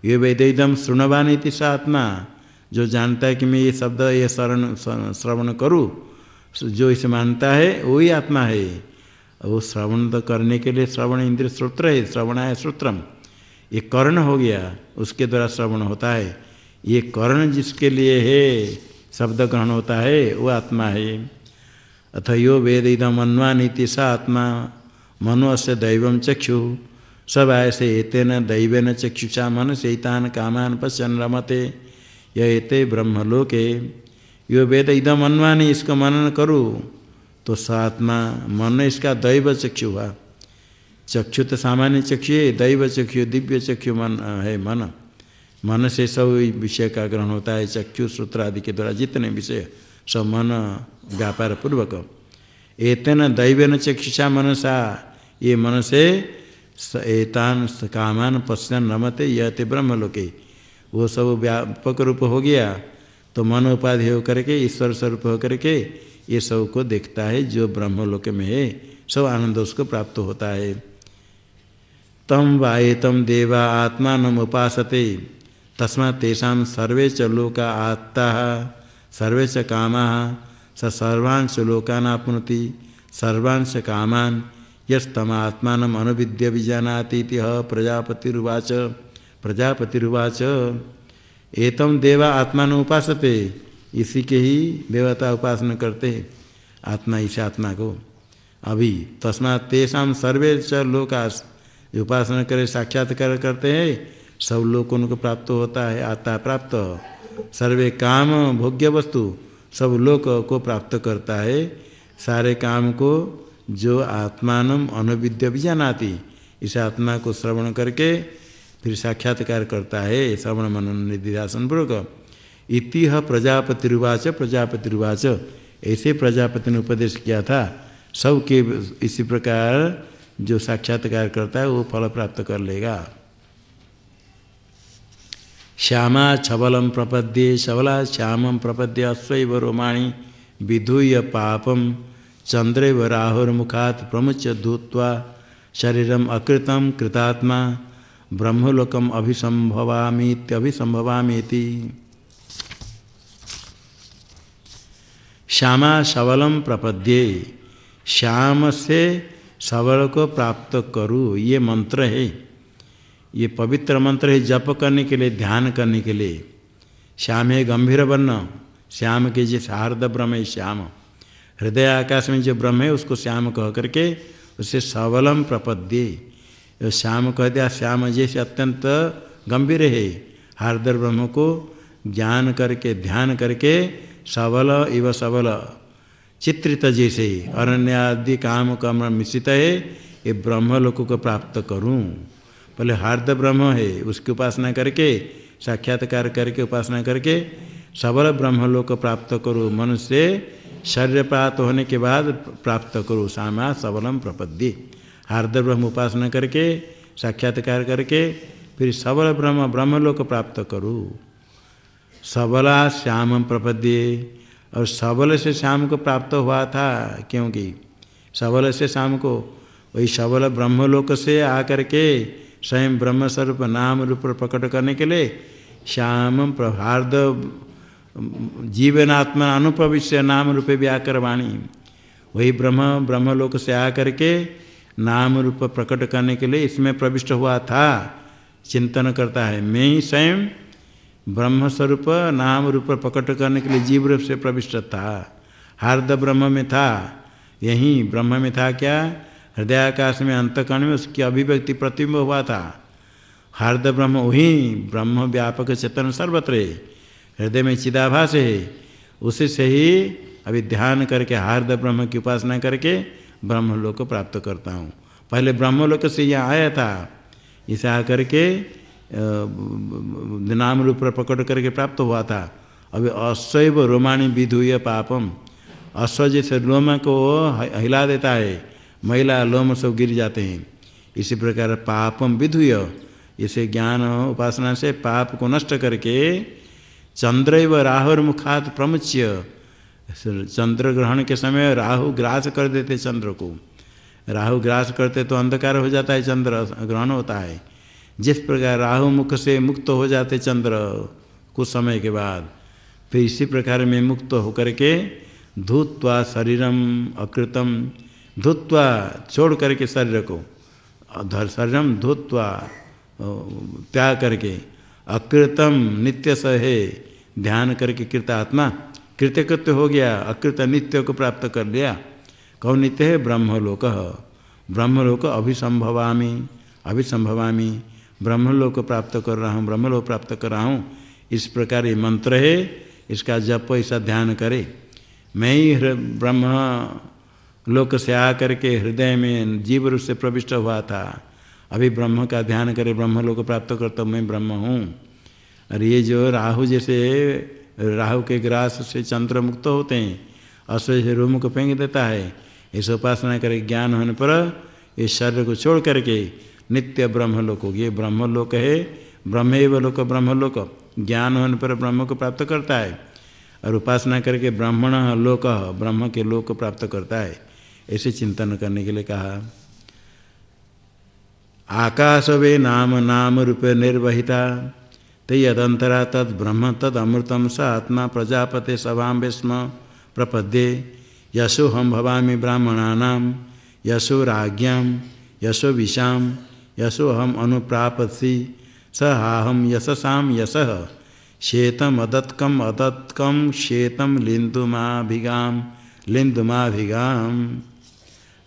ये वेदिदम श्रृणवानी स आत्मा। जो जानता है कि मैं ये शब्द, ये शरण, श्रवण करूँ, जो इसे मानता है, वही आत्मा है। वो श्रवण तो करने के लिए श्रवण इंद्र श्रोत्र है श्रवण है श्रोत्रम। ये कर्ण हो गया, उसके द्वारा श्रवण होता है। ये कर्ण जिसके लिए है, शब्द ग्रहण होता है, वो आत्मा है। अथ यो वेद इदम अन्वानीति सा आत्मा। मनो से दैव चक्षु। सब ऐसे एतेन दैवेन चक्षुषा मन सैतान कामान पश्चन रमते ये ब्रह्मलोके। यो वेद इदम अन्वानी इसको मनन करूँ। तो सात्मा मन इसका दैव चक्षु हुआ। चक्षु तो सामान्य चक्षु है, दैव चक्षु, दिव्य चक्षु मन है मन। मन से सब विषय का ग्रहण होता है, चक्षु, सूत्र आदि के द्वारा जितने विषय, सब मन व्यापार पूर्वक एतन दैवेन चक्षुषा मनसा ये मन से एतान कामान पश्चन रमते यते ब्रह्मलोके। वो सब व्यापक रूप हो गया तो मन उपाधि हो करके ईश्वर स्वरूप होकर के, ये सबको देखता है जो ब्रह्मलोक में है, सब आनंद उसको प्राप्त होता है। तम वाये तम देवा आत्मा नम उपासते तस्मा तेषा सर्वे च लोका आत्ता, सर्वे च काम, स सर्वांश लोकान आपनोति सर्वांश कामान यस्तमात्मान अनुविद्य विजानाती प्रजापतिरुवाच। प्रजापतिरुवाच। एतम देवा आत्मा उपासते। इसी के ही देवता उपासना करते। आत्मा इस आत्मा को। अभी तस्मा तेषा सर्वे च लोका उपासना करे, साक्षात्कार करते हैं, सब लोग उनको प्राप्त होता है, आता प्राप्त। सर्वे काम भोग्य वस्तु सब लोग को प्राप्त करता है। सारे काम को जो आत्मान अनुविद्य भी जानाती, इस आत्मा को श्रवण करके फिर साक्षात्कार करता है, श्रवण मनन निधिध्यासन पूर्वक। इति प्रजापतिरुवाच प्रजापतिरुवाच। ऐसे प्रजापति ने उपदेश किया था। सबके इसी प्रकार जो साक्षात्कार करता है, वो फल प्राप्त कर लेगा। श्यामा छबलम प्रपद्ये शबला श्यामम प्रपद्य अश्व रोमाणी, विधूय पापम चंद्रव राहुर्मुखात प्रमुच धूत्वा शरीरम अकृतम कृतात्मा, ब्रह्मलोकम अभिसंभवामीत्यभिसंभवामीति। श्यामा सबलम प्रपद्ये श्याम से सबल को प्राप्त करूँ ये मंत्र है। ये पवित्र मंत्र है जप करने के लिए, ध्यान करने के लिए। श्याम है गंभीर वर्ण श्याम के जिस हार्द ब्रह्म है श्याम। हृदय आकाश में जो ब्रह्म है, उसको श्याम कह करके उसे सबलम प्रपद्ये। श्याम कह दिया, श्याम, जैसे अत्यंत गंभीर है, हार्दर ब्रह्म को ज्ञान करके, ध्यान करके सबल इव सबल। चित्रित जैसे अरण्य आदि काम कर्म मिश्रित है, ये ब्रह्म लोक को प्राप्त करूँ। पहले हार्द ब्रह्म है, उसकी उपासना करके, साक्षात्कार करके, उपासना करके सबल ब्रह्म लोक प्राप्त करो। मनुष्य शरीर प्राप्त होने के बाद प्राप्त करो सामा सबलम प्रपद्य। हार्द ब्रह्म उपासना करके, साक्षात्कार करके, फिर सबल ब्रह्म ब्रह्मलोक प्राप्त करूँ। सबला श्याम प्रपद्ये। और सबल से श्याम को प्राप्त हुआ था, क्योंकि सबल से श्याम को वही सबल ब्रह्मलोक से आकर के स्वयं ब्रह्म स्वरूप नाम रूप प्रकट करने के लिए श्याम प्रहार्द जीवनात्मा अनुपविश्य नाम रूपे व्याकर वाणी वही ब्रह्म, ब्रह्मलोक से आकर के नाम रूप प्रकट करने के लिए इसमें प्रविष्ट हुआ था। चिंतन करता है, मैं ही स्वयं ब्रह्म स्वरूप नाम रूप प्रकट करने के लिए जीव रूप से प्रविष्ट था। हार्द ब्रह्म में था, यही ब्रह्म में था क्या? हृदयाकाश में अंतकर्ण में उसकी अभिव्यक्ति प्रतिबिंब हुआ था। हार्द ब्रह्म वही ब्रह्म व्यापक चेतन सर्वत्र हृदय में चिदाभास है। उसी से ही अभी ध्यान करके, हार्द ब्रह्म की उपासना करके ब्रह्म लोक को प्राप्त करता हूँ। पहले ब्रह्म लोक से यहाँ आया था। इसे आकर के नाम रूप प्रकट करके प्राप्त हुआ था। अभी अश्व रोमाणी विधुय पापम। अश्व जैसे लोम को हिला देता है। महिला लोम सब गिर जाते हैं। इसी प्रकार पापम विधुय। इसे ज्ञान उपासना से पाप को नष्ट करके चंद्र व राहुर मुखात प्रमुच्य। चंद्र ग्रहण के समय राहु ग्रास कर देते चंद्र को। राहु ग्रास करते तो अंधकार हो जाता है, चंद्र ग्रहण होता है। जिस प्रकार राहु मुख से मुक्त हो जाते चंद्र कुछ समय के बाद, फिर इसी प्रकार में मुक्त होकर के धूत्वा शरीरम अकृतम, धुत्वा छोड़ करके शरीर को शरीरम धुत्वा त्याग करके अकृतम नित्य सहे ध्यान करके कृत आत्मा कृत्यकृत्य हो गया, अकृत नित्य को प्राप्त कर लिया। कौन नित्य है ब्रह्मलोक। ब्रह्मलोक अभिसंभवामी अभिसंभवामी। ब्रह्मलोक प्राप्त कर रहा हूँ, ब्रह्मलोक प्राप्त कर रहा हूँ। इस प्रकार ये मंत्र है, इसका जप ऐसा ध्यान करे। मैं ही ब्रह्म लोक से आकर के हृदय में जीव रूप से प्रविष्ट हुआ था। अभी ब्रह्म का ध्यान करे ब्रह्म लोक प्राप्त करता मैं ब्रह्म हूँ। और ये जो राहु जैसे राहु के ग्रास से चंद्र मुक्त होते हैं, अश्व से रूम को फेंक देता है, इस उपासना करे ज्ञान होने पर इस शरीर को छोड़ करके नित्य ब्रह्मलोक ये ब्रह्मलोक है ब्रह्म लोक, ब्रह्मलोक। ज्ञान होने पर ब्रह्म को प्राप्त करता है और उपासना करके ब्राह्मण लोक, ब्रह्म के लोक को प्राप्त करता है, ऐसे चिंतन करने के लिए कहा। आकाश वे नाम नाम रूप निर्वहिता। ते यदंतरा तद ब्रह्म तद अमृतम स आत्मा प्रजापते सभाम स्म प्रपद्ये। यशो हम भवामी ब्राह्मणा यशो राज्ञाम, यशो विषाम यशो हम अनुप्रापसी स हाहम यशसा यश, श्वेतम अदत्कम अदत्कम, श्वेतम लिंदुमाभिगाम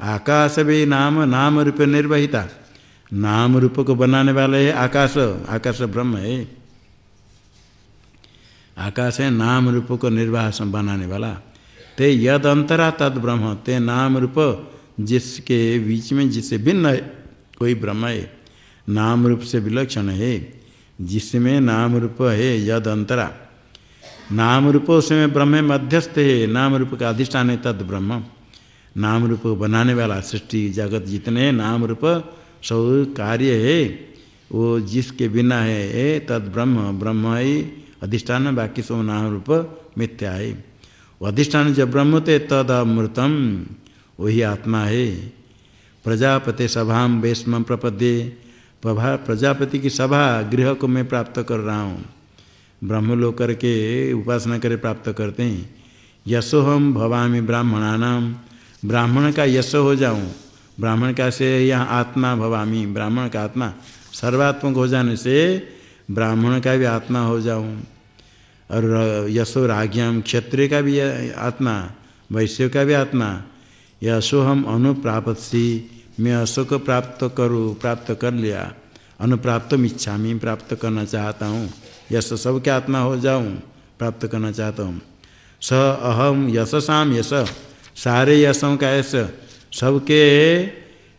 आकाश भी नाम नाम रूप निर्वहिता। नाम रूप को बनाने वाले है आकाश आकाश ब्रह्म है। आकाश है नाम रूप को निर्वाह बनाने वाला। ते यद अंतरा तद ब्रह्म, ते नाम रूप जिसके बीच में जिससे भिन्न है, कोई ब्रह्म है, नाम रूप से विलक्षण है, जिसमें नाम रूप है यद अंतरा नाम रूप उसमें ब्रह्म मध्यस्थ है, नाम रूप का अधिष्ठान है तद ब्रह्म। नाम रूप बनाने वाला सृष्टि जगत जितने नाम रूप सब कार्य है, वो जिसके बिना है, तद ब्रह्म ब्रह्म ही अधिष्ठान बाकी सब नाम रूप मिथ्या है अधिष्ठान जब ब्रह्म थे तद अमृतम वही आत्मा है। प्रजापति सभाम वैष्म प्रपद्ये, प्रभा प्रजापति की सभा गृह को मैं प्राप्त कर रहा हूँ। ब्रह्म लोग करके उपासना करे प्राप्त करते हैं। यशो हम भवामी ब्राह्मणानाम ब्राह्मण का यशो हो जाऊँ। ब्राह्मण का से यहाँ आत्मा भवामी, ब्राह्मण का आत्मा सर्वात्मक हो जाने से ब्राह्मण का भी आत्मा हो जाऊँ। और यशो राज्ञाम क्षत्रिय का भी आत्मा, वैश्य का भी आत्मा। यशो हम अनुप्राप्त सी मैं अशो को प्राप्त करूँ, प्राप्त कर लिया। अनुप्राप्त इच्छा मैं प्राप्त करना चाहता हूँ। यश, सबके आत्मा हो जाऊँ, प्राप्त करना चाहता हूँ। स अहम यशसाम यश, सारे यशों का यश। सबके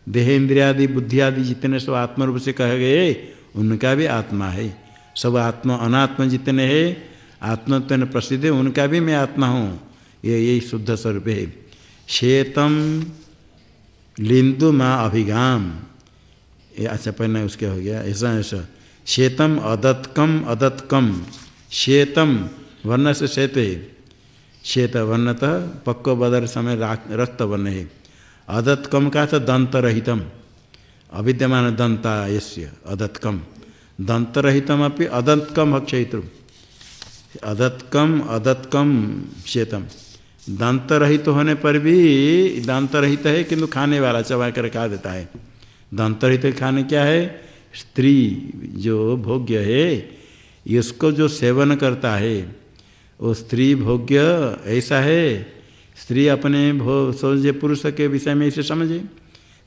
देह इंद्रियादि बुद्धि आदि जितने सब आत्म रूप से कहे गए, उनका भी आत्मा है। सब आत्मा अनात्म जितने हैं आत्मत्व प्रसिद्ध है, उनका भी मैं आत्मा हूँ। ये, यही शुद्ध स्वरूप है। श्वेतम लिंदु माँ अभिगाम। ये अच्छा पहले उसके हो गया। ऐसा ऐसा। श्वेतम अदत्कम अदत्कम। श्वेतम वर्ण से श्वेत श्वेत वर्णतः पक्व बदर समय रक्त वर्ण है। अदत्कम का था दंत रहितम अविद्यमान दंता यस्य अदत्कम। दंत रहितम अपनी अदत्कम अक्षयित्र अदत्कम अदत्कम श्वेतम दांत रहित तो होने पर भी दांत रहित तो है किंतु खाने वाला चबा कर खा देता है। दांत रहित तो खाने क्या है? स्त्री जो भोग्य है, इसको जो सेवन करता है, वो स्त्री भोग्य ऐसा है। स्त्री अपने भो सोचे पुरुष के विषय में इसे समझे।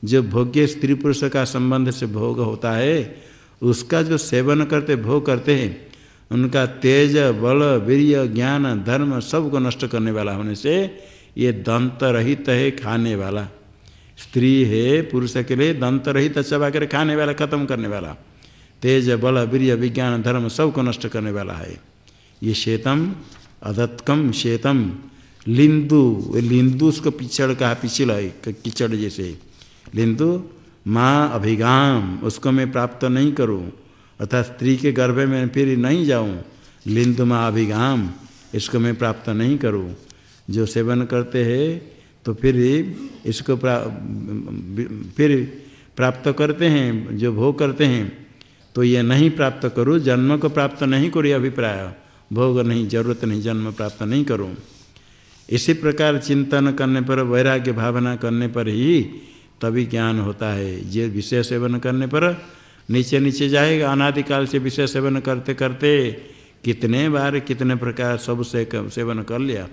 जो भोग्य स्त्री पुरुष का संबंध से भोग होता है, उसका जो सेवन करते, भोग करते हैं उनका तेज, बल, वीर्य, ज्ञान, धर्म सबको नष्ट करने वाला होने से ये दंत रहित है खाने वाला। स्त्री है, पुरुष के लिए दंत रहित चबा कर खाने वाला, खत्म करने वाला। तेज, बल, वीर्य, विज्ञान, धर्म सबको नष्ट करने वाला है। ये श्वेतम, अदत्कम श्वेतम, लिंदु लिंदु उसको पिछड़ कहा पिछड़ है किचड़ जैसे। लिंदु, माँ अभिगाम, उसको मैं प्राप्त नहीं करूँ। अर्थात स्त्री के गर्भ में फिर नहीं जाऊँ। लिंदु माँ अभिगाम इसको मैं प्राप्त नहीं करूँ। जो सेवन करते हैं तो फिर इसको प्रा, फिर प्राप्त करते हैं जो भोग करते हैं तो ये नहीं प्राप्त करूँ। जन्म को प्राप्त नहीं करूँ अभिप्राय। भोग नहीं ज़रूरत नहीं जन्म प्राप्त नहीं करूँ। इसी प्रकार चिंतन करने पर वैराग्य भावना करने पर ही तभी ज्ञान होता है। ये विषय सेवन करने पर नीचे नीचे जाएगा, अनादिकाल से विषय सेवन करते करते कितने बार कितने प्रकार सबसे सेवन कर लिया।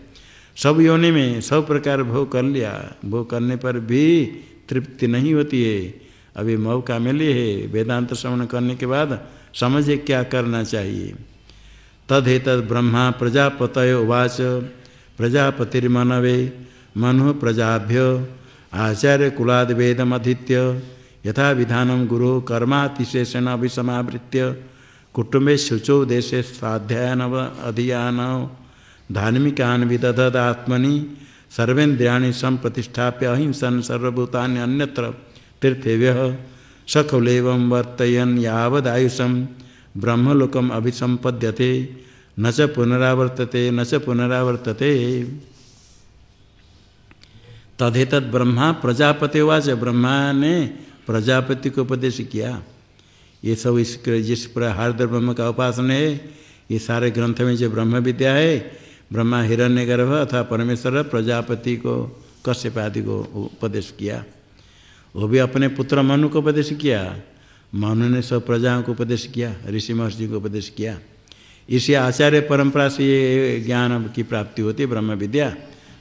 सब योनि में सब प्रकार भोग कर लिया। भोग करने पर भी तृप्ति नहीं होती है। अभी मौका मिली है, वेदांत श्रवण करने के बाद समझे क्या करना चाहिए। तद ब्रह्मा प्रजापत उवाच, प्रजापतिर्मनवे, मनु प्रजाभ्य, आचार्य कुलाद वेदमधीत्य। यथा विधान गुरु कर्मातिशेषण अभिसमावृत्य कुटुंबे शुचो देशे स्वाध्यायन अधियान। धार्मिकान विदधदात्मनि सर्वेन्द्रियाणि संप्रतिष्ठाप्य अहिंसन सर्वभूतानि अन्यत्र तीर्थेभ्य सखुलेव वर्तयन यावदायुषम ब्रह्मलोकम अभिसंपद्यते न च पुनरावर्तते, न च पुनरावर्तते। तदेत ब्रह्मा प्रजापति वाच ब्रह्मा ने प्रजापति को उपदेश किया। ये सब इस जिस पर हार्द ब्रह्म का उपासना है, ये सारे ग्रंथ में जो ब्रह्म विद्या है, ब्रह्मा हिरण्य गर्भ अथवा परमेश्वर, प्रजापति को, कश्यप आदि को उपदेश किया। वो भी अपने पुत्र मनु को उपदेश किया। मनु ने सब प्रजाओं को उपदेश किया, ऋषि महर्षि को उपदेश किया। इसी आचार्य परंपरा से ये ज्ञान की प्राप्ति होती, ब्रह्म विद्या।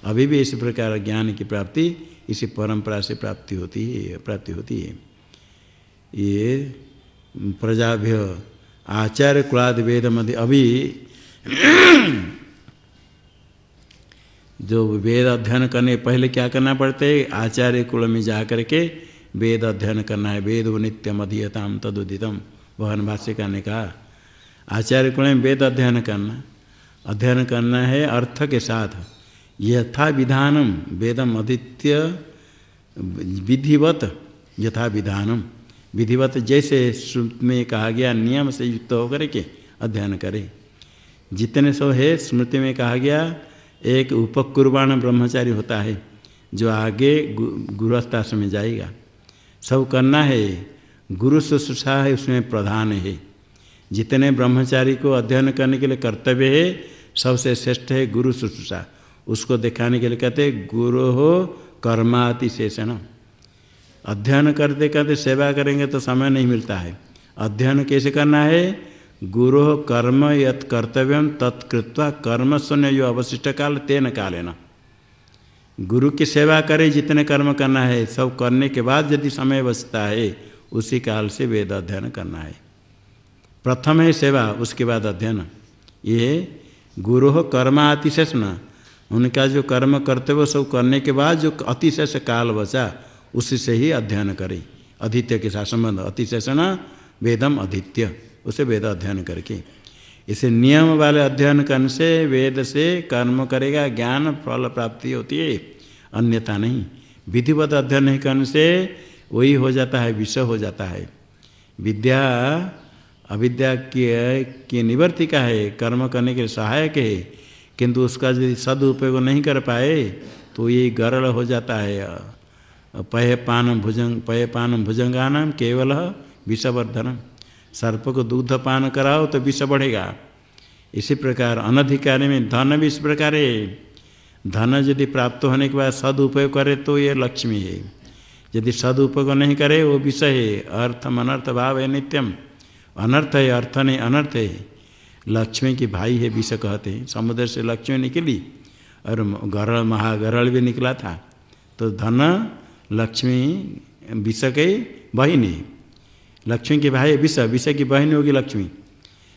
अभी भी इसी प्रकार ज्ञान की प्राप्ति इसी परंपरा से प्राप्ति होती है प्राप्ति होती है। ये प्रजाभ्य आचार्य कुलाद वेद मध्य अभी जो वेद अध्ययन करने, पहले क्या करना पड़ता है? आचार्य कुल में जा करके वेद अध्ययन करना है। वेद वो नित्यम अधीयताम तदुदितम। भवन भाष्य ने कहा, आचार्य कुल में वेद अध्ययन करना। अध्ययन करना है अर्थ के साथ। यथा विधानम वेदम अदित्य विधिवत यथा विधानम विधिवत जैसे स्मृति में कहा गया नियम से युक्त होकर के अध्ययन करे। जितने सो है स्मृति में कहा गया एक उपकुर्बाण ब्रह्मचारी होता है जो आगे गु, गुरुस्ताश्रम में जाएगा। सब करना है गुरु शुश्रूषा है उसमें प्रधान है। जितने ब्रह्मचारी को अध्ययन करने के लिए कर्तव्य है सबसे श्रेष्ठ है गुरु शुश्रूषा। उसको दिखाने के लिए कहते गुरु हो कर्मातिशेषण अध्ययन करते करते सेवा करेंगे तो समय नहीं मिलता है। अध्ययन कैसे करना है? गुरु कर्म यत कर्तव्य तत्कृत्वा कर्म शून्य जो अवशिष्ट काल तेन कालेन। गुरु की सेवा करें जितने कर्म करना है, सब करने के बाद यदि समय बचता है, उसी काल से वेद अध्ययन करना है। प्रथम है सेवा, उसके बाद अध्ययन। ये गुरु कर्मातिशेषण उनका जो कर्म कर्तव्य सब करने के बाद जो अतिशेष काल बचा उसी से ही अध्ययन करें। अदित्य के साथ संबंध अतिशेषण वेदम अधित्य उसे वेद अध्ययन करके। इसे नियम वाले अध्ययन करने से वेद से कर्म करेगा ज्ञान फल प्राप्ति होती है अन्यथा नहीं। विधिवत अध्ययन करने से वही हो जाता है विषय हो जाता है। विद्या अविद्या की, की निवर्तिका है कर्म करने के सहायक है किंतु उसका यदि सदुपयोग नहीं कर पाए तो ये गरल हो जाता है। पय पान भुजंग पय पान भुजंगानाम केवल विषवर्धनम। सर्प को दूध पान कराओ तो विष बढ़ेगा। इसी प्रकार अनधिकारी में धन भी इस प्रकार। है धन यदि प्राप्त होने के बाद सदुपयोग करे तो ये लक्ष्मी है। यदि सदुपयोग नहीं करे, वो विषय है। अर्थम अनर्थ भाव है नित्यम। अनर्थ है, अर्थ नहीं, अनर्थ है। लक्ष्मी की भाई है विष कहते हैं। समुद्र से लक्ष्मी निकली और गरल, महागरल भी निकला था। तो धन, लक्ष्मी विष के बहिनी। लक्ष्मी की भाई विष विष की बहन होगी लक्ष्मी।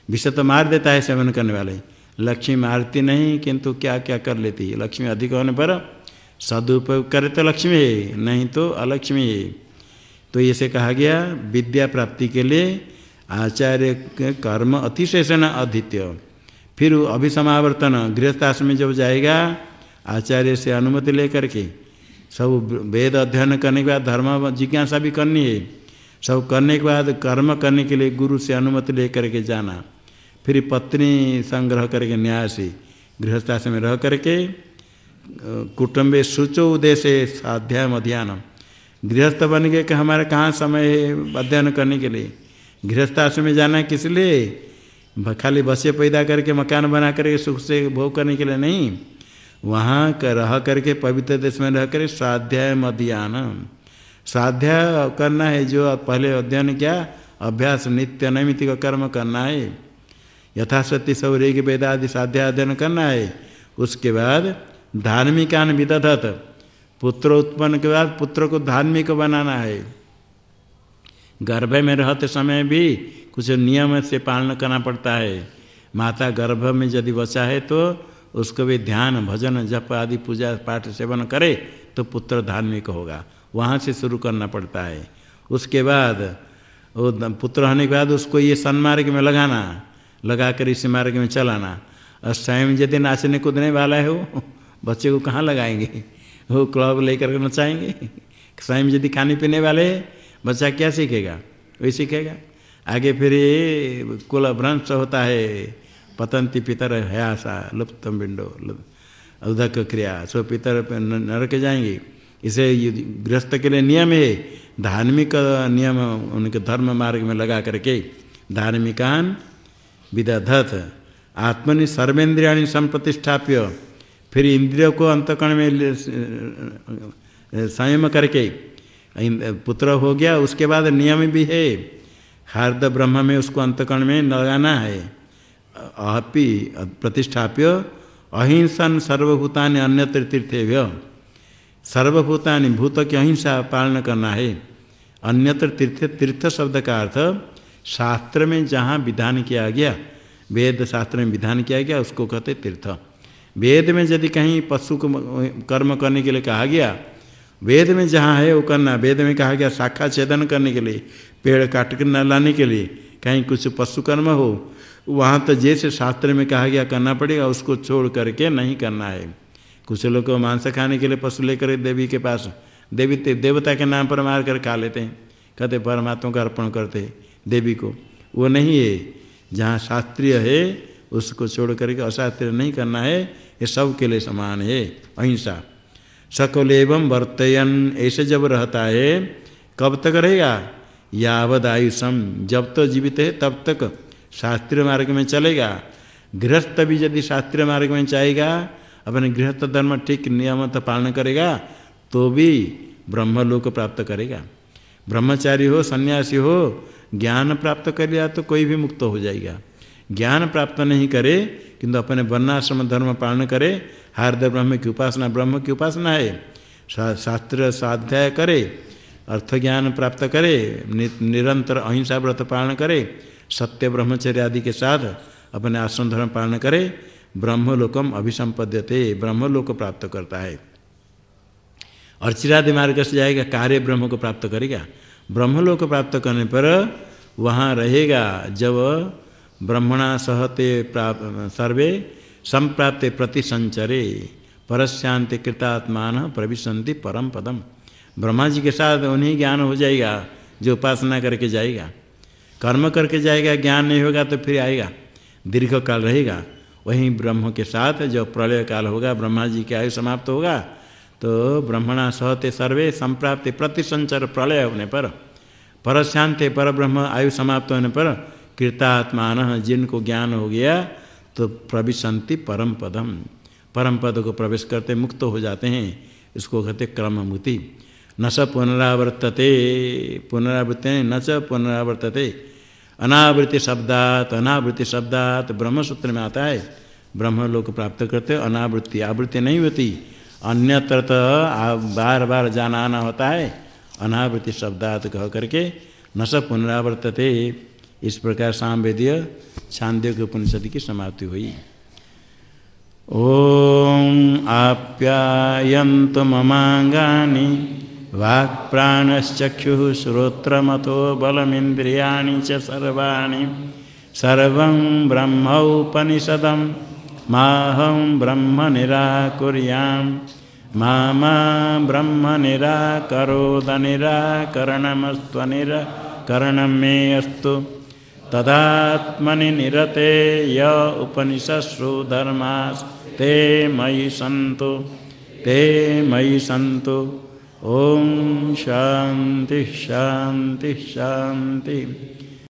विष तो मार देता है सेवन करने वाले। लक्ष्मी मारती नहीं, किंतु क्या क्या कर लेती है? लक्ष्मी अधिक होने पर सदुपयोग करे तो लक्ष्मी है, नहीं तो अलक्ष्मी है। तो इसे कहा गया, विद्या प्राप्ति के लिए आचार्य के कर्म अतिशेषण अद्वितीय फिर अभिसमावर्तन, गृहस्थाश्रम में जब जाएगा, आचार्य से अनुमति लेकर के सब वेद अध्ययन करने के बाद, धर्म जिज्ञासा भी करनी है, सब करने के बाद, कर्म करने के लिए गुरु से अनुमति लेकर के जाना। फिर पत्नी संग्रह करके न्याय से गृहस्थाश्रम में रह करके कुटुम्बे सूचो उद्देश्य साध्याय अध्ययन गृहस्थ बन गए कि हमारे कहाँ समय है अध्ययन करने के लिए? गृहस्थाश्रम में जाना किस लिए? खाली बसे पैदा करके मकान बना करके सुख से भोग करने के लिए नहीं। वहाँ कर रह करके पवित्र देश में रह कर स्वाध्याय मध्यान स्वाध्याय करना है जो पहले अध्ययन क्या, अभ्यास नित्य नैमित्तिक कर्म करना है। यथाशक्ति सौर्य के वेदादि स्वाध्याय अध्ययन करना है। उसके बाद धार्मिकान विदधत। पुत्र उत्पन्न के बाद पुत्र को धार्मिक बनाना है। गर्भ में रहते समय भी कुछ नियम से पालन करना पड़ता है। माता गर्भ में यदि बचा है तो उसको भी ध्यान, भजन, जप आदि पूजा पाठ सेवन करे तो पुत्र धार्मिक होगा। वहाँ से शुरू करना पड़ता है। उसके बाद, वो पुत्र होने के बाद उसको ये सन्मार्ग में लगाना लगा कर इस मार्ग में चलाना। और स्वयं यदि नाचने कूदने वाला है वो, बच्चे को कहाँ लगाएँगे? वो क्लब लेकर के नचाएँगे? स्वयं यदि खाने पीने वाले बच्चा क्या सीखेगा? वही सीखेगा। आगे फिर ये कुल भ्रंश होता है, पतंती पितर हयासा लुप्तम बिंडो उदक क्रिया, सो पितर नरक जाएँगे। इसे गृहस्थ के लिए नियम है। धार्मिक नियम, उनके धर्म मार्ग में लगा करके धार्मिकान विदधत, आत्मनि सर्वेन्द्रियाणी संप्रतिष्ठाप्य, फिर इंद्रियों को अंतकण में संयम करके पुत्र हो गया, उसके बाद नियम भी है। हार्द ब्रह्म में उसको अंतकरण में लगाना है। अपि प्रतिष्ठाप्य, अहिंसन सर्वभूतानि अन्यत्र तीर्थेभ्य। सर्वभूतानि भूत की अहिंसा पालन करना है। अन्यत्र तीर्थ तीर्थ शब्द का अर्थ, शास्त्र में जहाँ विधान किया गया, वेद शास्त्र में विधान किया गया, उसको कहते तीर्थ। वेद में यदि कहीं पशु को कर्म करने के लिए कहा गया वेद में जहाँ है वो करना, वेद में कहा गया शाखा छेदन करने के लिए, पेड़ काट कर न लाने के लिए, कहीं कुछ पशु कर्म हो, वहाँ तो जैसे शास्त्र में कहा गया करना पड़ेगा, उसको छोड़ करके नहीं करना है। कुछ लोग को मांस खाने के लिए पशु लेकर देवी के पास, देवी देवता के नाम पर मार कर खा लेते हैं। कहते परमात्मा का अर्पण करते देवी को। वो नहीं है। जहाँ शास्त्रीय है, उसको छोड़ करके अशास्त्रीय नहीं करना है, ये सब के लिए समान है। अहिंसा। सकल एवं वर्तयन, ऐसे जब रहता है, कब तक रहेगा? यावद आयुषम जब तो जीवित है, तब तक शास्त्रीय मार्ग में चलेगा। गृहस्थ भी यदि शास्त्रीय मार्ग में चाहेगा अपने गृहस्थ धर्म ठीक नियमित पालन करेगा तो भी ब्रह्मलोक प्राप्त करेगा। ब्रह्मचारी हो, सन्यासी हो, ज्ञान प्राप्त कर लिया तो कोई भी मुक्त हो जाएगा। ज्ञान प्राप्त नहीं करे, किंतु अपने वर्णाश्रम धर्म पालन करे हार्द ब्रह्म की उपासना, ब्रह्म की उपासना है। शास्त्र स्वाध्याय करे अर्थ ज्ञान प्राप्त करे निरंतर अहिंसा व्रत पालन करे, सत्य ब्रह्मचर्य आदि के साथ अपने आश्रम धर्म पालन करे, ब्रह्मलोकम अभिसंपद्यते, ब्रह्मलोक प्राप्त करता है। अर्चिरादि मार्ग से जाएगा, कार्य ब्रह्म को प्राप्त करेगा। ब्रह्मलोक प्राप्त करने पर वहाँ रहेगा, जब ब्रह्मणा सहते सर्वे संप्राप्ते प्रति संचरे परशांति कृतात्मान प्रविशंति परम पदम ब्रह्मा जी के साथ उन्हीं ज्ञान हो जाएगा, जो उपासना करके जाएगा। कर्म करके जाएगा, ज्ञान नहीं होगा तो फिर आएगा। दीर्घ काल रहेगा। वहीं ब्रह्म के साथ जो प्रलय काल होगा ब्रह्मा जी की आयु समाप्त होगा तो ब्रह्मणा सहते सर्वे, संप्राप्ति प्रतिसंचर प्रलय होने पर पर शांति पर ब्रह्म आयु समाप्त होने पर, कृतात्मान जिनको ज्ञान हो गया तो प्रविशंति परम पदम। परम पद को प्रवेश करते मुक्त हो जाते हैं। इसको कहते क्रम मुक्ति न स पुनरावर्तते। पुनरावृत्ति न च पुनरावर्तते। अनावृत्ति शब्दात अनावृत्ति शब्दात ब्रह्मसूत्र में आता है। ब्रह्म लोग प्राप्त करते अनावृत्ति, आवृत्ति नहीं होती। अन्यत्र तो बार बार जाना आना होता है। अनावृत्ति शब्दात कह करके न स पुनरावर्तते। इस प्रकार सामवेदीय छांदे के उपनिषद की समाप्ति हुई। ओम आप्यायंत ममांगानी वाक्प्राणश्चक्षु श्रोत्रमतो बलमिंद्रियाणि च सर्वाणि। सर्वं ब्रह्मोपनिषदं, माहं ब्रह्म निराकुर्यां मा मा ब्रह्म निराकरोद निराकरणमस्त्वनिराकरणं मे अस्तु तदात्मनि निरते य उपनिषत्सु धर्मास्ते मयि सन्तु ते मयि सन्तु। ॐ शान्तिः शान्तिः शान्तिः।